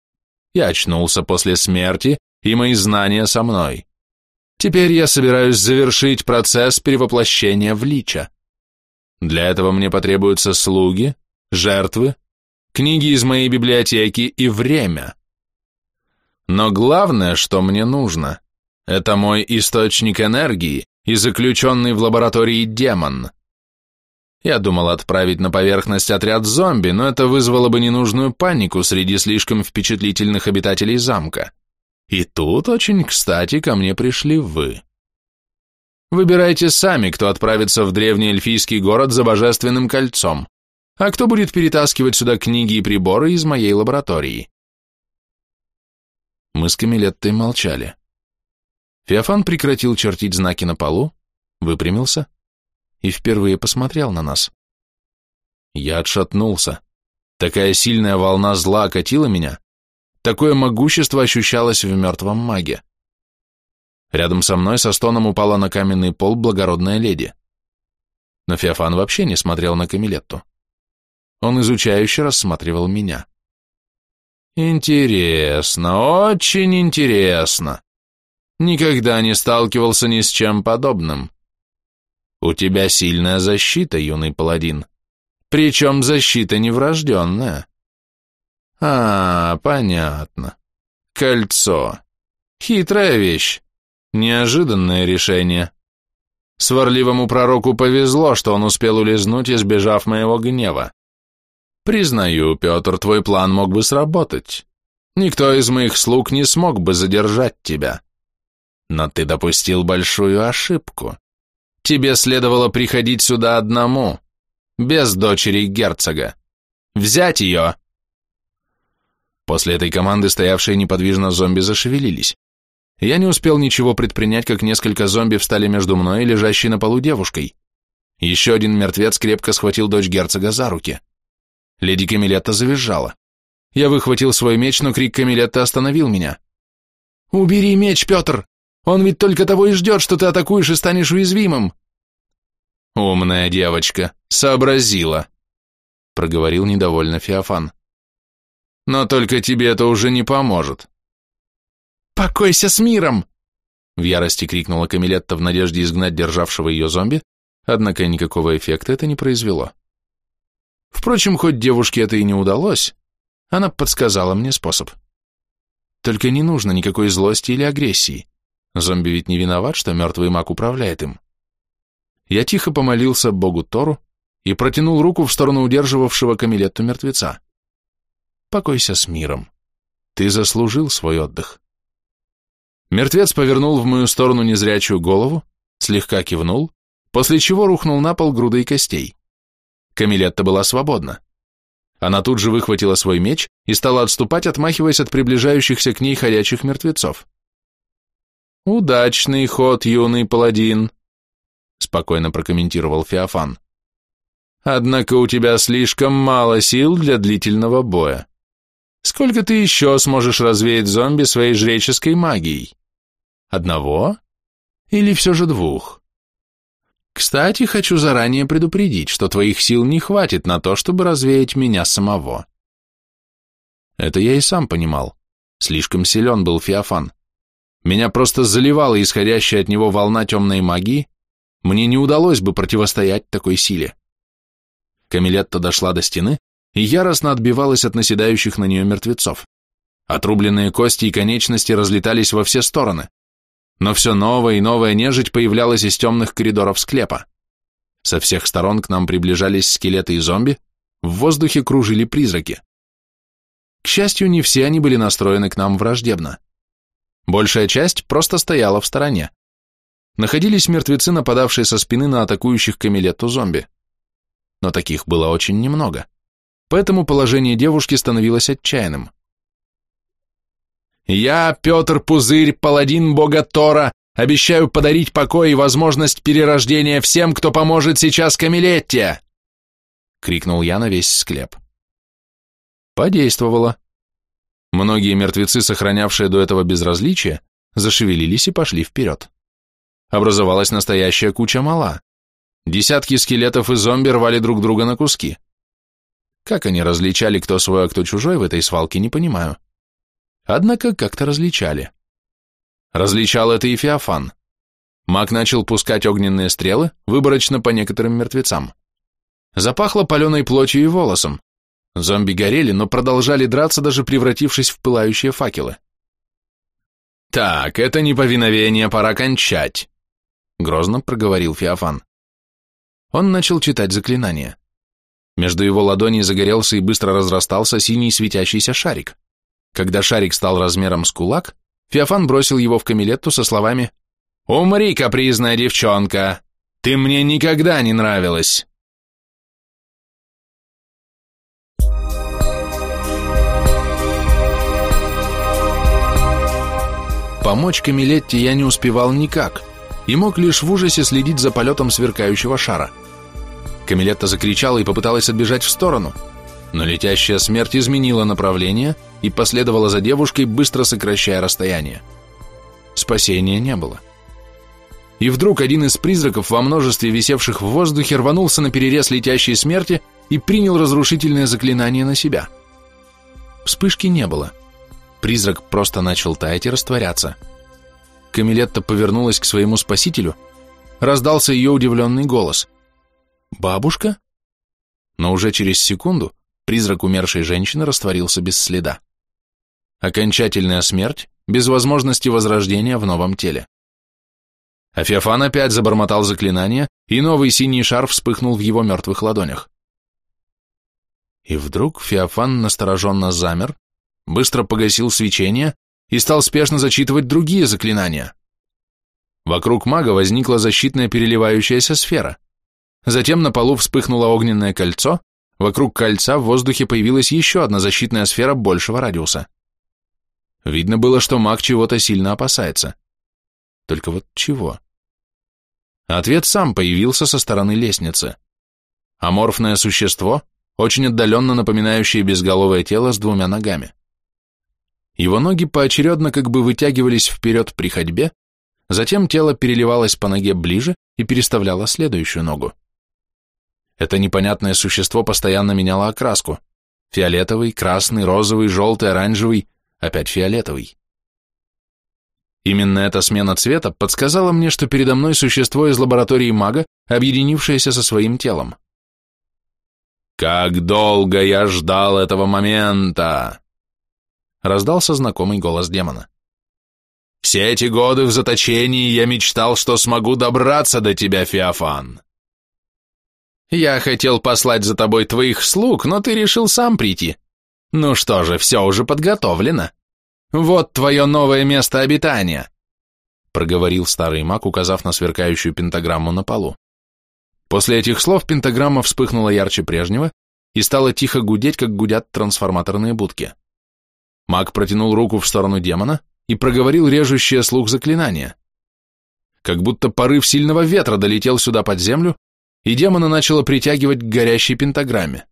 Я очнулся после смерти, и мои знания со мной. Теперь я собираюсь завершить процесс перевоплощения в лича. Для этого мне потребуются слуги, жертвы, книги из моей библиотеки и время. Но главное, что мне нужно, это мой источник энергии и заключенный в лаборатории демон. Я думал отправить на поверхность отряд зомби, но это вызвало бы ненужную панику среди слишком впечатлительных обитателей замка. И тут очень кстати ко мне пришли вы. Выбирайте сами, кто отправится в древний эльфийский город за божественным кольцом а кто будет перетаскивать сюда книги и приборы из моей лаборатории? Мы с Камилеттой молчали. Феофан прекратил чертить знаки на полу, выпрямился и впервые посмотрел на нас. Я отшатнулся. Такая сильная волна зла окатила меня, такое могущество ощущалось в мертвом маге. Рядом со мной со стоном упала на каменный пол благородная леди. Но Феофан вообще не смотрел на Камилетту. Он изучающе рассматривал меня. Интересно, очень интересно. Никогда не сталкивался ни с чем подобным. У тебя сильная защита, юный паладин. Причем защита неврожденная. А, понятно. Кольцо. Хитрая вещь. Неожиданное решение. Сварливому пророку повезло, что он успел улизнуть, избежав моего гнева. Признаю, Петр, твой план мог бы сработать. Никто из моих слуг не смог бы задержать тебя. Но ты допустил большую ошибку. Тебе следовало приходить сюда одному, без дочери герцога. Взять ее!» После этой команды стоявшие неподвижно зомби зашевелились. Я не успел ничего предпринять, как несколько зомби встали между мной и лежащей на полу девушкой. Еще один мертвец крепко схватил дочь герцога за руки. Леди Камилетта завизжала. Я выхватил свой меч, но крик Камилетта остановил меня. «Убери меч, Петр! Он ведь только того и ждет, что ты атакуешь и станешь уязвимым!» «Умная девочка, сообразила», — проговорил недовольно Феофан. «Но только тебе это уже не поможет». «Покойся с миром!» В ярости крикнула Камилетта в надежде изгнать державшего ее зомби, однако никакого эффекта это не произвело. Впрочем, хоть девушке это и не удалось, она подсказала мне способ. Только не нужно никакой злости или агрессии. Зомби ведь не виноват, что мертвый маг управляет им. Я тихо помолился богу Тору и протянул руку в сторону удерживавшего Камилетту мертвеца. «Покойся с миром. Ты заслужил свой отдых». Мертвец повернул в мою сторону незрячую голову, слегка кивнул, после чего рухнул на пол грудой костей. Камилетта была свободна. Она тут же выхватила свой меч и стала отступать, отмахиваясь от приближающихся к ней ходячих мертвецов. «Удачный ход, юный паладин», — спокойно прокомментировал Феофан. «Однако у тебя слишком мало сил для длительного боя. Сколько ты еще сможешь развеять зомби своей жреческой магией? Одного? Или все же двух?» Кстати, хочу заранее предупредить, что твоих сил не хватит на то, чтобы развеять меня самого. Это я и сам понимал. Слишком силен был Феофан. Меня просто заливала исходящая от него волна темной магии, мне не удалось бы противостоять такой силе. Камилетта дошла до стены и яростно отбивалась от наседающих на нее мертвецов. Отрубленные кости и конечности разлетались во все стороны но все новая и новая нежить появлялась из темных коридоров склепа. Со всех сторон к нам приближались скелеты и зомби, в воздухе кружили призраки. К счастью, не все они были настроены к нам враждебно. Большая часть просто стояла в стороне. Находились мертвецы, нападавшие со спины на атакующих камелетту зомби. Но таких было очень немного. Поэтому положение девушки становилось отчаянным. Я, Петр Пузырь, паладин бога Тора, обещаю подарить покой и возможность перерождения всем, кто поможет сейчас Камилетте!» Крикнул я на весь склеп. Подействовало. Многие мертвецы, сохранявшие до этого безразличие, зашевелились и пошли вперед. Образовалась настоящая куча мала. Десятки скелетов и зомби рвали друг друга на куски. Как они различали, кто свой, а кто чужой в этой свалке, не понимаю. Однако как-то различали. Различал это и Феофан. Маг начал пускать огненные стрелы, выборочно по некоторым мертвецам. Запахло паленой плотью и волосом. Зомби горели, но продолжали драться, даже превратившись в пылающие факелы. «Так, это неповиновение, пора кончать», — грозно проговорил Феофан. Он начал читать заклинание. Между его ладоней загорелся и быстро разрастался синий светящийся шарик. Когда шарик стал размером с кулак, Феофан бросил его в камилетту со словами «Умри, капризная девчонка! Ты мне никогда не нравилась!» Помочь Камилетте я не успевал никак и мог лишь в ужасе следить за полетом сверкающего шара. Камилетта закричала и попыталась отбежать в сторону – но летящая смерть изменила направление и последовала за девушкой, быстро сокращая расстояние. Спасения не было. И вдруг один из призраков во множестве висевших в воздухе рванулся на перерез летящей смерти и принял разрушительное заклинание на себя. Вспышки не было. Призрак просто начал таять и растворяться. Камилетта повернулась к своему спасителю. Раздался ее удивленный голос. «Бабушка?» Но уже через секунду призрак умершей женщины растворился без следа. Окончательная смерть, без возможности возрождения в новом теле. А опять забормотал заклинание, и новый синий шар вспыхнул в его мертвых ладонях. И вдруг Феофан настороженно замер, быстро погасил свечение и стал спешно зачитывать другие заклинания. Вокруг мага возникла защитная переливающаяся сфера. Затем на полу вспыхнуло огненное кольцо, Вокруг кольца в воздухе появилась еще одна защитная сфера большего радиуса. Видно было, что маг чего-то сильно опасается. Только вот чего? Ответ сам появился со стороны лестницы. Аморфное существо, очень отдаленно напоминающее безголовое тело с двумя ногами. Его ноги поочередно как бы вытягивались вперед при ходьбе, затем тело переливалось по ноге ближе и переставляло следующую ногу. Это непонятное существо постоянно меняло окраску. Фиолетовый, красный, розовый, желтый, оранжевый, опять фиолетовый. Именно эта смена цвета подсказала мне, что передо мной существо из лаборатории мага, объединившееся со своим телом. «Как долго я ждал этого момента!» Раздался знакомый голос демона. «Все эти годы в заточении я мечтал, что смогу добраться до тебя, Феофан. Я хотел послать за тобой твоих слуг, но ты решил сам прийти. Ну что же, все уже подготовлено. Вот твое новое место обитания, проговорил старый маг, указав на сверкающую пентаграмму на полу. После этих слов пентаграмма вспыхнула ярче прежнего и стала тихо гудеть, как гудят трансформаторные будки. Маг протянул руку в сторону демона и проговорил режущее слух заклинание. Как будто порыв сильного ветра долетел сюда под землю, и демона начало притягивать к горящей пентаграмме.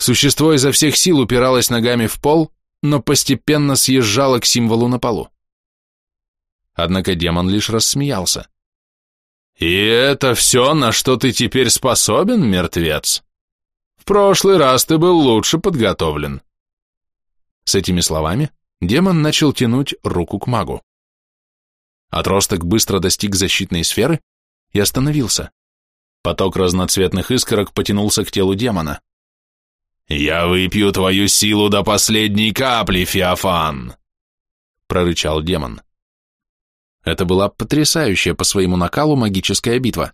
Существо изо всех сил упиралось ногами в пол, но постепенно съезжало к символу на полу. Однако демон лишь рассмеялся. «И это все, на что ты теперь способен, мертвец? В прошлый раз ты был лучше подготовлен». С этими словами демон начал тянуть руку к магу. Отросток быстро достиг защитной сферы и остановился. Поток разноцветных искорок потянулся к телу демона. «Я выпью твою силу до последней капли, Феофан!» — прорычал демон. Это была потрясающая по своему накалу магическая битва.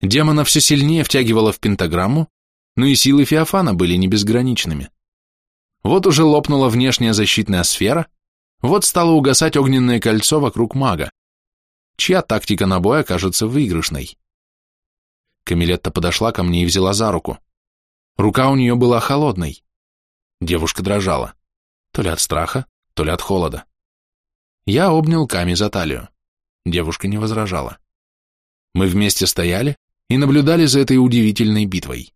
Демона все сильнее втягивало в пентаграмму, но и силы Феофана были не безграничными. Вот уже лопнула внешняя защитная сфера, вот стало угасать огненное кольцо вокруг мага. Чья тактика на бой окажется выигрышной? Камилетта подошла ко мне и взяла за руку. Рука у нее была холодной. Девушка дрожала. То ли от страха, то ли от холода. Я обнял Ками за талию. Девушка не возражала. Мы вместе стояли и наблюдали за этой удивительной битвой.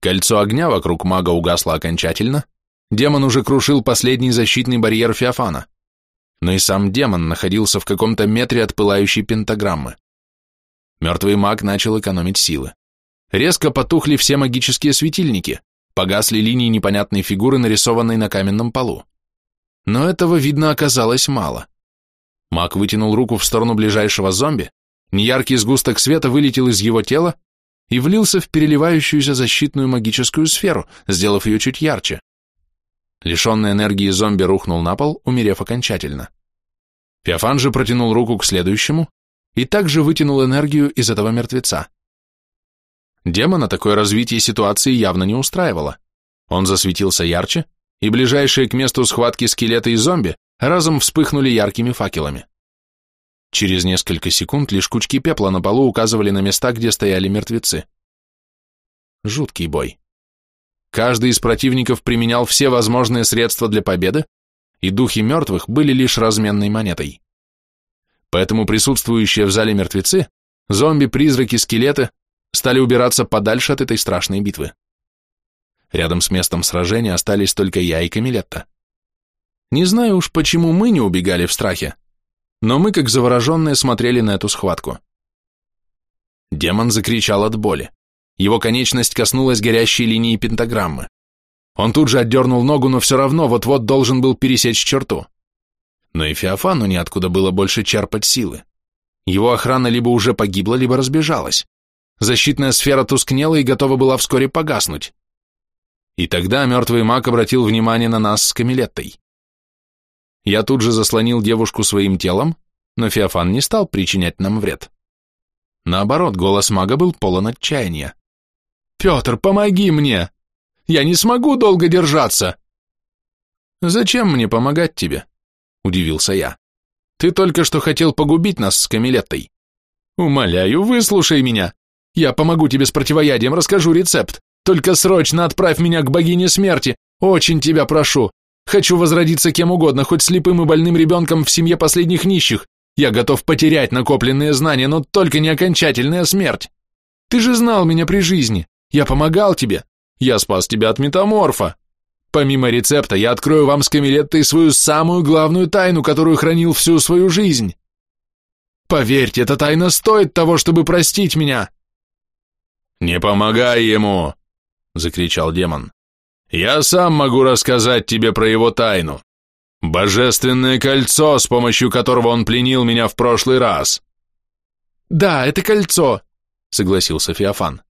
Кольцо огня вокруг мага угасло окончательно, демон уже крушил последний защитный барьер Феофана. Но и сам демон находился в каком-то метре от пылающей пентаграммы. Мертвый маг начал экономить силы. Резко потухли все магические светильники, погасли линии непонятной фигуры, нарисованной на каменном полу. Но этого, видно, оказалось мало. Маг вытянул руку в сторону ближайшего зомби, неяркий сгусток света вылетел из его тела и влился в переливающуюся защитную магическую сферу, сделав ее чуть ярче. Лишенный энергии зомби рухнул на пол, умерев окончательно. Феофан же протянул руку к следующему и также вытянул энергию из этого мертвеца. Демона такое развитие ситуации явно не устраивало. Он засветился ярче, и ближайшие к месту схватки скелеты и зомби разом вспыхнули яркими факелами. Через несколько секунд лишь кучки пепла на полу указывали на места, где стояли мертвецы. Жуткий бой. Каждый из противников применял все возможные средства для победы, и духи мертвых были лишь разменной монетой. Поэтому присутствующие в зале мертвецы, зомби, призраки, скелеты стали убираться подальше от этой страшной битвы. Рядом с местом сражения остались только я и Камилетта. Не знаю уж, почему мы не убегали в страхе, но мы, как завороженные, смотрели на эту схватку. Демон закричал от боли. Его конечность коснулась горящей линии пентаграммы. Он тут же отдернул ногу, но все равно вот-вот должен был пересечь черту. Но и Феофану неоткуда было больше черпать силы. Его охрана либо уже погибла, либо разбежалась. Защитная сфера тускнела и готова была вскоре погаснуть. И тогда мертвый маг обратил внимание на нас с Камилеттой. Я тут же заслонил девушку своим телом, но Феофан не стал причинять нам вред. Наоборот, голос мага был полон отчаяния. «Петр, помоги мне! Я не смогу долго держаться!» «Зачем мне помогать тебе?» – удивился я. «Ты только что хотел погубить нас с Камилеттой. Умоляю, выслушай меня. Я помогу тебе с противоядием, расскажу рецепт. Только срочно отправь меня к богине смерти. Очень тебя прошу. Хочу возродиться кем угодно, хоть слепым и больным ребенком в семье последних нищих. Я готов потерять накопленные знания, но только не окончательная смерть. Ты же знал меня при жизни. Я помогал тебе. Я спас тебя от метаморфа. Помимо рецепта, я открою вам с Камилеттой свою самую главную тайну, которую хранил всю свою жизнь. Поверьте, эта тайна стоит того, чтобы простить меня. Не помогай ему, закричал демон. Я сам могу рассказать тебе про его тайну. Божественное кольцо, с помощью которого он пленил меня в прошлый раз. Да, это кольцо, согласился Феофан.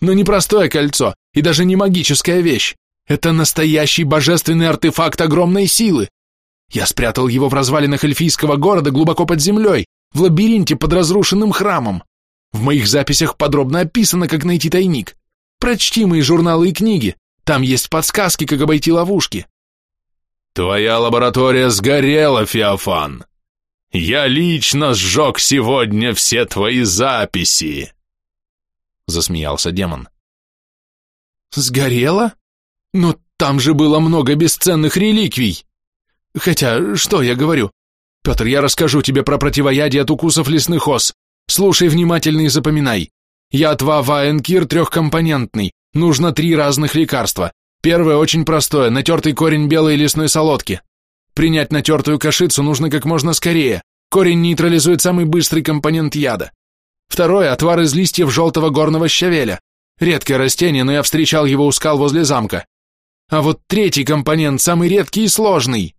Но не простое кольцо и даже не магическая вещь. Это настоящий божественный артефакт огромной силы. Я спрятал его в развалинах эльфийского города глубоко под землей, в лабиринте под разрушенным храмом. В моих записях подробно описано, как найти тайник. Прочти мои журналы и книги, там есть подсказки, как обойти ловушки. Твоя лаборатория сгорела, Феофан. Я лично сжег сегодня все твои записи. засмеялся демон. Сгорело? Но там же было много бесценных реликвий. Хотя, что я говорю? Петр, я расскажу тебе про противоядие от укусов лесных ос. Слушай внимательно и запоминай. Яд Ваенкир трехкомпонентный. Нужно три разных лекарства. Первое очень простое, натертый корень белой лесной солодки. Принять натертую кашицу нужно как можно скорее. Корень нейтрализует самый быстрый компонент яда. Второе – отвар из листьев желтого горного щавеля. Редкое растение, но я встречал его у скал возле замка. А вот третий компонент самый редкий и сложный.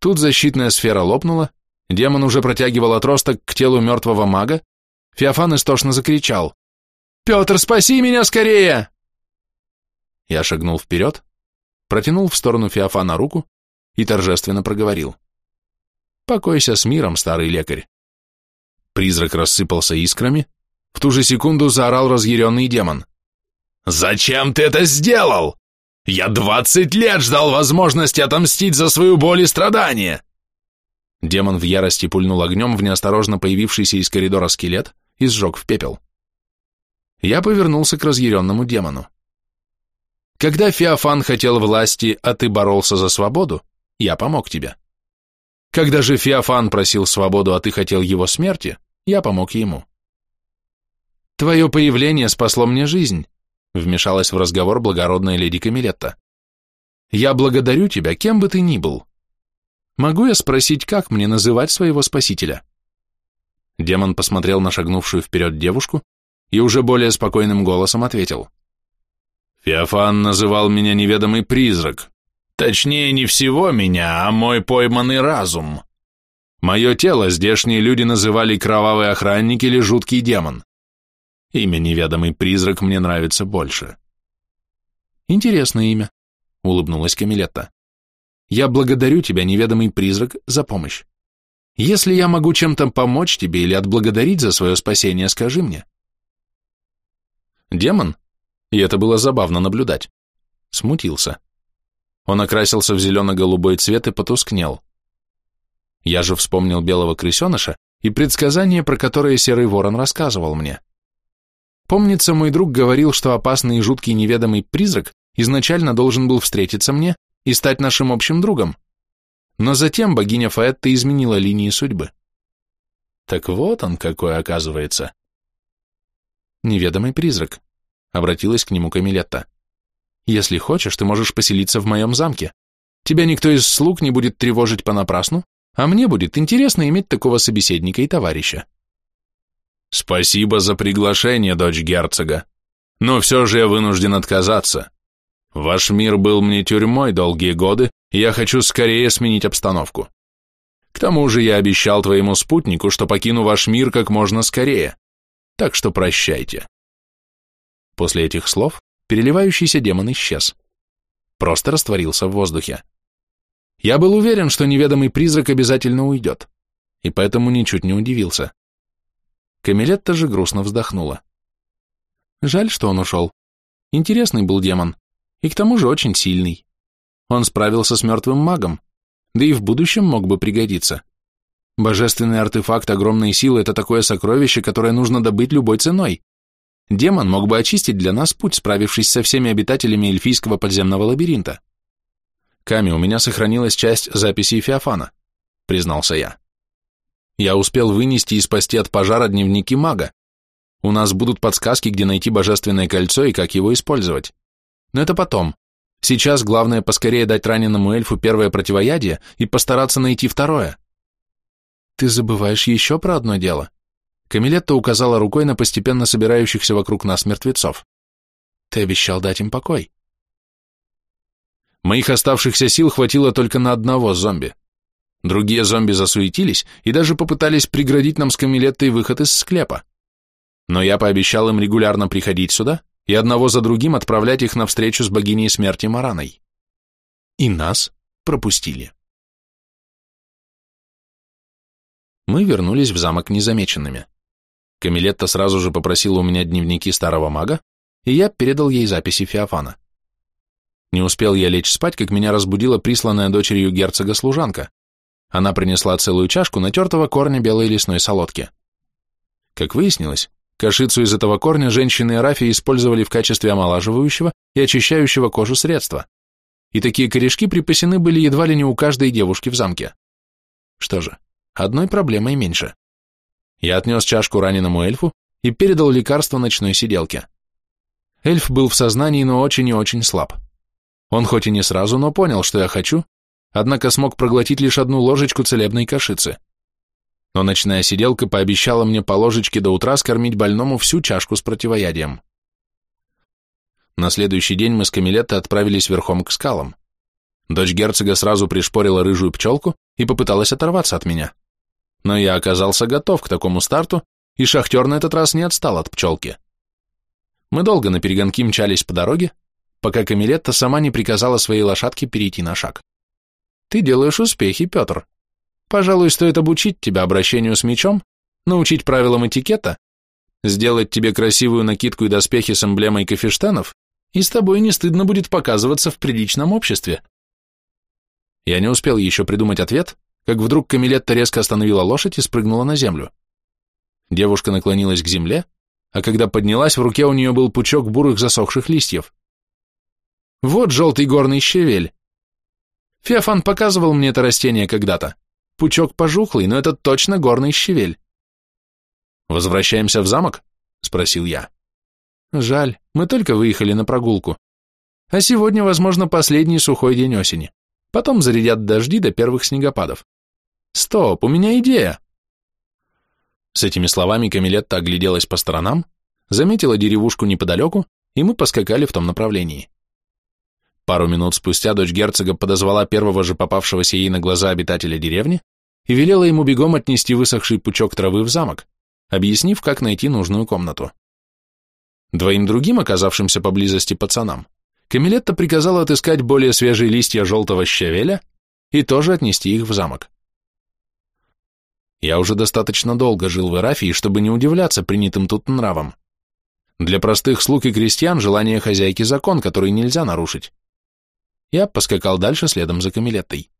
Тут защитная сфера лопнула, демон уже протягивал отросток к телу мертвого мага, Феофан истошно закричал. «Петр, спаси меня скорее!» Я шагнул вперед, протянул в сторону Феофана руку и торжественно проговорил. «Покойся с миром, старый лекарь». Призрак рассыпался искрами, в ту же секунду заорал разъяренный демон. «Зачем ты это сделал? Я двадцать лет ждал возможности отомстить за свою боль и страдания!» Демон в ярости пульнул огнем в неосторожно появившийся из коридора скелет и сжег в пепел. Я повернулся к разъяренному демону. Когда Феофан хотел власти, а ты боролся за свободу, я помог тебе. Когда же Феофан просил свободу, а ты хотел его смерти, я помог ему. Твое появление спасло мне жизнь, вмешалась в разговор благородная леди Камилетта. Я благодарю тебя, кем бы ты ни был. Могу я спросить, как мне называть своего спасителя? Демон посмотрел на шагнувшую вперед девушку и уже более спокойным голосом ответил. Феофан называл меня неведомый призрак. Точнее, не всего меня, а мой пойманный разум. Мое тело здешние люди называли кровавый охранник или жуткий демон. Имя неведомый призрак мне нравится больше. Интересное имя, улыбнулась Камилетта. Я благодарю тебя, неведомый призрак, за помощь. Если я могу чем-то помочь тебе или отблагодарить за свое спасение, скажи мне. Демон, и это было забавно наблюдать, смутился. Он окрасился в зелено-голубой цвет и потускнел. Я же вспомнил белого крысеныша и предсказание, про которое серый ворон рассказывал мне. Помнится, мой друг говорил, что опасный и жуткий неведомый призрак изначально должен был встретиться мне и стать нашим общим другом. Но затем богиня Фаэтта изменила линии судьбы. Так вот он какой оказывается. Неведомый призрак. Обратилась к нему Камилетта. Если хочешь, ты можешь поселиться в моем замке. Тебя никто из слуг не будет тревожить понапрасну, а мне будет интересно иметь такого собеседника и товарища. «Спасибо за приглашение, дочь герцога, но все же я вынужден отказаться. Ваш мир был мне тюрьмой долгие годы, и я хочу скорее сменить обстановку. К тому же я обещал твоему спутнику, что покину ваш мир как можно скорее, так что прощайте». После этих слов переливающийся демон исчез. Просто растворился в воздухе. Я был уверен, что неведомый призрак обязательно уйдет, и поэтому ничуть не удивился. Камилетта же грустно вздохнула. Жаль, что он ушел. Интересный был демон, и к тому же очень сильный. Он справился с мертвым магом, да и в будущем мог бы пригодиться. Божественный артефакт огромной силы – это такое сокровище, которое нужно добыть любой ценой. Демон мог бы очистить для нас путь, справившись со всеми обитателями эльфийского подземного лабиринта. Ками, у меня сохранилась часть записей Феофана, признался я. Я успел вынести и спасти от пожара дневники мага. У нас будут подсказки, где найти божественное кольцо и как его использовать. Но это потом. Сейчас главное поскорее дать раненому эльфу первое противоядие и постараться найти второе. Ты забываешь еще про одно дело. Камилетта указала рукой на постепенно собирающихся вокруг нас мертвецов. Ты обещал дать им покой. Моих оставшихся сил хватило только на одного зомби. Другие зомби засуетились и даже попытались преградить нам с Камилеттой выход из склепа. Но я пообещал им регулярно приходить сюда и одного за другим отправлять их на встречу с богиней смерти Мараной. И нас пропустили. Мы вернулись в замок незамеченными. Камилетта сразу же попросила у меня дневники старого мага, и я передал ей записи Феофана. Не успел я лечь спать, как меня разбудила присланная дочерью герцога служанка. Она принесла целую чашку натертого корня белой лесной солодки. Как выяснилось, Кашицу из этого корня женщины Рафи использовали в качестве омолаживающего и очищающего кожу средства, и такие корешки припасены были едва ли не у каждой девушки в замке. Что же, одной проблемой меньше. Я отнес чашку раненому эльфу и передал лекарство ночной сиделке. Эльф был в сознании, но очень и очень слаб. Он хоть и не сразу, но понял, что я хочу, однако смог проглотить лишь одну ложечку целебной кашицы. Но ночная сиделка пообещала мне по ложечке до утра скормить больному всю чашку с противоядием. На следующий день мы с Камилетто отправились верхом к скалам. Дочь герцога сразу пришпорила рыжую пчелку и попыталась оторваться от меня. Но я оказался готов к такому старту, и шахтер на этот раз не отстал от пчелки. Мы долго на перегонки мчались по дороге, пока Камилетта сама не приказала своей лошадке перейти на шаг. «Ты делаешь успехи, Петр. Пожалуй, стоит обучить тебя обращению с мечом, научить правилам этикета, сделать тебе красивую накидку и доспехи с эмблемой кафештанов, и с тобой не стыдно будет показываться в приличном обществе». Я не успел еще придумать ответ, как вдруг Камилетта резко остановила лошадь и спрыгнула на землю. Девушка наклонилась к земле, а когда поднялась, в руке у нее был пучок бурых засохших листьев. Вот желтый горный щавель. Феофан показывал мне это растение когда-то. Пучок пожухлый, но это точно горный щавель. «Возвращаемся в замок?» — спросил я. «Жаль, мы только выехали на прогулку. А сегодня, возможно, последний сухой день осени. Потом зарядят дожди до первых снегопадов. Стоп, у меня идея!» С этими словами Камилетта огляделась по сторонам, заметила деревушку неподалеку, и мы поскакали в том направлении. Пару минут спустя дочь герцога подозвала первого же попавшегося ей на глаза обитателя деревни и велела ему бегом отнести высохший пучок травы в замок, объяснив, как найти нужную комнату. Двоим другим, оказавшимся поблизости пацанам, Камилетта приказала отыскать более свежие листья желтого щавеля и тоже отнести их в замок. Я уже достаточно долго жил в Эрафии, чтобы не удивляться принятым тут нравам. Для простых слуг и крестьян желание хозяйки закон, который нельзя нарушить. Я поскакал дальше следом за Камилеттой.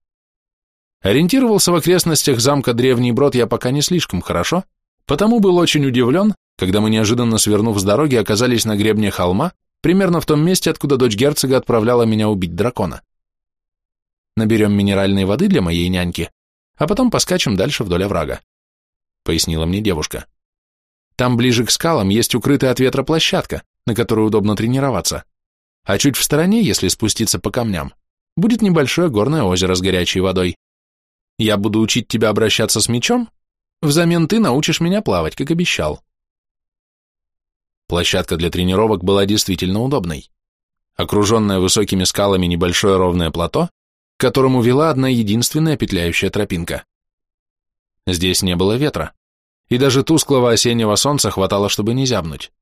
Ориентировался в окрестностях замка Древний Брод я пока не слишком хорошо, потому был очень удивлен, когда мы неожиданно свернув с дороги оказались на гребне холма, примерно в том месте, откуда дочь герцога отправляла меня убить дракона. Наберем минеральной воды для моей няньки, а потом поскачем дальше вдоль оврага», — пояснила мне девушка. «Там ближе к скалам есть укрытая от ветра площадка, на которой удобно тренироваться, а чуть в стороне, если спуститься по камням, будет небольшое горное озеро с горячей водой. Я буду учить тебя обращаться с мечом, взамен ты научишь меня плавать, как обещал». Площадка для тренировок была действительно удобной. Окруженное высокими скалами небольшое ровное плато, к которому вела одна единственная петляющая тропинка. Здесь не было ветра, и даже тусклого осеннего солнца хватало, чтобы не зябнуть.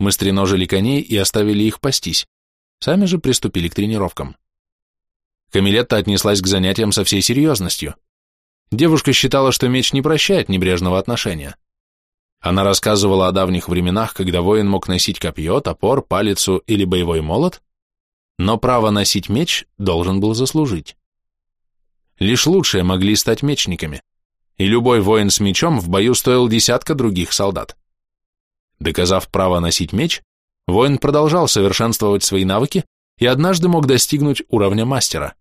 Мы стреножили коней и оставили их пастись, сами же приступили к тренировкам. Камилетта отнеслась к занятиям со всей серьезностью. Девушка считала, что меч не прощает небрежного отношения. Она рассказывала о давних временах, когда воин мог носить копье, топор, палицу или боевой молот, но право носить меч должен был заслужить. Лишь лучшие могли стать мечниками, и любой воин с мечом в бою стоил десятка других солдат. Доказав право носить меч, воин продолжал совершенствовать свои навыки и однажды мог достигнуть уровня мастера.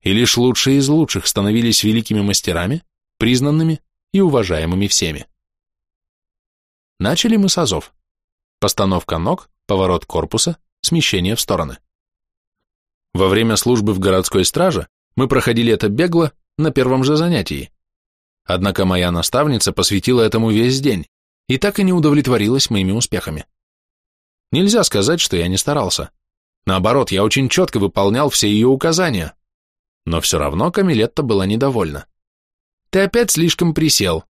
И лишь лучшие из лучших становились великими мастерами, признанными и уважаемыми всеми. Начали мы с азов. Постановка ног, поворот корпуса, смещение в стороны. Во время службы в городской страже мы проходили это бегло на первом же занятии. Однако моя наставница посвятила этому весь день и так и не удовлетворилась моими успехами. Нельзя сказать, что я не старался. Наоборот, я очень четко выполнял все ее указания. Но все равно Камилетта была недовольна. Ты опять слишком присел.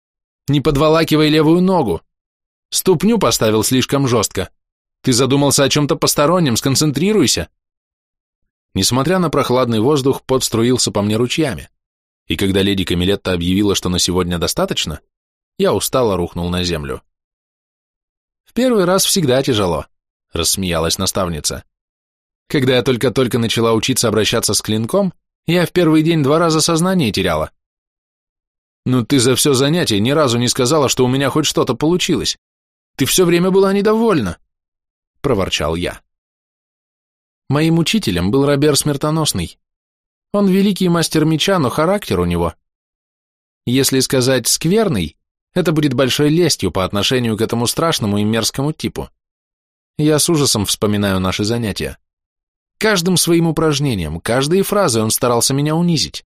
Не подволакивай левую ногу. Ступню поставил слишком жестко. Ты задумался о чем-то постороннем, сконцентрируйся. Несмотря на прохладный воздух, пот струился по мне ручьями, и когда леди Камилетта объявила, что на сегодня достаточно, я устало рухнул на землю. «В первый раз всегда тяжело», — рассмеялась наставница. «Когда я только-только начала учиться обращаться с клинком, я в первый день два раза сознание теряла». «Ну ты за все занятие ни разу не сказала, что у меня хоть что-то получилось. Ты все время была недовольна!» — проворчал я. Моим учителем был Робер Смертоносный. Он великий мастер меча, но характер у него. Если сказать «скверный», это будет большой лестью по отношению к этому страшному и мерзкому типу. Я с ужасом вспоминаю наши занятия. Каждым своим упражнением, каждой фразой он старался меня унизить.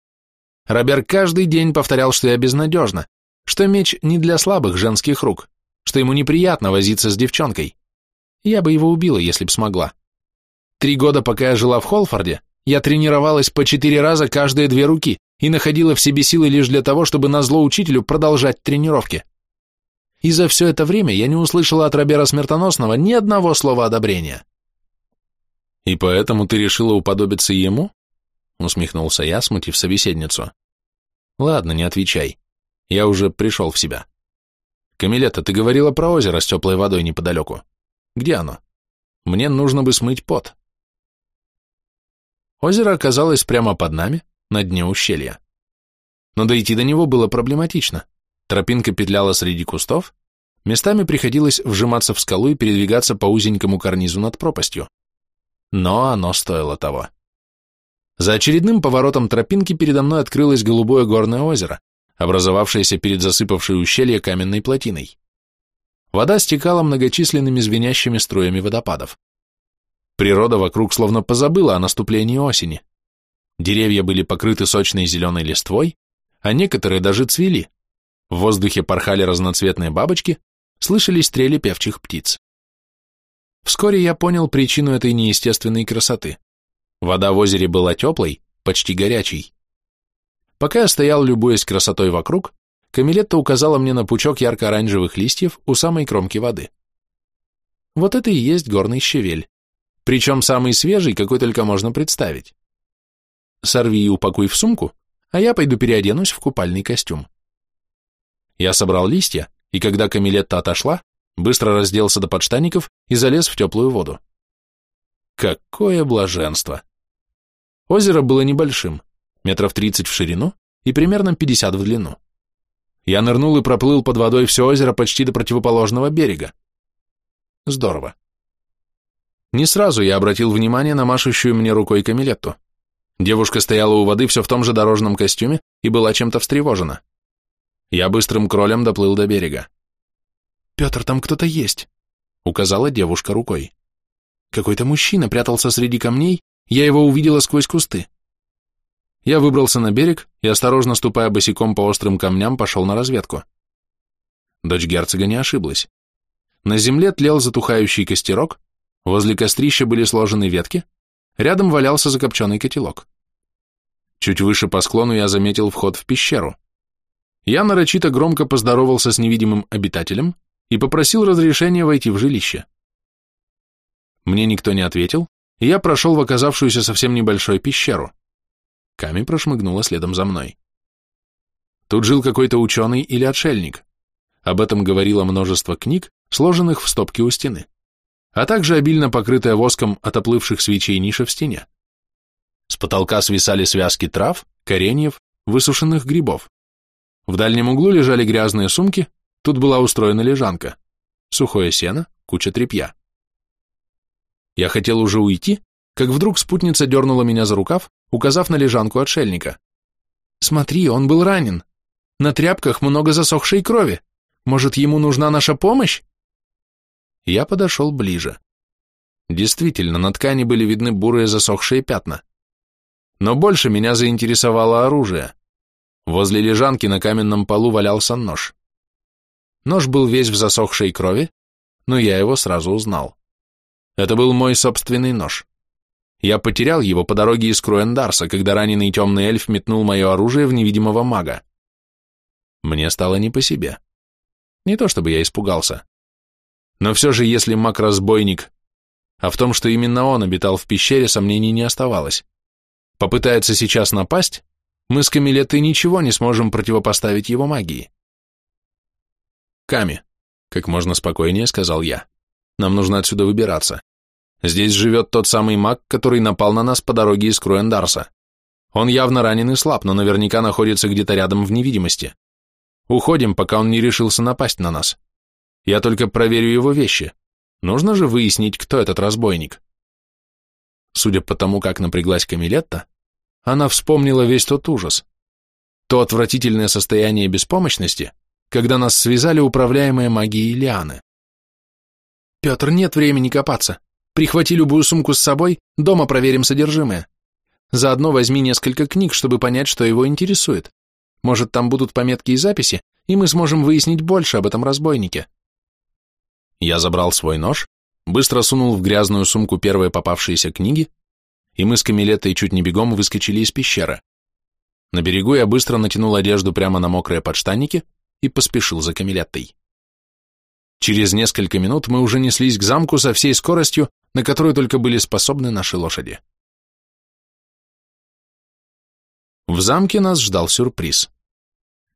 Робер каждый день повторял, что я безнадежна, что меч не для слабых женских рук, что ему неприятно возиться с девчонкой. Я бы его убила, если б смогла. Три года, пока я жила в Холфорде, я тренировалась по четыре раза каждые две руки и находила в себе силы лишь для того, чтобы назло учителю продолжать тренировки. И за все это время я не услышала от Робера Смертоносного ни одного слова одобрения. «И поэтому ты решила уподобиться ему?» — усмехнулся я, смутив собеседницу. «Ладно, не отвечай. Я уже пришел в себя. Камилета, ты говорила про озеро с теплой водой неподалеку. Где оно? Мне нужно бы смыть пот». Озеро оказалось прямо под нами, на дне ущелья. Но дойти до него было проблематично. Тропинка петляла среди кустов, местами приходилось вжиматься в скалу и передвигаться по узенькому карнизу над пропастью. Но оно стоило того. За очередным поворотом тропинки передо мной открылось голубое горное озеро, образовавшееся перед засыпавшей ущелье каменной плотиной. Вода стекала многочисленными звенящими струями водопадов. Природа вокруг словно позабыла о наступлении осени. Деревья были покрыты сочной зеленой листвой, а некоторые даже цвели. В воздухе порхали разноцветные бабочки, слышались трели певчих птиц. Вскоре я понял причину этой неестественной красоты. Вода в озере была теплой, почти горячей. Пока я стоял, любуясь красотой вокруг, Камилетта указала мне на пучок ярко-оранжевых листьев у самой кромки воды. Вот это и есть горный щавель причем самый свежий, какой только можно представить. Сорви и упакуй в сумку, а я пойду переоденусь в купальный костюм. Я собрал листья, и когда Камилетта отошла, быстро разделся до подштаников и залез в теплую воду. Какое блаженство! Озеро было небольшим, метров тридцать в ширину и примерно пятьдесят в длину. Я нырнул и проплыл под водой все озеро почти до противоположного берега. Здорово. Не сразу я обратил внимание на машущую мне рукой Камилетту. Девушка стояла у воды все в том же дорожном костюме и была чем-то встревожена. Я быстрым кролем доплыл до берега. «Петр, там кто-то есть», — указала девушка рукой. Какой-то мужчина прятался среди камней, я его увидела сквозь кусты. Я выбрался на берег и, осторожно ступая босиком по острым камням, пошел на разведку. Дочь герцога не ошиблась. На земле тлел затухающий костерок, Возле кострища были сложены ветки, рядом валялся закопченный котелок. Чуть выше по склону я заметил вход в пещеру. Я нарочито громко поздоровался с невидимым обитателем и попросил разрешения войти в жилище. Мне никто не ответил, и я прошел в оказавшуюся совсем небольшой пещеру. Ками прошмыгнула следом за мной. Тут жил какой-то ученый или отшельник. Об этом говорило множество книг, сложенных в стопки у стены а также обильно покрытая воском от оплывших свечей ниша в стене. С потолка свисали связки трав, кореньев, высушенных грибов. В дальнем углу лежали грязные сумки, тут была устроена лежанка. Сухое сено, куча тряпья. Я хотел уже уйти, как вдруг спутница дернула меня за рукав, указав на лежанку отшельника. «Смотри, он был ранен. На тряпках много засохшей крови. Может, ему нужна наша помощь?» Я подошел ближе. Действительно, на ткани были видны бурые засохшие пятна. Но больше меня заинтересовало оружие. Возле лежанки на каменном полу валялся нож. Нож был весь в засохшей крови, но я его сразу узнал. Это был мой собственный нож. Я потерял его по дороге из Круэндарса, когда раненый темный эльф метнул мое оружие в невидимого мага. Мне стало не по себе. Не то чтобы я испугался. Но все же, если маг-разбойник, а в том, что именно он обитал в пещере, сомнений не оставалось, попытается сейчас напасть, мы с Камилетой ничего не сможем противопоставить его магии. Ками, как можно спокойнее сказал я, нам нужно отсюда выбираться. Здесь живет тот самый маг, который напал на нас по дороге из Круэндарса. Он явно ранен и слаб, но наверняка находится где-то рядом в невидимости. Уходим, пока он не решился напасть на нас. Я только проверю его вещи. Нужно же выяснить, кто этот разбойник. Судя по тому, как напряглась Камилетта, она вспомнила весь тот ужас. То отвратительное состояние беспомощности, когда нас связали управляемые магией лианы. «Петр, нет времени копаться. Прихвати любую сумку с собой, дома проверим содержимое. Заодно возьми несколько книг, чтобы понять, что его интересует. Может, там будут пометки и записи, и мы сможем выяснить больше об этом разбойнике». Я забрал свой нож, быстро сунул в грязную сумку первые попавшиеся книги, и мы с Камилетой чуть не бегом выскочили из пещеры. На берегу я быстро натянул одежду прямо на мокрые подштанники и поспешил за Камилеттой. Через несколько минут мы уже неслись к замку со всей скоростью, на которую только были способны наши лошади. В замке нас ждал сюрприз.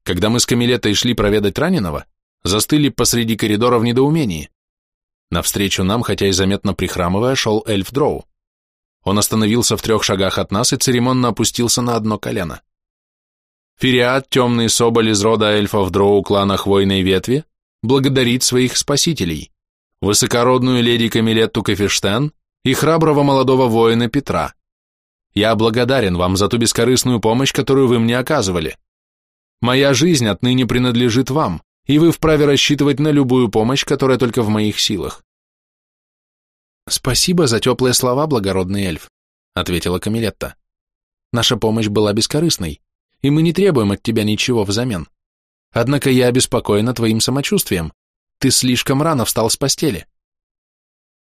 Когда мы с Камилетой шли проведать раненого, застыли посреди коридора в недоумении. Навстречу нам, хотя и заметно прихрамывая, шел эльф Дроу. Он остановился в трех шагах от нас и церемонно опустился на одно колено. Фириат, темный соболь из рода эльфов Дроу клана Хвойной Ветви, благодарит своих спасителей, высокородную леди Камилетту Кафештен и храброго молодого воина Петра. Я благодарен вам за ту бескорыстную помощь, которую вы мне оказывали. Моя жизнь отныне принадлежит вам, и вы вправе рассчитывать на любую помощь, которая только в моих силах. Спасибо за теплые слова, благородный эльф, ответила Камилетта. Наша помощь была бескорыстной, и мы не требуем от тебя ничего взамен. Однако я обеспокоена твоим самочувствием. Ты слишком рано встал с постели.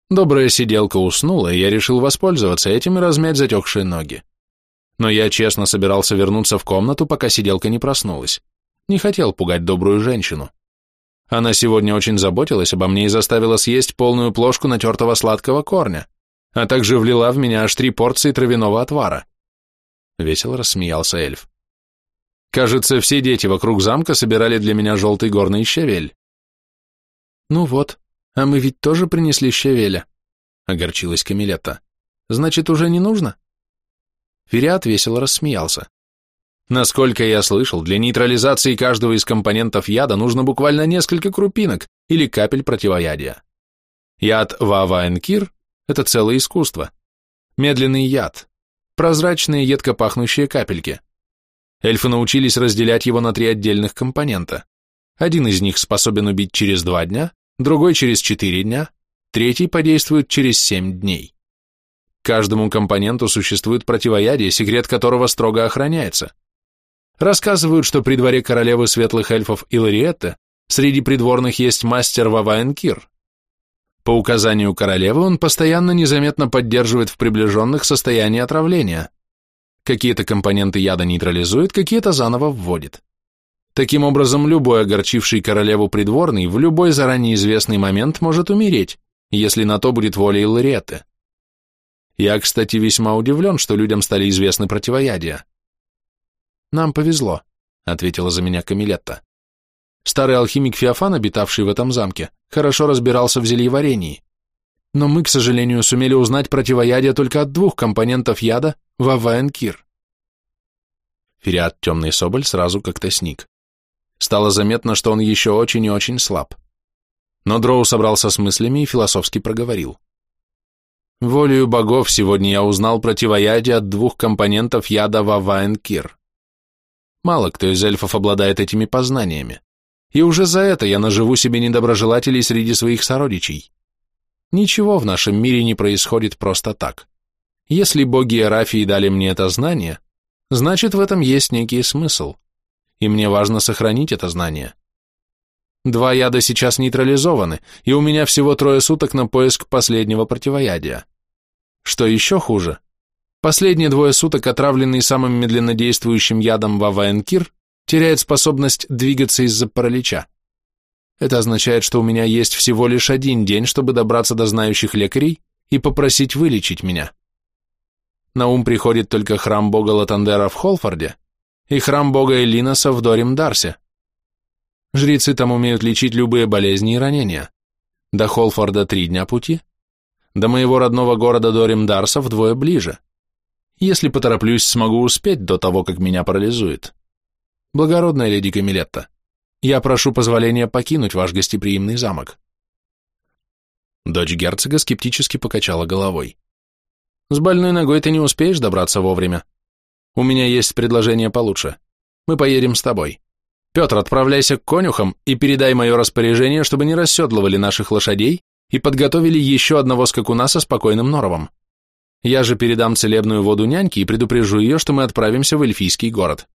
Добрая сиделка уснула, и я решил воспользоваться этим и размять затекшие ноги. Но я честно собирался вернуться в комнату, пока сиделка не проснулась. Не хотел пугать добрую женщину. Она сегодня очень заботилась обо мне и заставила съесть полную плошку натертого сладкого корня, а также влила в меня аж три порции травяного отвара. Весело рассмеялся эльф. Кажется, все дети вокруг замка собирали для меня желтый горный щавель. Ну вот, а мы ведь тоже принесли щавеля, огорчилась Камилетта. Значит, уже не нужно? Фериат весело рассмеялся. Насколько я слышал, для нейтрализации каждого из компонентов яда нужно буквально несколько крупинок или капель противоядия. Яд Ваваенкир – это целое искусство. Медленный яд, прозрачные едко пахнущие капельки. Эльфы научились разделять его на три отдельных компонента. Один из них способен убить через два дня, другой через четыре дня, третий подействует через семь дней. Каждому компоненту существует противоядие, секрет которого строго охраняется. Рассказывают, что при дворе королевы светлых эльфов Илариетты среди придворных есть мастер Ваваенкир. По указанию королевы он постоянно незаметно поддерживает в приближенных состояние отравления. Какие-то компоненты яда нейтрализует, какие-то заново вводит. Таким образом, любой огорчивший королеву придворный в любой заранее известный момент может умереть, если на то будет воля Илариетты. Я, кстати, весьма удивлен, что людям стали известны противоядия. «Нам повезло», — ответила за меня Камилетта. Старый алхимик Феофан, обитавший в этом замке, хорошо разбирался в зельеварении. Но мы, к сожалению, сумели узнать противоядие только от двух компонентов яда – Ваваенкир. Фериат Темный Соболь сразу как-то сник. Стало заметно, что он еще очень и очень слаб. Но Дроу собрался с мыслями и философски проговорил. Волею богов сегодня я узнал противоядие от двух компонентов яда Ваваенкир. Мало кто из эльфов обладает этими познаниями. И уже за это я наживу себе недоброжелателей среди своих сородичей. Ничего в нашем мире не происходит просто так. Если боги Эрафии дали мне это знание, значит в этом есть некий смысл, и мне важно сохранить это знание. Два яда сейчас нейтрализованы, и у меня всего трое суток на поиск последнего противоядия. Что еще хуже, Последние двое суток отравленный самым медленнодействующим ядом Ваваенкир теряет способность двигаться из-за паралича. Это означает, что у меня есть всего лишь один день, чтобы добраться до знающих лекарей и попросить вылечить меня. На ум приходит только храм бога Латандера в Холфорде и храм бога Элиноса в Дорим-Дарсе. Жрецы там умеют лечить любые болезни и ранения. До Холфорда три дня пути, до моего родного города Дорим-Дарса вдвое ближе. Если потороплюсь, смогу успеть до того, как меня парализует. Благородная леди Камилетта, я прошу позволения покинуть ваш гостеприимный замок. Дочь герцога скептически покачала головой. С больной ногой ты не успеешь добраться вовремя. У меня есть предложение получше. Мы поедем с тобой. Петр, отправляйся к конюхам и передай мое распоряжение, чтобы не расседлывали наших лошадей и подготовили еще одного скакуна со спокойным норовом. Я же передам целебную воду няньке и предупрежу ее, что мы отправимся в эльфийский город.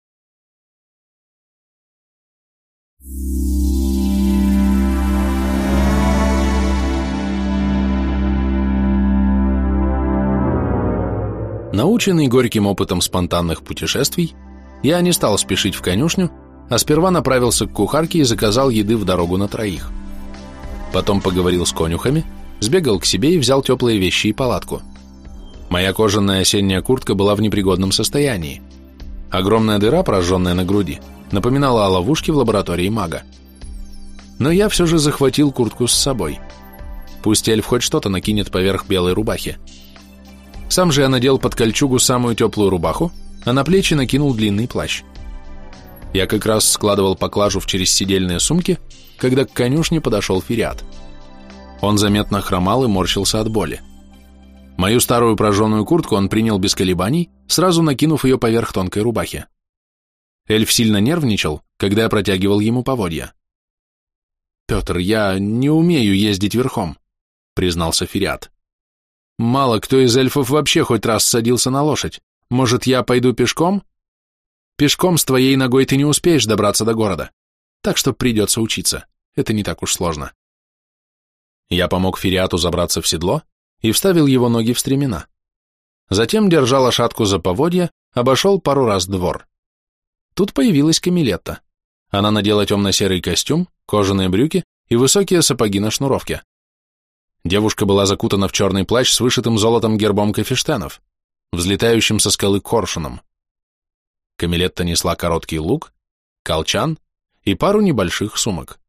Наученный горьким опытом спонтанных путешествий, я не стал спешить в конюшню, а сперва направился к кухарке и заказал еды в дорогу на троих. Потом поговорил с конюхами, сбегал к себе и взял теплые вещи и палатку. Моя кожаная осенняя куртка была в непригодном состоянии. Огромная дыра, прожженная на груди, напоминала о ловушке в лаборатории мага. Но я все же захватил куртку с собой. Пусть эльф хоть что-то накинет поверх белой рубахи. Сам же я надел под кольчугу самую теплую рубаху, а на плечи накинул длинный плащ. Я как раз складывал поклажу в через сидельные сумки, когда к конюшне подошел Фериат. Он заметно хромал и морщился от боли. Мою старую прожженную куртку он принял без колебаний, сразу накинув ее поверх тонкой рубахи. Эльф сильно нервничал, когда я протягивал ему поводья. «Петр, я не умею ездить верхом», — признался Фериат. Мало кто из эльфов вообще хоть раз садился на лошадь. Может, я пойду пешком? Пешком с твоей ногой ты не успеешь добраться до города. Так что придется учиться. Это не так уж сложно. Я помог Фериату забраться в седло и вставил его ноги в стремена. Затем держал лошадку за поводья, обошел пару раз двор. Тут появилась Камилетта. Она надела темно-серый костюм, кожаные брюки и высокие сапоги на шнуровке. Девушка была закутана в черный плащ с вышитым золотом гербом Кафештенов, взлетающим со скалы коршуном. Камилетта несла короткий лук, колчан и пару небольших сумок.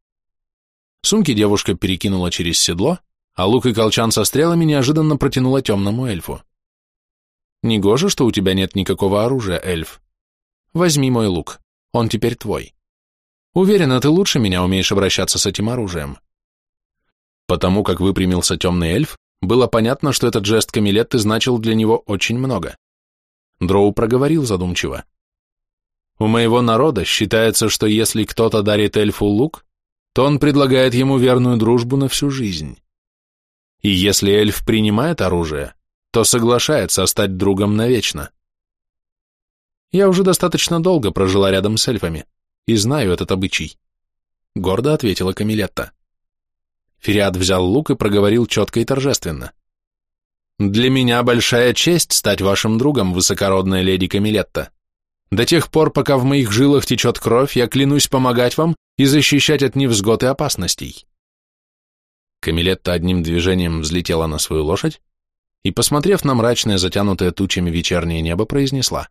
Сумки девушка перекинула через седло, а лук и колчан со стрелами неожиданно протянула темному эльфу. «Негоже, что у тебя нет никакого оружия, эльф. Возьми мой лук, он теперь твой. Уверена, ты лучше меня умеешь обращаться с этим оружием». Потому как выпрямился темный эльф, было понятно, что этот жест Камилетты значил для него очень много. Дроу проговорил задумчиво. У моего народа считается, что если кто-то дарит эльфу лук, то он предлагает ему верную дружбу на всю жизнь. И если эльф принимает оружие, то соглашается стать другом навечно. Я уже достаточно долго прожила рядом с эльфами и знаю этот обычай. Гордо ответила Камилетта. Фериат взял лук и проговорил четко и торжественно. «Для меня большая честь стать вашим другом, высокородная леди Камилетта. До тех пор, пока в моих жилах течет кровь, я клянусь помогать вам и защищать от невзгод и опасностей». Камилетта одним движением взлетела на свою лошадь и, посмотрев на мрачное, затянутое тучами вечернее небо, произнесла.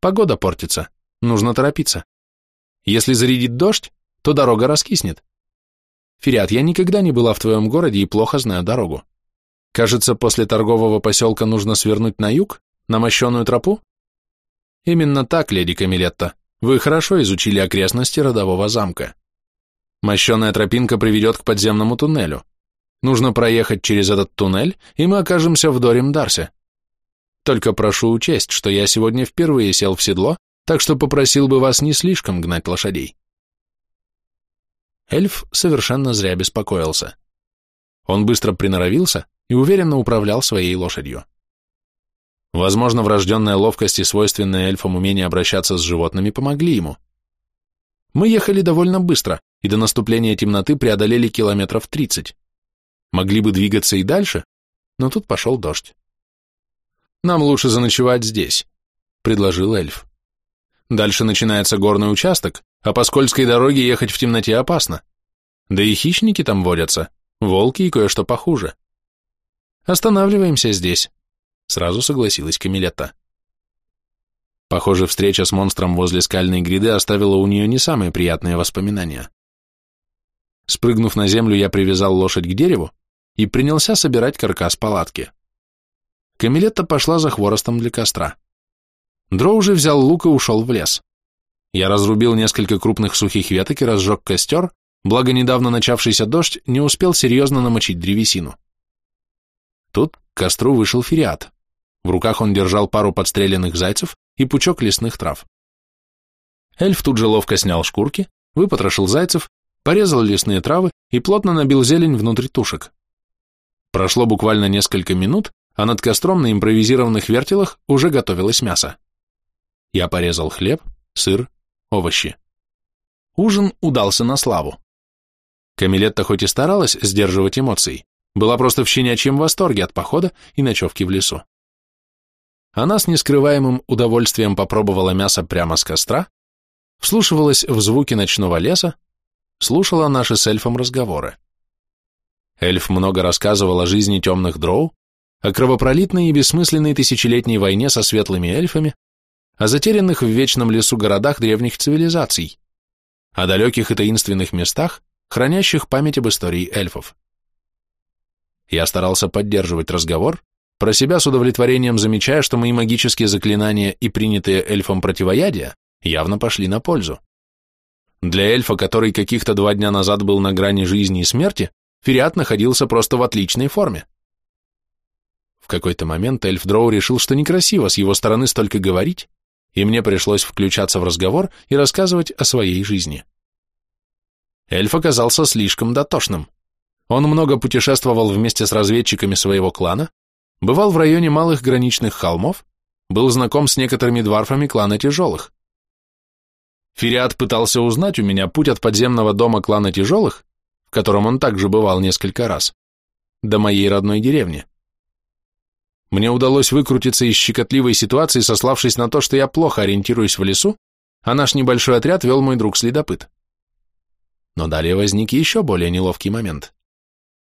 «Погода портится, нужно торопиться. Если зарядит дождь, то дорога раскиснет. Фериат, я никогда не была в твоем городе и плохо знаю дорогу. Кажется, после торгового поселка нужно свернуть на юг, на мощеную тропу? Именно так, леди Камилетта. Вы хорошо изучили окрестности родового замка. Мощеная тропинка приведет к подземному туннелю. Нужно проехать через этот туннель, и мы окажемся в Дорим-Дарсе. Только прошу учесть, что я сегодня впервые сел в седло, так что попросил бы вас не слишком гнать лошадей. Эльф совершенно зря беспокоился. Он быстро приноровился и уверенно управлял своей лошадью. Возможно, врожденная ловкость и свойственное эльфам умение обращаться с животными помогли ему. Мы ехали довольно быстро, и до наступления темноты преодолели километров тридцать. Могли бы двигаться и дальше, но тут пошел дождь. «Нам лучше заночевать здесь», — предложил эльф. «Дальше начинается горный участок, а по скользкой дороге ехать в темноте опасно. Да и хищники там водятся, волки и кое-что похуже. Останавливаемся здесь, сразу согласилась Камилетта. Похоже, встреча с монстром возле скальной гряды оставила у нее не самые приятные воспоминания. Спрыгнув на землю, я привязал лошадь к дереву и принялся собирать каркас палатки. Камилетта пошла за хворостом для костра. Дро уже взял лук и ушел в лес. Я разрубил несколько крупных сухих веток и разжег костер, благо недавно начавшийся дождь не успел серьезно намочить древесину. Тут к костру вышел фериат. В руках он держал пару подстреленных зайцев и пучок лесных трав. Эльф тут же ловко снял шкурки, выпотрошил зайцев, порезал лесные травы и плотно набил зелень внутрь тушек. Прошло буквально несколько минут, а над костром на импровизированных вертелах уже готовилось мясо. Я порезал хлеб, сыр, овощи. Ужин удался на славу. Камилетта хоть и старалась сдерживать эмоции, была просто в щенячьем восторге от похода и ночевки в лесу. Она с нескрываемым удовольствием попробовала мясо прямо с костра, вслушивалась в звуки ночного леса, слушала наши с эльфом разговоры. Эльф много рассказывал о жизни темных дроу, о кровопролитной и бессмысленной тысячелетней войне со светлыми эльфами, о затерянных в вечном лесу городах древних цивилизаций, о далеких и таинственных местах, хранящих память об истории эльфов. Я старался поддерживать разговор, про себя с удовлетворением замечая, что мои магические заклинания и принятые эльфом противоядия явно пошли на пользу. Для эльфа, который каких-то два дня назад был на грани жизни и смерти, Фериат находился просто в отличной форме. В какой-то момент эльф Дроу решил, что некрасиво с его стороны столько говорить, и мне пришлось включаться в разговор и рассказывать о своей жизни. Эльф оказался слишком дотошным. Он много путешествовал вместе с разведчиками своего клана, бывал в районе малых граничных холмов, был знаком с некоторыми дварфами клана Тяжелых. Фериат пытался узнать у меня путь от подземного дома клана Тяжелых, в котором он также бывал несколько раз, до моей родной деревни. Мне удалось выкрутиться из щекотливой ситуации, сославшись на то, что я плохо ориентируюсь в лесу, а наш небольшой отряд вел мой друг-следопыт. Но далее возник еще более неловкий момент.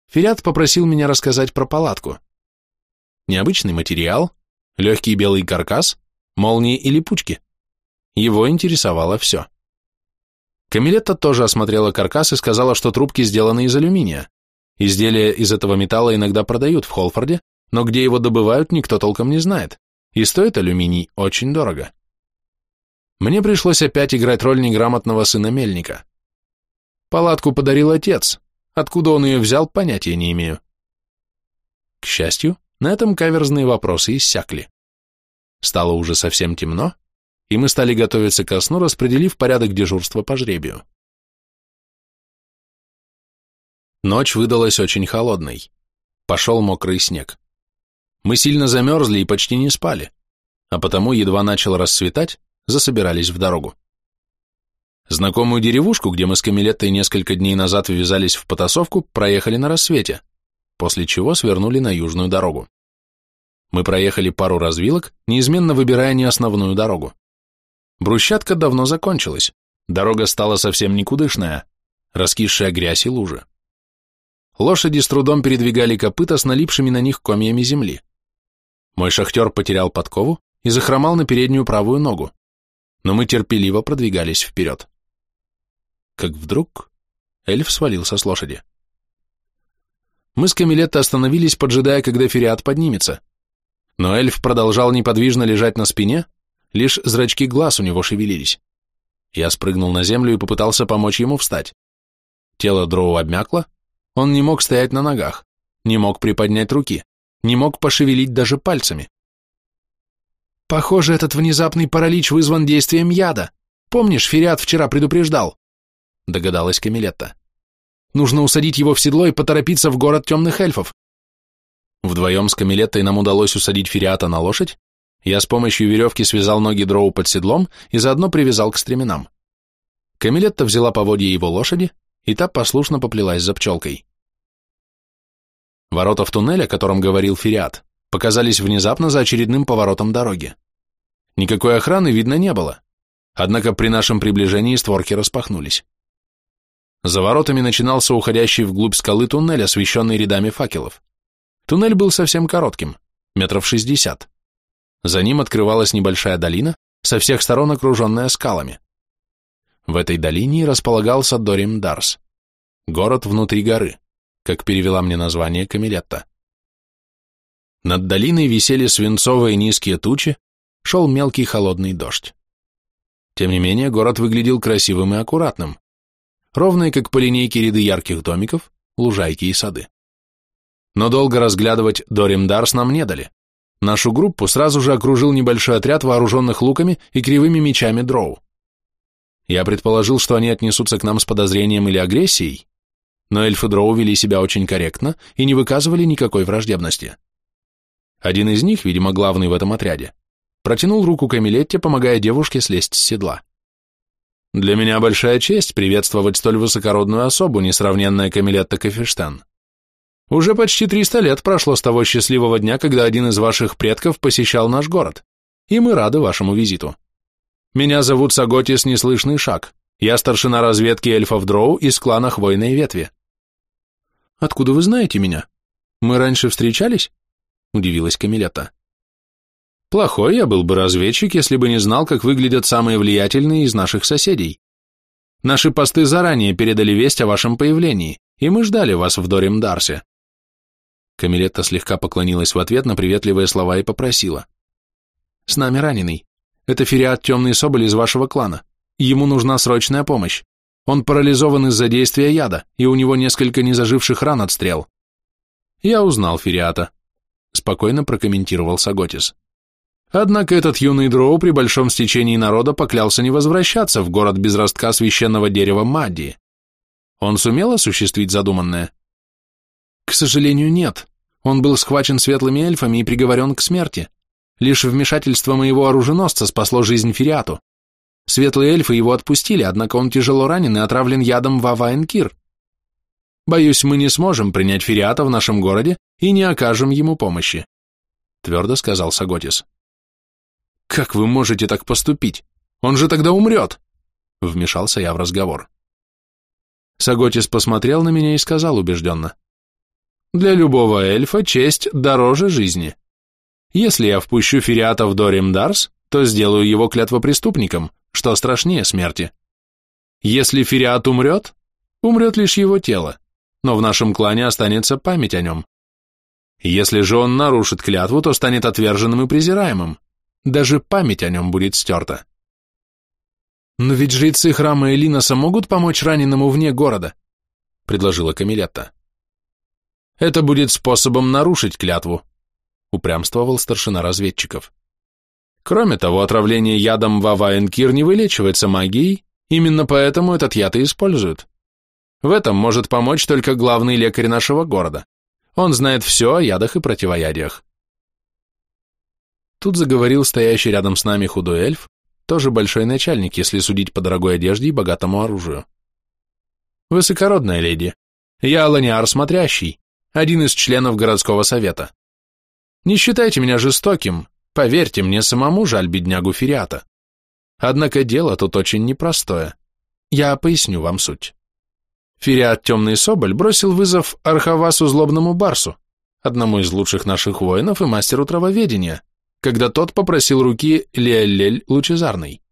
Фериат попросил меня рассказать про палатку. Необычный материал, легкий белый каркас, молнии и липучки. Его интересовало все. Камилетта тоже осмотрела каркас и сказала, что трубки сделаны из алюминия. Изделия из этого металла иногда продают в Холфорде, но где его добывают, никто толком не знает, и стоит алюминий очень дорого. Мне пришлось опять играть роль неграмотного сына мельника. Палатку подарил отец, откуда он ее взял, понятия не имею. К счастью, на этом каверзные вопросы иссякли. Стало уже совсем темно, и мы стали готовиться ко сну, распределив порядок дежурства по жребию. Ночь выдалась очень холодной. Пошел мокрый снег. Мы сильно замерзли и почти не спали, а потому едва начало рассветать, засобирались в дорогу. Знакомую деревушку, где мы с Камилеттой несколько дней назад ввязались в потасовку, проехали на рассвете, после чего свернули на южную дорогу. Мы проехали пару развилок, неизменно выбирая не основную дорогу. Брусчатка давно закончилась, дорога стала совсем никудышная, раскисшая грязь и лужи. Лошади с трудом передвигали копыта с налипшими на них комьями земли. Мой шахтер потерял подкову и захромал на переднюю правую ногу, но мы терпеливо продвигались вперед. Как вдруг эльф свалился с лошади. Мы с Камилетто остановились, поджидая, когда Фериат поднимется. Но эльф продолжал неподвижно лежать на спине, лишь зрачки глаз у него шевелились. Я спрыгнул на землю и попытался помочь ему встать. Тело дроу обмякло, он не мог стоять на ногах, не мог приподнять руки не мог пошевелить даже пальцами. Похоже, этот внезапный паралич вызван действием яда. Помнишь, Фериат вчера предупреждал? Догадалась Камилетта. Нужно усадить его в седло и поторопиться в город темных эльфов. Вдвоем с Камилеттой нам удалось усадить Фериата на лошадь. Я с помощью веревки связал ноги дроу под седлом и заодно привязал к стременам. Камилетта взяла поводья его лошади, и та послушно поплелась за пчелкой. Ворота в туннель, о котором говорил Фериат, показались внезапно за очередным поворотом дороги. Никакой охраны видно не было, однако при нашем приближении створки распахнулись. За воротами начинался уходящий вглубь скалы туннель, освещенный рядами факелов. Туннель был совсем коротким, метров шестьдесят. За ним открывалась небольшая долина, со всех сторон окруженная скалами. В этой долине располагался Дорим Дарс, город внутри горы как перевела мне название Камилетта. Над долиной висели свинцовые низкие тучи, шел мелкий холодный дождь. Тем не менее, город выглядел красивым и аккуратным, ровные, как по линейке ряды ярких домиков, лужайки и сады. Но долго разглядывать Дорим Дарс нам не дали. Нашу группу сразу же окружил небольшой отряд вооруженных луками и кривыми мечами дроу. Я предположил, что они отнесутся к нам с подозрением или агрессией, но эльфы дроу вели себя очень корректно и не выказывали никакой враждебности. Один из них, видимо, главный в этом отряде, протянул руку Камилетте, помогая девушке слезть с седла. Для меня большая честь приветствовать столь высокородную особу, несравненная Камилетта Кафештан. Уже почти 300 лет прошло с того счастливого дня, когда один из ваших предков посещал наш город, и мы рады вашему визиту. Меня зовут Саготис Неслышный Шаг. Я старшина разведки эльфов Дроу из клана Хвойной Ветви. Откуда вы знаете меня? Мы раньше встречались? Удивилась Камилета. Плохой я был бы разведчик, если бы не знал, как выглядят самые влиятельные из наших соседей. Наши посты заранее передали весть о вашем появлении, и мы ждали вас в Дорим Дарсе. Камилетта слегка поклонилась в ответ на приветливые слова и попросила. «С нами раненый. Это Фериат Темный Соболь из вашего клана. Ему нужна срочная помощь. Он парализован из-за действия яда, и у него несколько незаживших ран от стрел. Я узнал Фериата. Спокойно прокомментировал Саготис. Однако этот юный дроу при большом стечении народа поклялся не возвращаться в город без ростка священного дерева Мадди. Он сумел осуществить задуманное? К сожалению, нет. Он был схвачен светлыми эльфами и приговорен к смерти. Лишь вмешательство моего оруженосца спасло жизнь Фериату. Светлые эльфы его отпустили, однако он тяжело ранен и отравлен ядом Ваваенкир. Боюсь, мы не сможем принять Фериата в нашем городе и не окажем ему помощи, твердо сказал Саготис. Как вы можете так поступить? Он же тогда умрет, вмешался я в разговор. Саготис посмотрел на меня и сказал убежденно. Для любого эльфа честь дороже жизни. Если я впущу Фериата в Дорим Дарс, то сделаю его клятвопреступником, что страшнее смерти. Если Фериат умрет, умрет лишь его тело, но в нашем клане останется память о нем. Если же он нарушит клятву, то станет отверженным и презираемым. Даже память о нем будет стерта. Но ведь жрецы храма Элиноса могут помочь раненому вне города, предложила Камилетта. Это будет способом нарушить клятву, упрямствовал старшина разведчиков. Кроме того, отравление ядом Ваваенкир не вылечивается магией, именно поэтому этот яд и используют. В этом может помочь только главный лекарь нашего города. Он знает все о ядах и противоядиях. Тут заговорил стоящий рядом с нами худой эльф, тоже большой начальник, если судить по дорогой одежде и богатому оружию. Высокородная леди, я Аланиар Смотрящий, один из членов городского совета. Не считайте меня жестоким, поверьте, мне самому жаль беднягу Фериата. Однако дело тут очень непростое. Я поясню вам суть. Фериат Темный Соболь бросил вызов Архавасу Злобному Барсу, одному из лучших наших воинов и мастеру травоведения, когда тот попросил руки Леолель Лучезарной.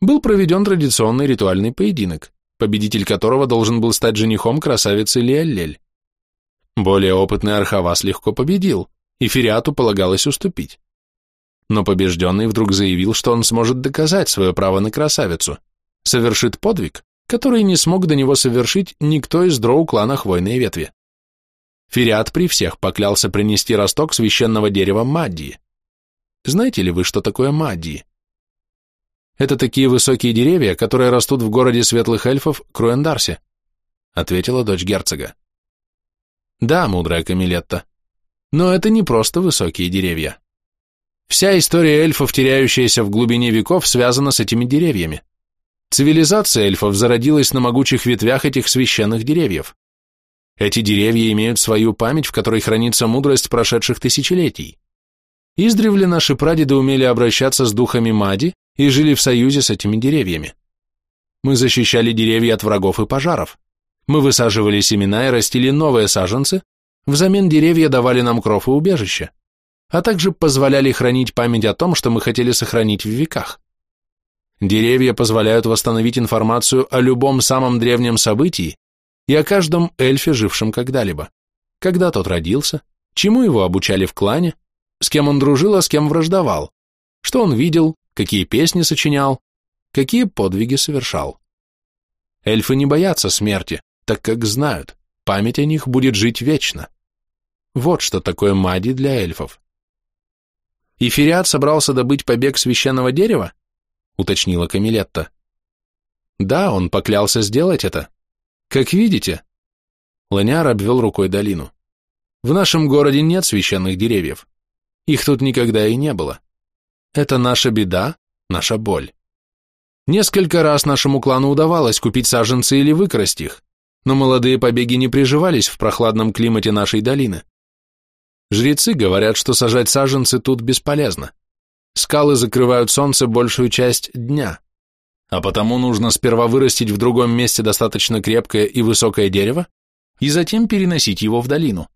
Был проведен традиционный ритуальный поединок, победитель которого должен был стать женихом красавицы Леолель. Более опытный Архавас легко победил, и Фериату полагалось уступить. Но побежденный вдруг заявил, что он сможет доказать свое право на красавицу, совершит подвиг, который не смог до него совершить никто из дроу клана Хвойной Ветви. Фериат при всех поклялся принести росток священного дерева Маддии. Знаете ли вы, что такое Маддии? Это такие высокие деревья, которые растут в городе светлых эльфов Круэндарсе, ответила дочь герцога. Да, мудрая Камилетта. Но это не просто высокие деревья. Вся история эльфов, теряющаяся в глубине веков, связана с этими деревьями. Цивилизация эльфов зародилась на могучих ветвях этих священных деревьев. Эти деревья имеют свою память, в которой хранится мудрость прошедших тысячелетий. Издревле наши прадеды умели обращаться с духами Мади и жили в союзе с этими деревьями. Мы защищали деревья от врагов и пожаров. Мы высаживали семена и растили новые саженцы, взамен деревья давали нам кров и убежище, а также позволяли хранить память о том, что мы хотели сохранить в веках. Деревья позволяют восстановить информацию о любом самом древнем событии и о каждом эльфе, жившем когда-либо, когда тот родился, чему его обучали в клане, с кем он дружил, а с кем враждовал, что он видел, какие песни сочинял, какие подвиги совершал. Эльфы не боятся смерти, так как знают, память о них будет жить вечно. Вот что такое мади для эльфов. «И собрался добыть побег священного дерева?» — уточнила Камилетта. «Да, он поклялся сделать это. Как видите...» Ланяр обвел рукой долину. «В нашем городе нет священных деревьев. Их тут никогда и не было. Это наша беда, наша боль. Несколько раз нашему клану удавалось купить саженцы или выкрасть их, но молодые побеги не приживались в прохладном климате нашей долины. Жрецы говорят, что сажать саженцы тут бесполезно. Скалы закрывают солнце большую часть дня, а потому нужно сперва вырастить в другом месте достаточно крепкое и высокое дерево, и затем переносить его в долину.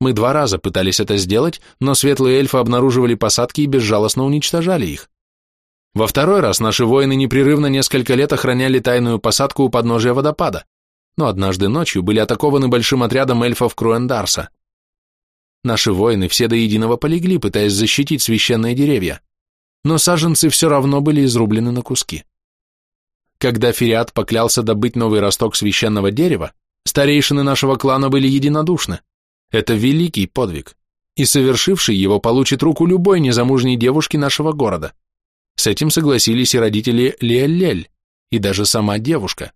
Мы два раза пытались это сделать, но светлые эльфы обнаруживали посадки и безжалостно уничтожали их. Во второй раз наши воины непрерывно несколько лет охраняли тайную посадку у подножия водопада, но однажды ночью были атакованы большим отрядом эльфов Круэндарса. Наши воины все до единого полегли, пытаясь защитить священные деревья, но саженцы все равно были изрублены на куски. Когда Фериат поклялся добыть новый росток священного дерева, старейшины нашего клана были единодушны. Это великий подвиг, и совершивший его получит руку любой незамужней девушки нашего города. С этим согласились и родители Лиэллель, и даже сама девушка.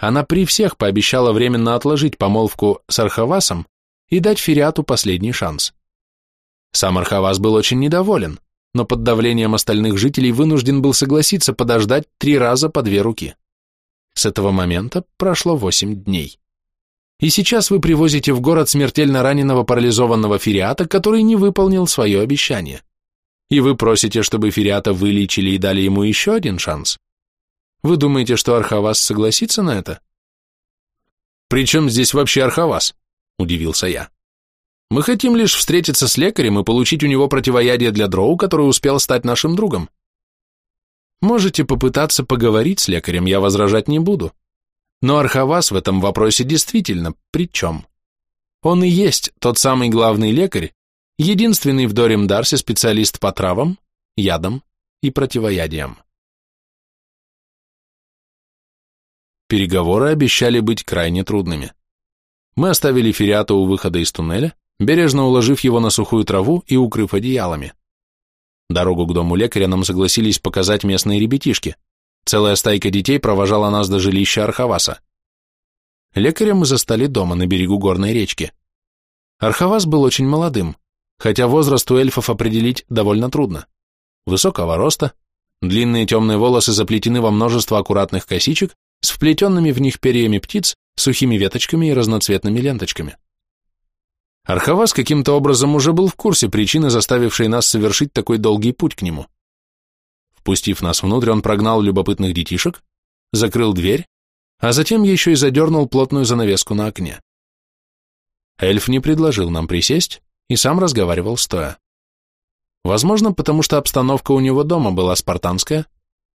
Она при всех пообещала временно отложить помолвку с Архавасом и дать Фериату последний шанс. Сам Архавас был очень недоволен, но под давлением остальных жителей вынужден был согласиться подождать три раза по две руки. С этого момента прошло восемь дней. И сейчас вы привозите в город смертельно раненого парализованного Фериата, который не выполнил свое обещание. И вы просите, чтобы Фериата вылечили и дали ему еще один шанс. Вы думаете, что Архавас согласится на это? «При чем здесь вообще Архавас?» удивился я. Мы хотим лишь встретиться с лекарем и получить у него противоядие для дроу, который успел стать нашим другом. Можете попытаться поговорить с лекарем, я возражать не буду. Но Архавас в этом вопросе действительно при чем? Он и есть тот самый главный лекарь, единственный в Дорим Дарсе специалист по травам, ядам и противоядиям. Переговоры обещали быть крайне трудными. Мы оставили Фериата у выхода из туннеля, бережно уложив его на сухую траву и укрыв одеялами. Дорогу к дому лекаря нам согласились показать местные ребятишки. Целая стайка детей провожала нас до жилища Архаваса. Лекаря мы застали дома на берегу горной речки. Архавас был очень молодым, хотя возраст у эльфов определить довольно трудно. Высокого роста, длинные темные волосы заплетены во множество аккуратных косичек с вплетенными в них перьями птиц сухими веточками и разноцветными ленточками. Архавас каким-то образом уже был в курсе причины, заставившей нас совершить такой долгий путь к нему. Впустив нас внутрь, он прогнал любопытных детишек, закрыл дверь, а затем еще и задернул плотную занавеску на окне. Эльф не предложил нам присесть и сам разговаривал стоя. Возможно, потому что обстановка у него дома была спартанская,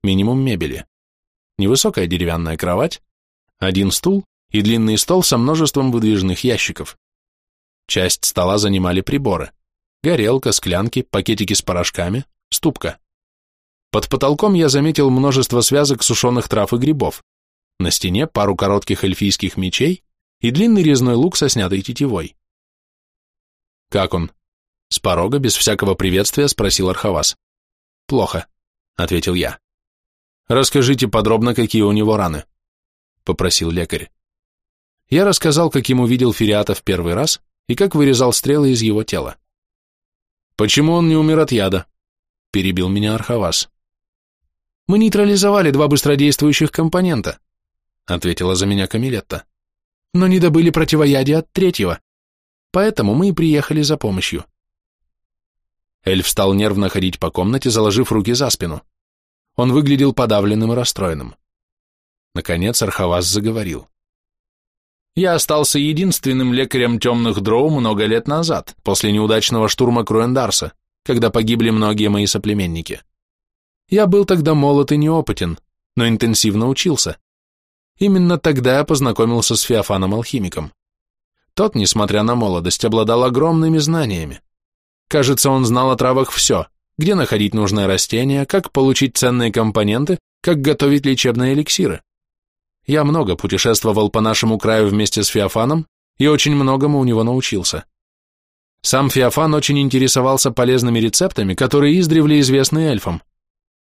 минимум мебели. Невысокая деревянная кровать, один стул и длинный стол со множеством выдвижных ящиков. Часть стола занимали приборы. Горелка, склянки, пакетики с порошками, ступка. Под потолком я заметил множество связок сушеных трав и грибов. На стене пару коротких эльфийских мечей и длинный резной лук со снятой тетивой. «Как он?» С порога, без всякого приветствия, спросил Архавас. «Плохо», — ответил я. «Расскажите подробно, какие у него раны», — попросил лекарь. Я рассказал, как ему видел Фериата в первый раз и как вырезал стрелы из его тела. «Почему он не умер от яда?» – перебил меня Архавас. «Мы нейтрализовали два быстродействующих компонента», – ответила за меня Камилетта. «Но не добыли противоядия от третьего, поэтому мы и приехали за помощью». Эльф стал нервно ходить по комнате, заложив руки за спину. Он выглядел подавленным и расстроенным. Наконец Архавас заговорил. Я остался единственным лекарем темных дроу много лет назад, после неудачного штурма Круэндарса, когда погибли многие мои соплеменники. Я был тогда молод и неопытен, но интенсивно учился. Именно тогда я познакомился с Феофаном-алхимиком. Тот, несмотря на молодость, обладал огромными знаниями. Кажется, он знал о травах все, где находить нужное растение, как получить ценные компоненты, как готовить лечебные эликсиры. Я много путешествовал по нашему краю вместе с Феофаном и очень многому у него научился. Сам Феофан очень интересовался полезными рецептами, которые издревле известны эльфам.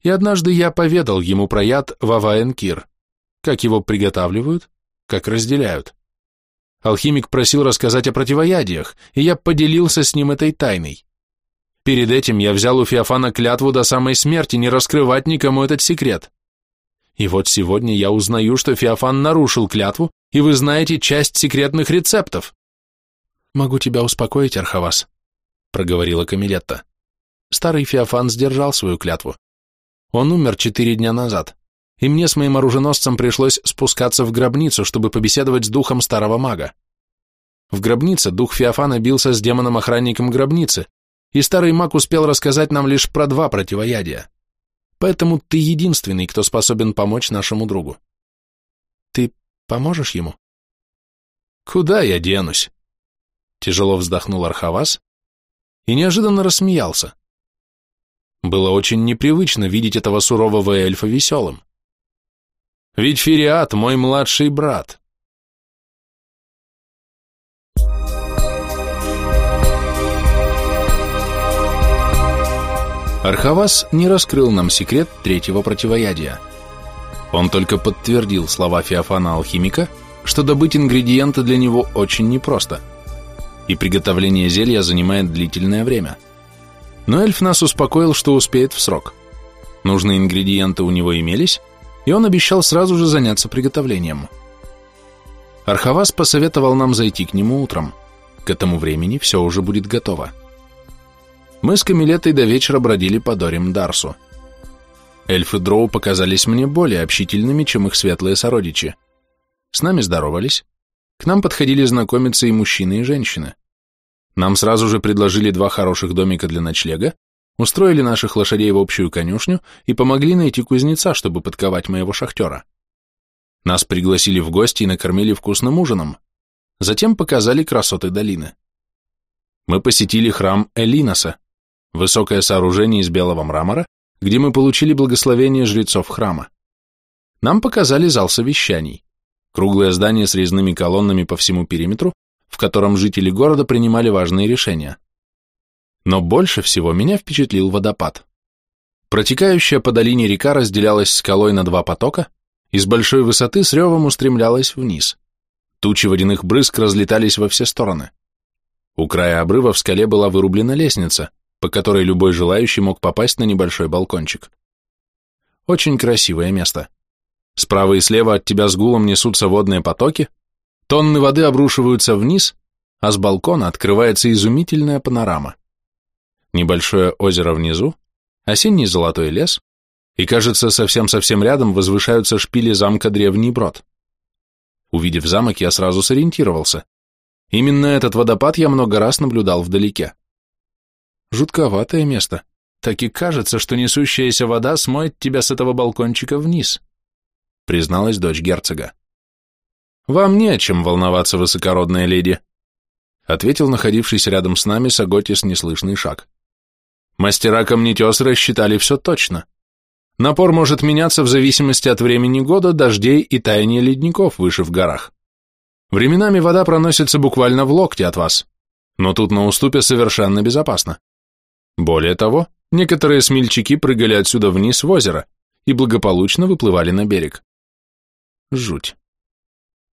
И однажды я поведал ему про яд Ваваенкир, как его приготавливают, как разделяют. Алхимик просил рассказать о противоядиях, и я поделился с ним этой тайной. Перед этим я взял у Феофана клятву до самой смерти не раскрывать никому этот секрет. И вот сегодня я узнаю, что Феофан нарушил клятву, и вы знаете часть секретных рецептов. Могу тебя успокоить, Архавас, проговорила Камилетта. Старый Феофан сдержал свою клятву. Он умер четыре дня назад, и мне с моим оруженосцем пришлось спускаться в гробницу, чтобы побеседовать с духом старого мага. В гробнице дух Феофана бился с демоном-охранником гробницы, и старый маг успел рассказать нам лишь про два противоядия. Поэтому ты единственный, кто способен помочь нашему другу. Ты поможешь ему? Куда я денусь? Тяжело вздохнул Архавас и неожиданно рассмеялся. Было очень непривычно видеть этого сурового эльфа веселым. Ведь Фериат мой младший брат. Архавас не раскрыл нам секрет третьего противоядия. Он только подтвердил слова Феофана-алхимика, что добыть ингредиенты для него очень непросто, и приготовление зелья занимает длительное время. Но эльф нас успокоил, что успеет в срок. Нужные ингредиенты у него имелись, и он обещал сразу же заняться приготовлением. Архавас посоветовал нам зайти к нему утром. К этому времени все уже будет готово мы с Камилетой до вечера бродили по Дорим Дарсу. Эльфы Дроу показались мне более общительными, чем их светлые сородичи. С нами здоровались. К нам подходили знакомиться и мужчины, и женщины. Нам сразу же предложили два хороших домика для ночлега, устроили наших лошадей в общую конюшню и помогли найти кузнеца, чтобы подковать моего шахтера. Нас пригласили в гости и накормили вкусным ужином. Затем показали красоты долины. Мы посетили храм Элиноса, Высокое сооружение из белого мрамора, где мы получили благословение жрецов храма. Нам показали зал совещаний, круглое здание с резными колоннами по всему периметру, в котором жители города принимали важные решения. Но больше всего меня впечатлил водопад. Протекающая по долине река разделялась скалой на два потока и с большой высоты с ревом устремлялась вниз. Тучи водяных брызг разлетались во все стороны. У края обрыва в скале была вырублена лестница, по которой любой желающий мог попасть на небольшой балкончик. Очень красивое место. Справа и слева от тебя с гулом несутся водные потоки, тонны воды обрушиваются вниз, а с балкона открывается изумительная панорама. Небольшое озеро внизу, осенний золотой лес, и, кажется, совсем-совсем рядом возвышаются шпили замка Древний Брод. Увидев замок, я сразу сориентировался. Именно этот водопад я много раз наблюдал вдалеке. Жутковатое место. Так и кажется, что несущаяся вода смоет тебя с этого балкончика вниз, призналась дочь герцога. Вам не о чем волноваться, высокородная леди, ответил находившийся рядом с нами Саготис неслышный шаг. Мастера-камнетесы рассчитали все точно. Напор может меняться в зависимости от времени года, дождей и таяния ледников выше в горах. Временами вода проносится буквально в локте от вас, но тут на уступе совершенно безопасно. Более того, некоторые смельчаки прыгали отсюда вниз в озеро и благополучно выплывали на берег. Жуть.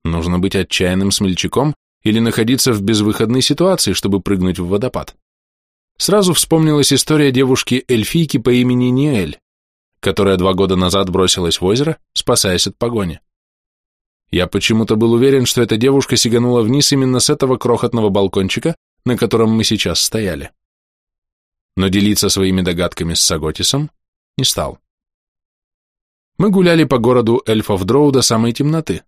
Нужно быть отчаянным смельчаком или находиться в безвыходной ситуации, чтобы прыгнуть в водопад. Сразу вспомнилась история девушки-эльфийки по имени Ниэль, которая два года назад бросилась в озеро, спасаясь от погони. Я почему-то был уверен, что эта девушка сиганула вниз именно с этого крохотного балкончика, на котором мы сейчас стояли но делиться своими догадками с Саготисом не стал. Мы гуляли по городу эльфов Дроу до самой темноты,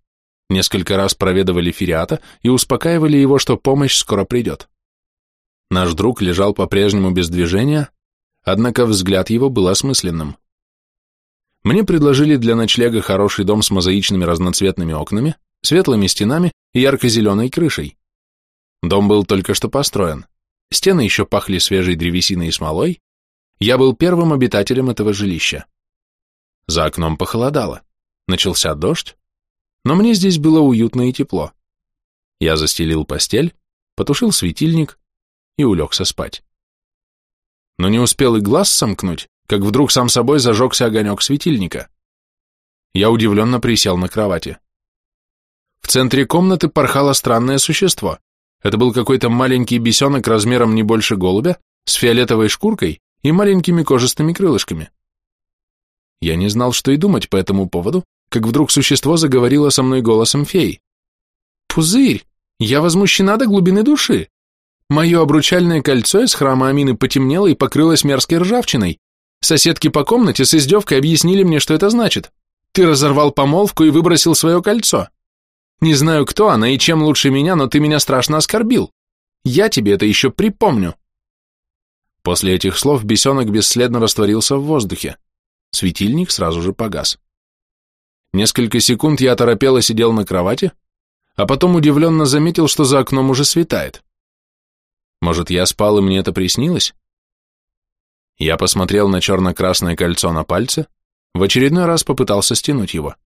несколько раз проведывали Фериата и успокаивали его, что помощь скоро придет. Наш друг лежал по-прежнему без движения, однако взгляд его был осмысленным. Мне предложили для ночлега хороший дом с мозаичными разноцветными окнами, светлыми стенами и ярко-зеленой крышей. Дом был только что построен. Стены еще пахли свежей древесиной и смолой. Я был первым обитателем этого жилища. За окном похолодало. Начался дождь, но мне здесь было уютно и тепло. Я застелил постель, потушил светильник и улегся спать. Но не успел и глаз сомкнуть, как вдруг сам собой зажегся огонек светильника. Я удивленно присел на кровати. В центре комнаты порхало странное существо. Это был какой-то маленький бесенок размером не больше голубя, с фиолетовой шкуркой и маленькими кожистыми крылышками. Я не знал, что и думать по этому поводу, как вдруг существо заговорило со мной голосом феи. «Пузырь, я возмущена до глубины души. Мое обручальное кольцо из храма Амины потемнело и покрылось мерзкой ржавчиной. Соседки по комнате с издевкой объяснили мне, что это значит. Ты разорвал помолвку и выбросил свое кольцо. Не знаю, кто она и чем лучше меня, но ты меня страшно оскорбил. Я тебе это еще припомню». После этих слов бесенок бесследно растворился в воздухе. Светильник сразу же погас. Несколько секунд я торопело сидел на кровати, а потом удивленно заметил, что за окном уже светает. Может, я спал, и мне это приснилось? Я посмотрел на черно-красное кольцо на пальце, в очередной раз попытался стянуть его.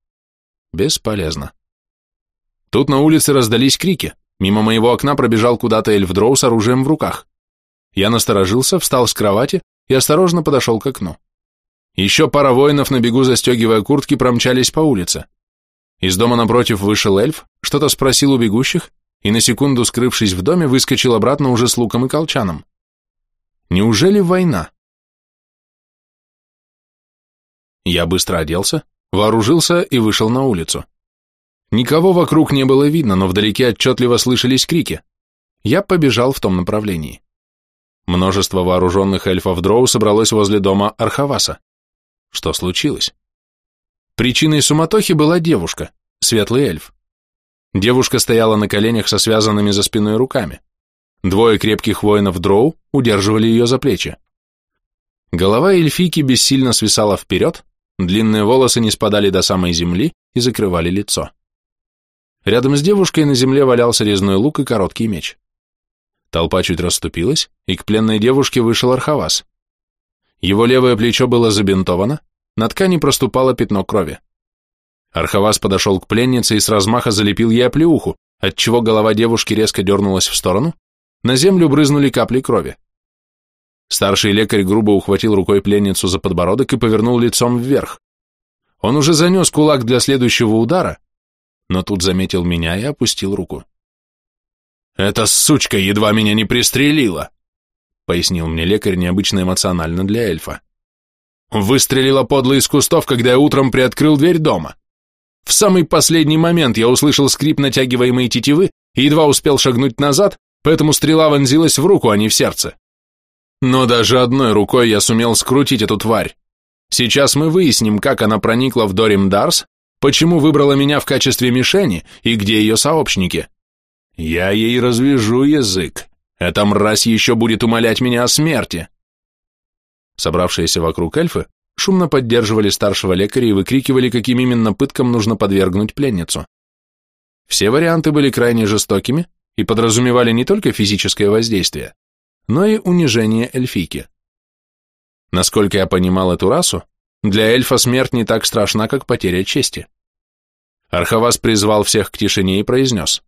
Бесполезно. Тут на улице раздались крики. Мимо моего окна пробежал куда-то эльфдроу с оружием в руках. Я насторожился, встал с кровати и осторожно подошел к окну. Еще пара воинов на бегу, застегивая куртки, промчались по улице. Из дома напротив вышел эльф, что-то спросил у бегущих, и на секунду, скрывшись в доме, выскочил обратно уже с луком и колчаном. Неужели война? Я быстро оделся, вооружился и вышел на улицу. Никого вокруг не было видно, но вдалеке отчетливо слышались крики. Я побежал в том направлении. Множество вооруженных эльфов Дроу собралось возле дома Архаваса. Что случилось? Причиной суматохи была девушка, светлый эльф. Девушка стояла на коленях со связанными за спиной руками. Двое крепких воинов Дроу удерживали ее за плечи. Голова эльфийки бессильно свисала вперед, длинные волосы не спадали до самой земли и закрывали лицо. Рядом с девушкой на земле валялся резной лук и короткий меч. Толпа чуть расступилась, и к пленной девушке вышел Архавас. Его левое плечо было забинтовано, на ткани проступало пятно крови. Архавас подошел к пленнице и с размаха залепил ей оплеуху, отчего голова девушки резко дернулась в сторону, на землю брызнули капли крови. Старший лекарь грубо ухватил рукой пленницу за подбородок и повернул лицом вверх. Он уже занес кулак для следующего удара, но тут заметил меня и опустил руку. «Эта сучка едва меня не пристрелила», пояснил мне лекарь необычно эмоционально для эльфа. «Выстрелила подло из кустов, когда я утром приоткрыл дверь дома. В самый последний момент я услышал скрип натягиваемой тетивы и едва успел шагнуть назад, поэтому стрела вонзилась в руку, а не в сердце. Но даже одной рукой я сумел скрутить эту тварь. Сейчас мы выясним, как она проникла в Дорим Дарс Почему выбрала меня в качестве мишени и где ее сообщники? Я ей развяжу язык. Эта мразь еще будет умолять меня о смерти. Собравшиеся вокруг эльфы шумно поддерживали старшего лекаря и выкрикивали, каким именно пыткам нужно подвергнуть пленницу. Все варианты были крайне жестокими и подразумевали не только физическое воздействие, но и унижение эльфийки. Насколько я понимал эту расу, для эльфа смерть не так страшна, как потеря чести. Архавас призвал всех к тишине и произнес.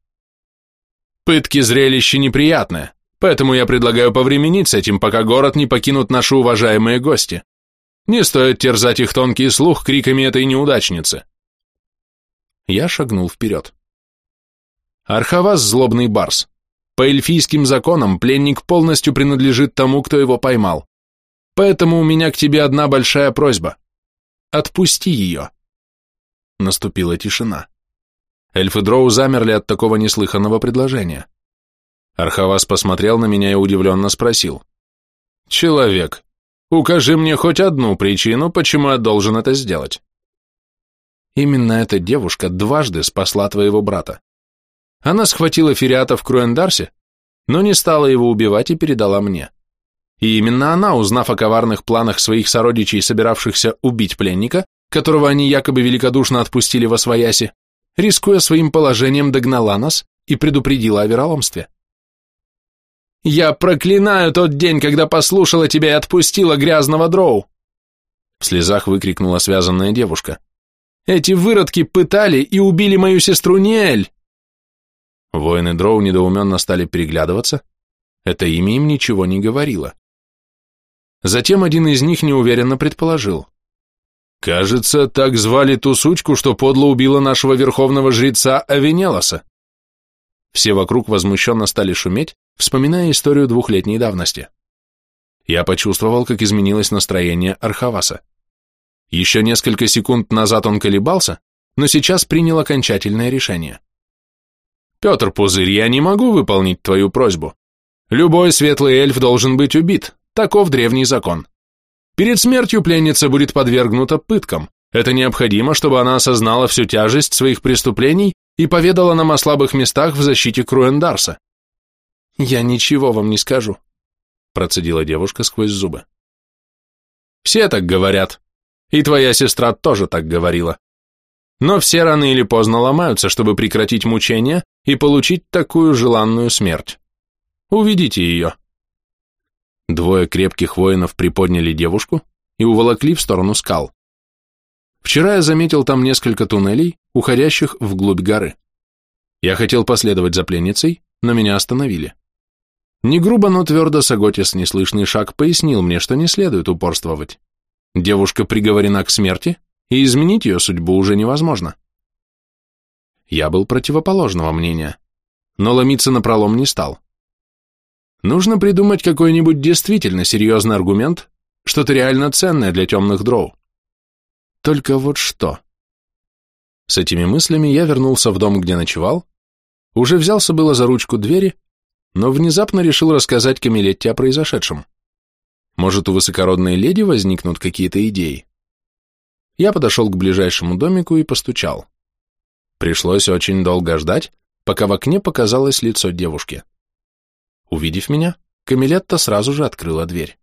«Пытки зрелище неприятное, поэтому я предлагаю повременить с этим, пока город не покинут наши уважаемые гости. Не стоит терзать их тонкий слух криками этой неудачницы». Я шагнул вперед. Архавас – злобный барс. По эльфийским законам пленник полностью принадлежит тому, кто его поймал. Поэтому у меня к тебе одна большая просьба. Отпусти ее. Наступила тишина. Эльфы Дроу замерли от такого неслыханного предложения. Архавас посмотрел на меня и удивленно спросил. «Человек, укажи мне хоть одну причину, почему я должен это сделать». Именно эта девушка дважды спасла твоего брата. Она схватила Фериата в Круэндарсе, но не стала его убивать и передала мне. И именно она, узнав о коварных планах своих сородичей, собиравшихся убить пленника, которого они якобы великодушно отпустили во свояси, рискуя своим положением, догнала нас и предупредила о вероломстве. «Я проклинаю тот день, когда послушала тебя и отпустила грязного дроу!» В слезах выкрикнула связанная девушка. «Эти выродки пытали и убили мою сестру Ниэль!» Воины Дроу недоуменно стали переглядываться. Это имя им ничего не говорило. Затем один из них неуверенно предположил. «Кажется, так звали ту сучку, что подло убила нашего верховного жреца Авенелоса». Все вокруг возмущенно стали шуметь, вспоминая историю двухлетней давности. Я почувствовал, как изменилось настроение Архаваса. Еще несколько секунд назад он колебался, но сейчас принял окончательное решение. «Петр Пузырь, я не могу выполнить твою просьбу. Любой светлый эльф должен быть убит, таков древний закон. Перед смертью пленница будет подвергнута пыткам. Это необходимо, чтобы она осознала всю тяжесть своих преступлений и поведала нам о слабых местах в защите Круэндарса. «Я ничего вам не скажу», — процедила девушка сквозь зубы. «Все так говорят. И твоя сестра тоже так говорила. Но все рано или поздно ломаются, чтобы прекратить мучения и получить такую желанную смерть. Уведите ее». Двое крепких воинов приподняли девушку и уволокли в сторону скал. Вчера я заметил там несколько туннелей, уходящих вглубь горы. Я хотел последовать за пленницей, но меня остановили. Не грубо, но твердо Саготис неслышный шаг пояснил мне, что не следует упорствовать. Девушка приговорена к смерти, и изменить ее судьбу уже невозможно. Я был противоположного мнения, но ломиться на пролом не стал. Нужно придумать какой-нибудь действительно серьезный аргумент, что-то реально ценное для темных дроу. Только вот что. С этими мыслями я вернулся в дом, где ночевал, уже взялся было за ручку двери, но внезапно решил рассказать Камилетте о произошедшем. Может, у высокородной леди возникнут какие-то идеи? Я подошел к ближайшему домику и постучал. Пришлось очень долго ждать, пока в окне показалось лицо девушки. Увидев меня, Камилетта сразу же открыла дверь.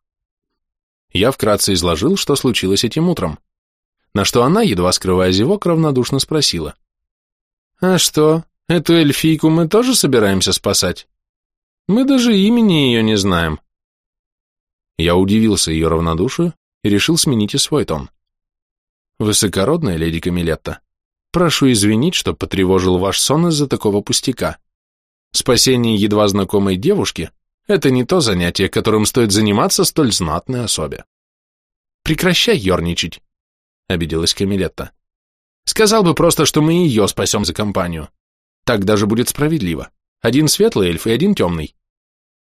Я вкратце изложил, что случилось этим утром, на что она, едва скрывая зевок, равнодушно спросила. «А что, эту эльфийку мы тоже собираемся спасать?» Мы даже имени ее не знаем. Я удивился ее равнодушию и решил сменить и свой тон. Высокородная леди Камилетта, прошу извинить, что потревожил ваш сон из-за такого пустяка. Спасение едва знакомой девушки – это не то занятие, которым стоит заниматься столь знатной особе. Прекращай ерничать, – обиделась Камилетта. Сказал бы просто, что мы ее спасем за компанию. Так даже будет справедливо. Один светлый эльф и один темный.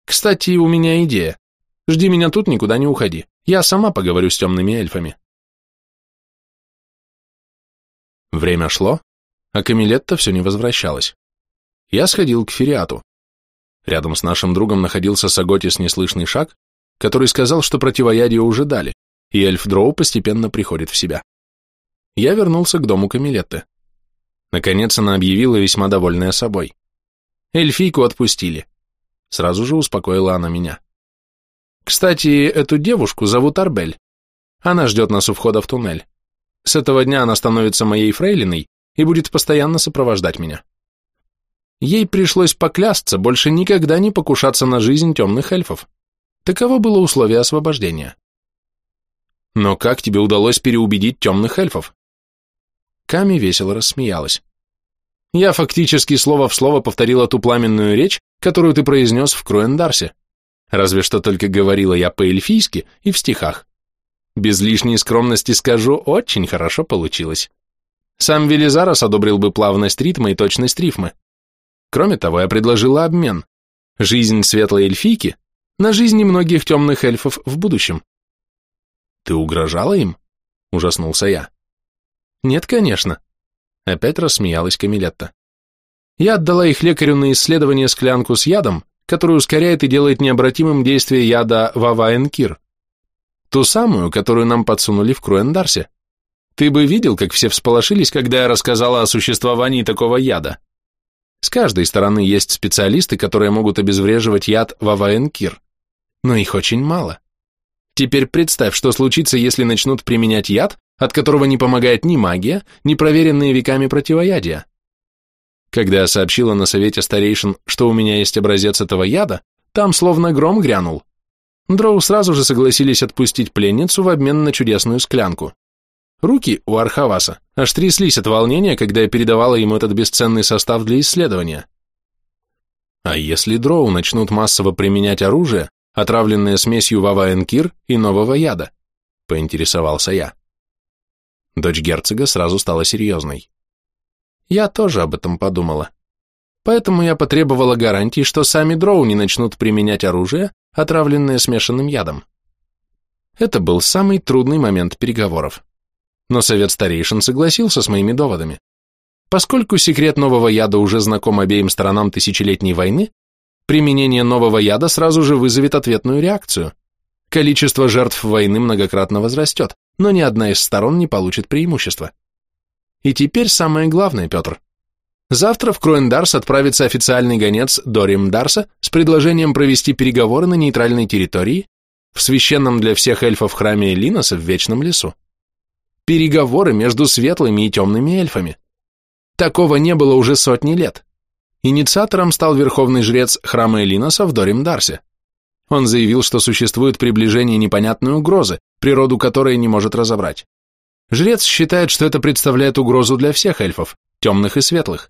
Кстати, у меня идея. Жди меня тут, никуда не уходи. Я сама поговорю с темными эльфами. Время шло, а Камилетта все не возвращалась. Я сходил к Фериату. Рядом с нашим другом находился Саготис неслышный шаг, который сказал, что противоядие уже дали, и эльф Дроу постепенно приходит в себя. Я вернулся к дому Камилетты. Наконец она объявила весьма довольная собой. Эльфийку отпустили. Сразу же успокоила она меня. Кстати, эту девушку зовут Арбель. Она ждет нас у входа в туннель. С этого дня она становится моей фрейлиной и будет постоянно сопровождать меня. Ей пришлось поклясться больше никогда не покушаться на жизнь темных эльфов. Таково было условие освобождения. Но как тебе удалось переубедить темных эльфов? Ками весело рассмеялась. Я фактически слово в слово повторила ту пламенную речь, которую ты произнес в Круэндарсе. Разве что только говорила я по-эльфийски и в стихах. Без лишней скромности скажу, очень хорошо получилось. Сам Велизарос одобрил бы плавность ритма и точность рифмы. Кроме того, я предложила обмен. Жизнь светлой эльфийки на жизни многих темных эльфов в будущем. Ты угрожала им? Ужаснулся я. Нет, конечно. Опять рассмеялась Камилетта. Я отдала их лекарю на исследование склянку с ядом, который ускоряет и делает необратимым действие яда Ваваенкир. Ту самую, которую нам подсунули в Круэндарсе. Ты бы видел, как все всполошились, когда я рассказала о существовании такого яда. С каждой стороны есть специалисты, которые могут обезвреживать яд Ваваенкир, но их очень мало. Теперь представь, что случится, если начнут применять яд, от которого не помогает ни магия, ни проверенные веками противоядия. Когда я сообщила на совете старейшин, что у меня есть образец этого яда, там словно гром грянул. Дроу сразу же согласились отпустить пленницу в обмен на чудесную склянку. Руки у Архаваса аж тряслись от волнения, когда я передавала ему этот бесценный состав для исследования. А если дроу начнут массово применять оружие, отравленное смесью вава-энкир и нового яда? Поинтересовался я. Дочь герцога сразу стала серьезной. Я тоже об этом подумала. Поэтому я потребовала гарантии, что сами дроу не начнут применять оружие, отравленное смешанным ядом. Это был самый трудный момент переговоров. Но совет старейшин согласился с моими доводами. Поскольку секрет нового яда уже знаком обеим сторонам тысячелетней войны, применение нового яда сразу же вызовет ответную реакцию. Количество жертв войны многократно возрастет, но ни одна из сторон не получит преимущества. И теперь самое главное, Петр. Завтра в Кроендарс отправится официальный гонец Дорим Дарса с предложением провести переговоры на нейтральной территории в священном для всех эльфов храме Элиноса в Вечном лесу. Переговоры между светлыми и темными эльфами. Такого не было уже сотни лет. Инициатором стал верховный жрец храма Элиноса в Дорим Дарсе. Он заявил, что существует приближение непонятной угрозы, природу которой не может разобрать. Жрец считает, что это представляет угрозу для всех эльфов, темных и светлых.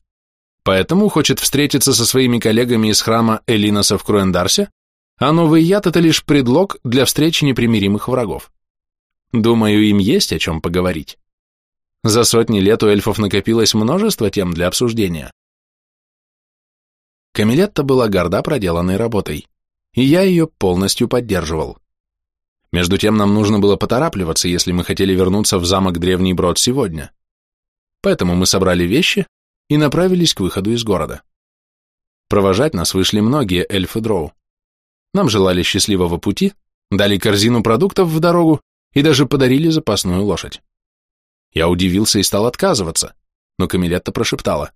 Поэтому хочет встретиться со своими коллегами из храма Элиноса в Круэндарсе, а новый яд – это лишь предлог для встречи непримиримых врагов. Думаю, им есть о чем поговорить. За сотни лет у эльфов накопилось множество тем для обсуждения. Камилетта была горда проделанной работой, и я ее полностью поддерживал. Между тем нам нужно было поторапливаться, если мы хотели вернуться в замок Древний Брод сегодня. Поэтому мы собрали вещи и направились к выходу из города. Провожать нас вышли многие эльфы дроу. Нам желали счастливого пути, дали корзину продуктов в дорогу и даже подарили запасную лошадь. Я удивился и стал отказываться, но Камилетта прошептала.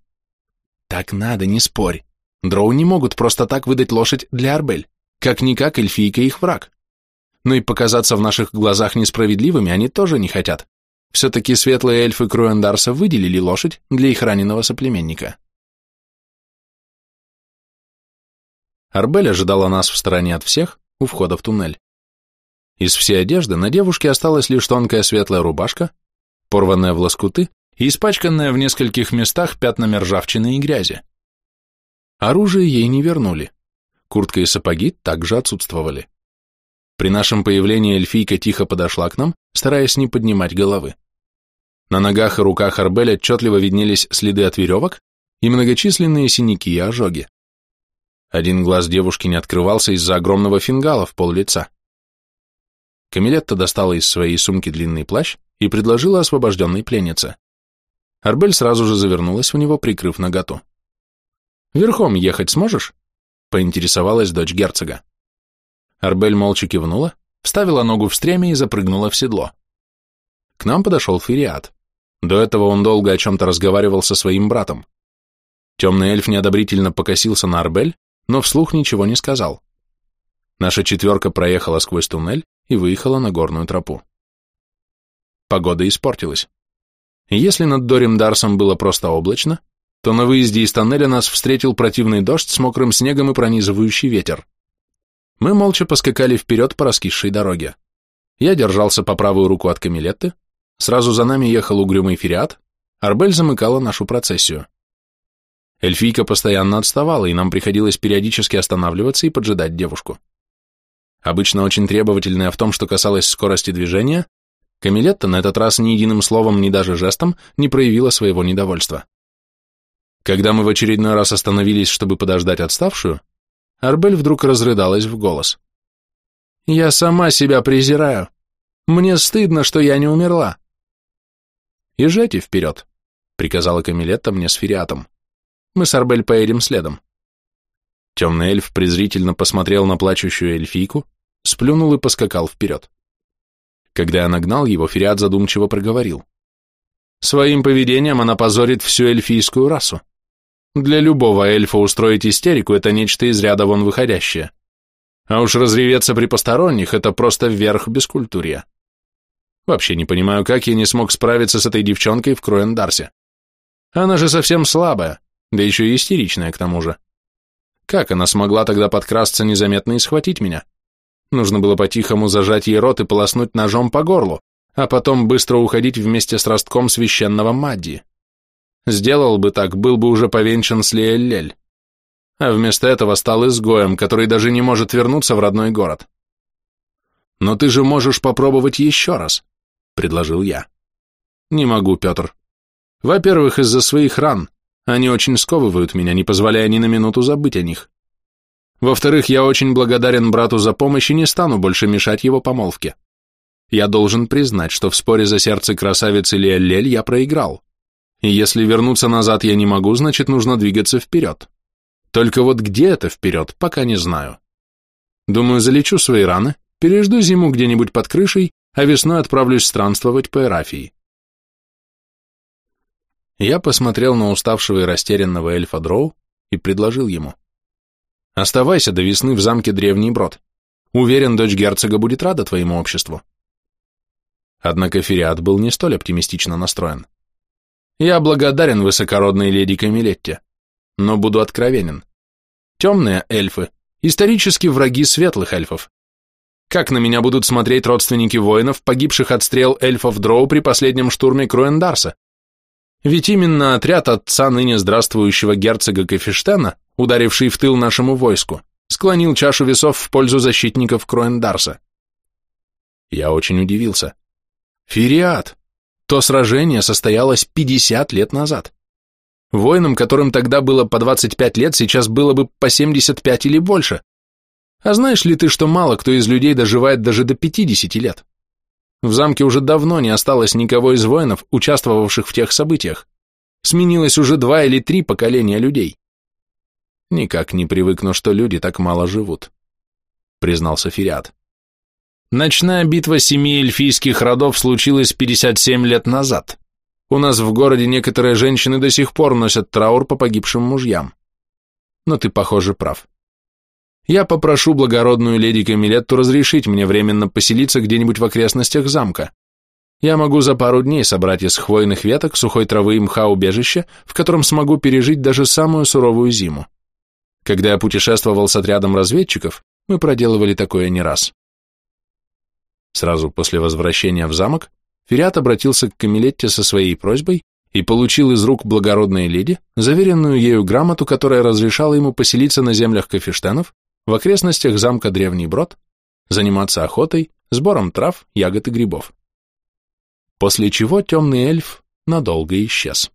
«Так надо, не спорь. Дроу не могут просто так выдать лошадь для Арбель. Как-никак эльфийка их враг. Но и показаться в наших глазах несправедливыми они тоже не хотят. Все-таки светлые эльфы Круэндарса выделили лошадь для их раненого соплеменника. Арбель ожидала нас в стороне от всех, у входа в туннель. Из всей одежды на девушке осталась лишь тонкая светлая рубашка, порванная в лоскуты и испачканная в нескольких местах пятнами ржавчины и грязи. Оружие ей не вернули. Куртка и сапоги также отсутствовали. При нашем появлении эльфийка тихо подошла к нам, стараясь не поднимать головы. На ногах и руках Арбель отчетливо виднелись следы от веревок и многочисленные синяки и ожоги. Один глаз девушки не открывался из-за огромного фингала в пол лица. Камилетта достала из своей сумки длинный плащ и предложила освобожденной пленнице. Арбель сразу же завернулась в него, прикрыв наготу. «Верхом ехать сможешь?» — поинтересовалась дочь герцога. Арбель молча кивнула, вставила ногу в стремя и запрыгнула в седло. К нам подошел Фериат. До этого он долго о чем-то разговаривал со своим братом. Темный эльф неодобрительно покосился на Арбель, но вслух ничего не сказал. Наша четверка проехала сквозь туннель и выехала на горную тропу. Погода испортилась. Если над Дорим Дарсом было просто облачно, то на выезде из тоннеля нас встретил противный дождь с мокрым снегом и пронизывающий ветер. Мы молча поскакали вперед по раскисшей дороге. Я держался по правую руку от Камилетты, сразу за нами ехал угрюмый фериат, Арбель замыкала нашу процессию. Эльфийка постоянно отставала, и нам приходилось периодически останавливаться и поджидать девушку. Обычно очень требовательная в том, что касалось скорости движения, Камилетта на этот раз ни единым словом, ни даже жестом не проявила своего недовольства. Когда мы в очередной раз остановились, чтобы подождать отставшую, Арбель вдруг разрыдалась в голос. «Я сама себя презираю. Мне стыдно, что я не умерла». «Езжайте вперед», — приказала Камилетта мне с Фериатом. «Мы с Арбель поедем следом». Темный эльф презрительно посмотрел на плачущую эльфийку, сплюнул и поскакал вперед. Когда я нагнал его, Фериат задумчиво проговорил. Своим поведением она позорит всю эльфийскую расу. Для любого эльфа устроить истерику – это нечто из ряда вон выходящее. А уж разреветься при посторонних – это просто вверх бескультурья. Вообще не понимаю, как я не смог справиться с этой девчонкой в Круэндарсе. Она же совсем слабая, да еще и истеричная к тому же. Как она смогла тогда подкрасться незаметно и схватить меня? Нужно было по-тихому зажать ей рот и полоснуть ножом по горлу, а потом быстро уходить вместе с ростком священного Мадди. Сделал бы так, был бы уже повенчан с Лиэллель. А вместо этого стал изгоем, который даже не может вернуться в родной город. «Но ты же можешь попробовать еще раз», — предложил я. «Не могу, Петр. Во-первых, из-за своих ран. Они очень сковывают меня, не позволяя ни на минуту забыть о них. Во-вторых, я очень благодарен брату за помощь и не стану больше мешать его помолвке. Я должен признать, что в споре за сердце красавицы Лиэллель я проиграл. И если вернуться назад я не могу, значит, нужно двигаться вперед. Только вот где это вперед, пока не знаю. Думаю, залечу свои раны, пережду зиму где-нибудь под крышей, а весной отправлюсь странствовать по Эрафии. Я посмотрел на уставшего и растерянного эльфа Дроу и предложил ему. Оставайся до весны в замке Древний Брод. Уверен, дочь герцога будет рада твоему обществу. Однако Фериат был не столь оптимистично настроен. Я благодарен высокородной леди Камилетте, но буду откровенен. Темные эльфы – исторически враги светлых эльфов. Как на меня будут смотреть родственники воинов, погибших от стрел эльфов Дроу при последнем штурме Круэндарса? Ведь именно отряд отца ныне здравствующего герцога Кафештена, ударивший в тыл нашему войску, склонил чашу весов в пользу защитников Круэндарса. Я очень удивился. Фириат! То сражение состоялось 50 лет назад. Воинам, которым тогда было по 25 лет, сейчас было бы по 75 или больше. А знаешь ли ты, что мало кто из людей доживает даже до 50 лет? В замке уже давно не осталось никого из воинов, участвовавших в тех событиях. Сменилось уже два или три поколения людей. Никак не привыкну, что люди так мало живут, признался Фириат. Ночная битва семи эльфийских родов случилась 57 лет назад. У нас в городе некоторые женщины до сих пор носят траур по погибшим мужьям. Но ты, похоже, прав. Я попрошу благородную леди Камилетту разрешить мне временно поселиться где-нибудь в окрестностях замка. Я могу за пару дней собрать из хвойных веток, сухой травы и мха убежище, в котором смогу пережить даже самую суровую зиму. Когда я путешествовал с отрядом разведчиков, мы проделывали такое не раз. Сразу после возвращения в замок Фериат обратился к Камилетте со своей просьбой и получил из рук благородной леди заверенную ею грамоту, которая разрешала ему поселиться на землях Кафештенов в окрестностях замка Древний Брод, заниматься охотой, сбором трав, ягод и грибов. После чего темный эльф надолго исчез.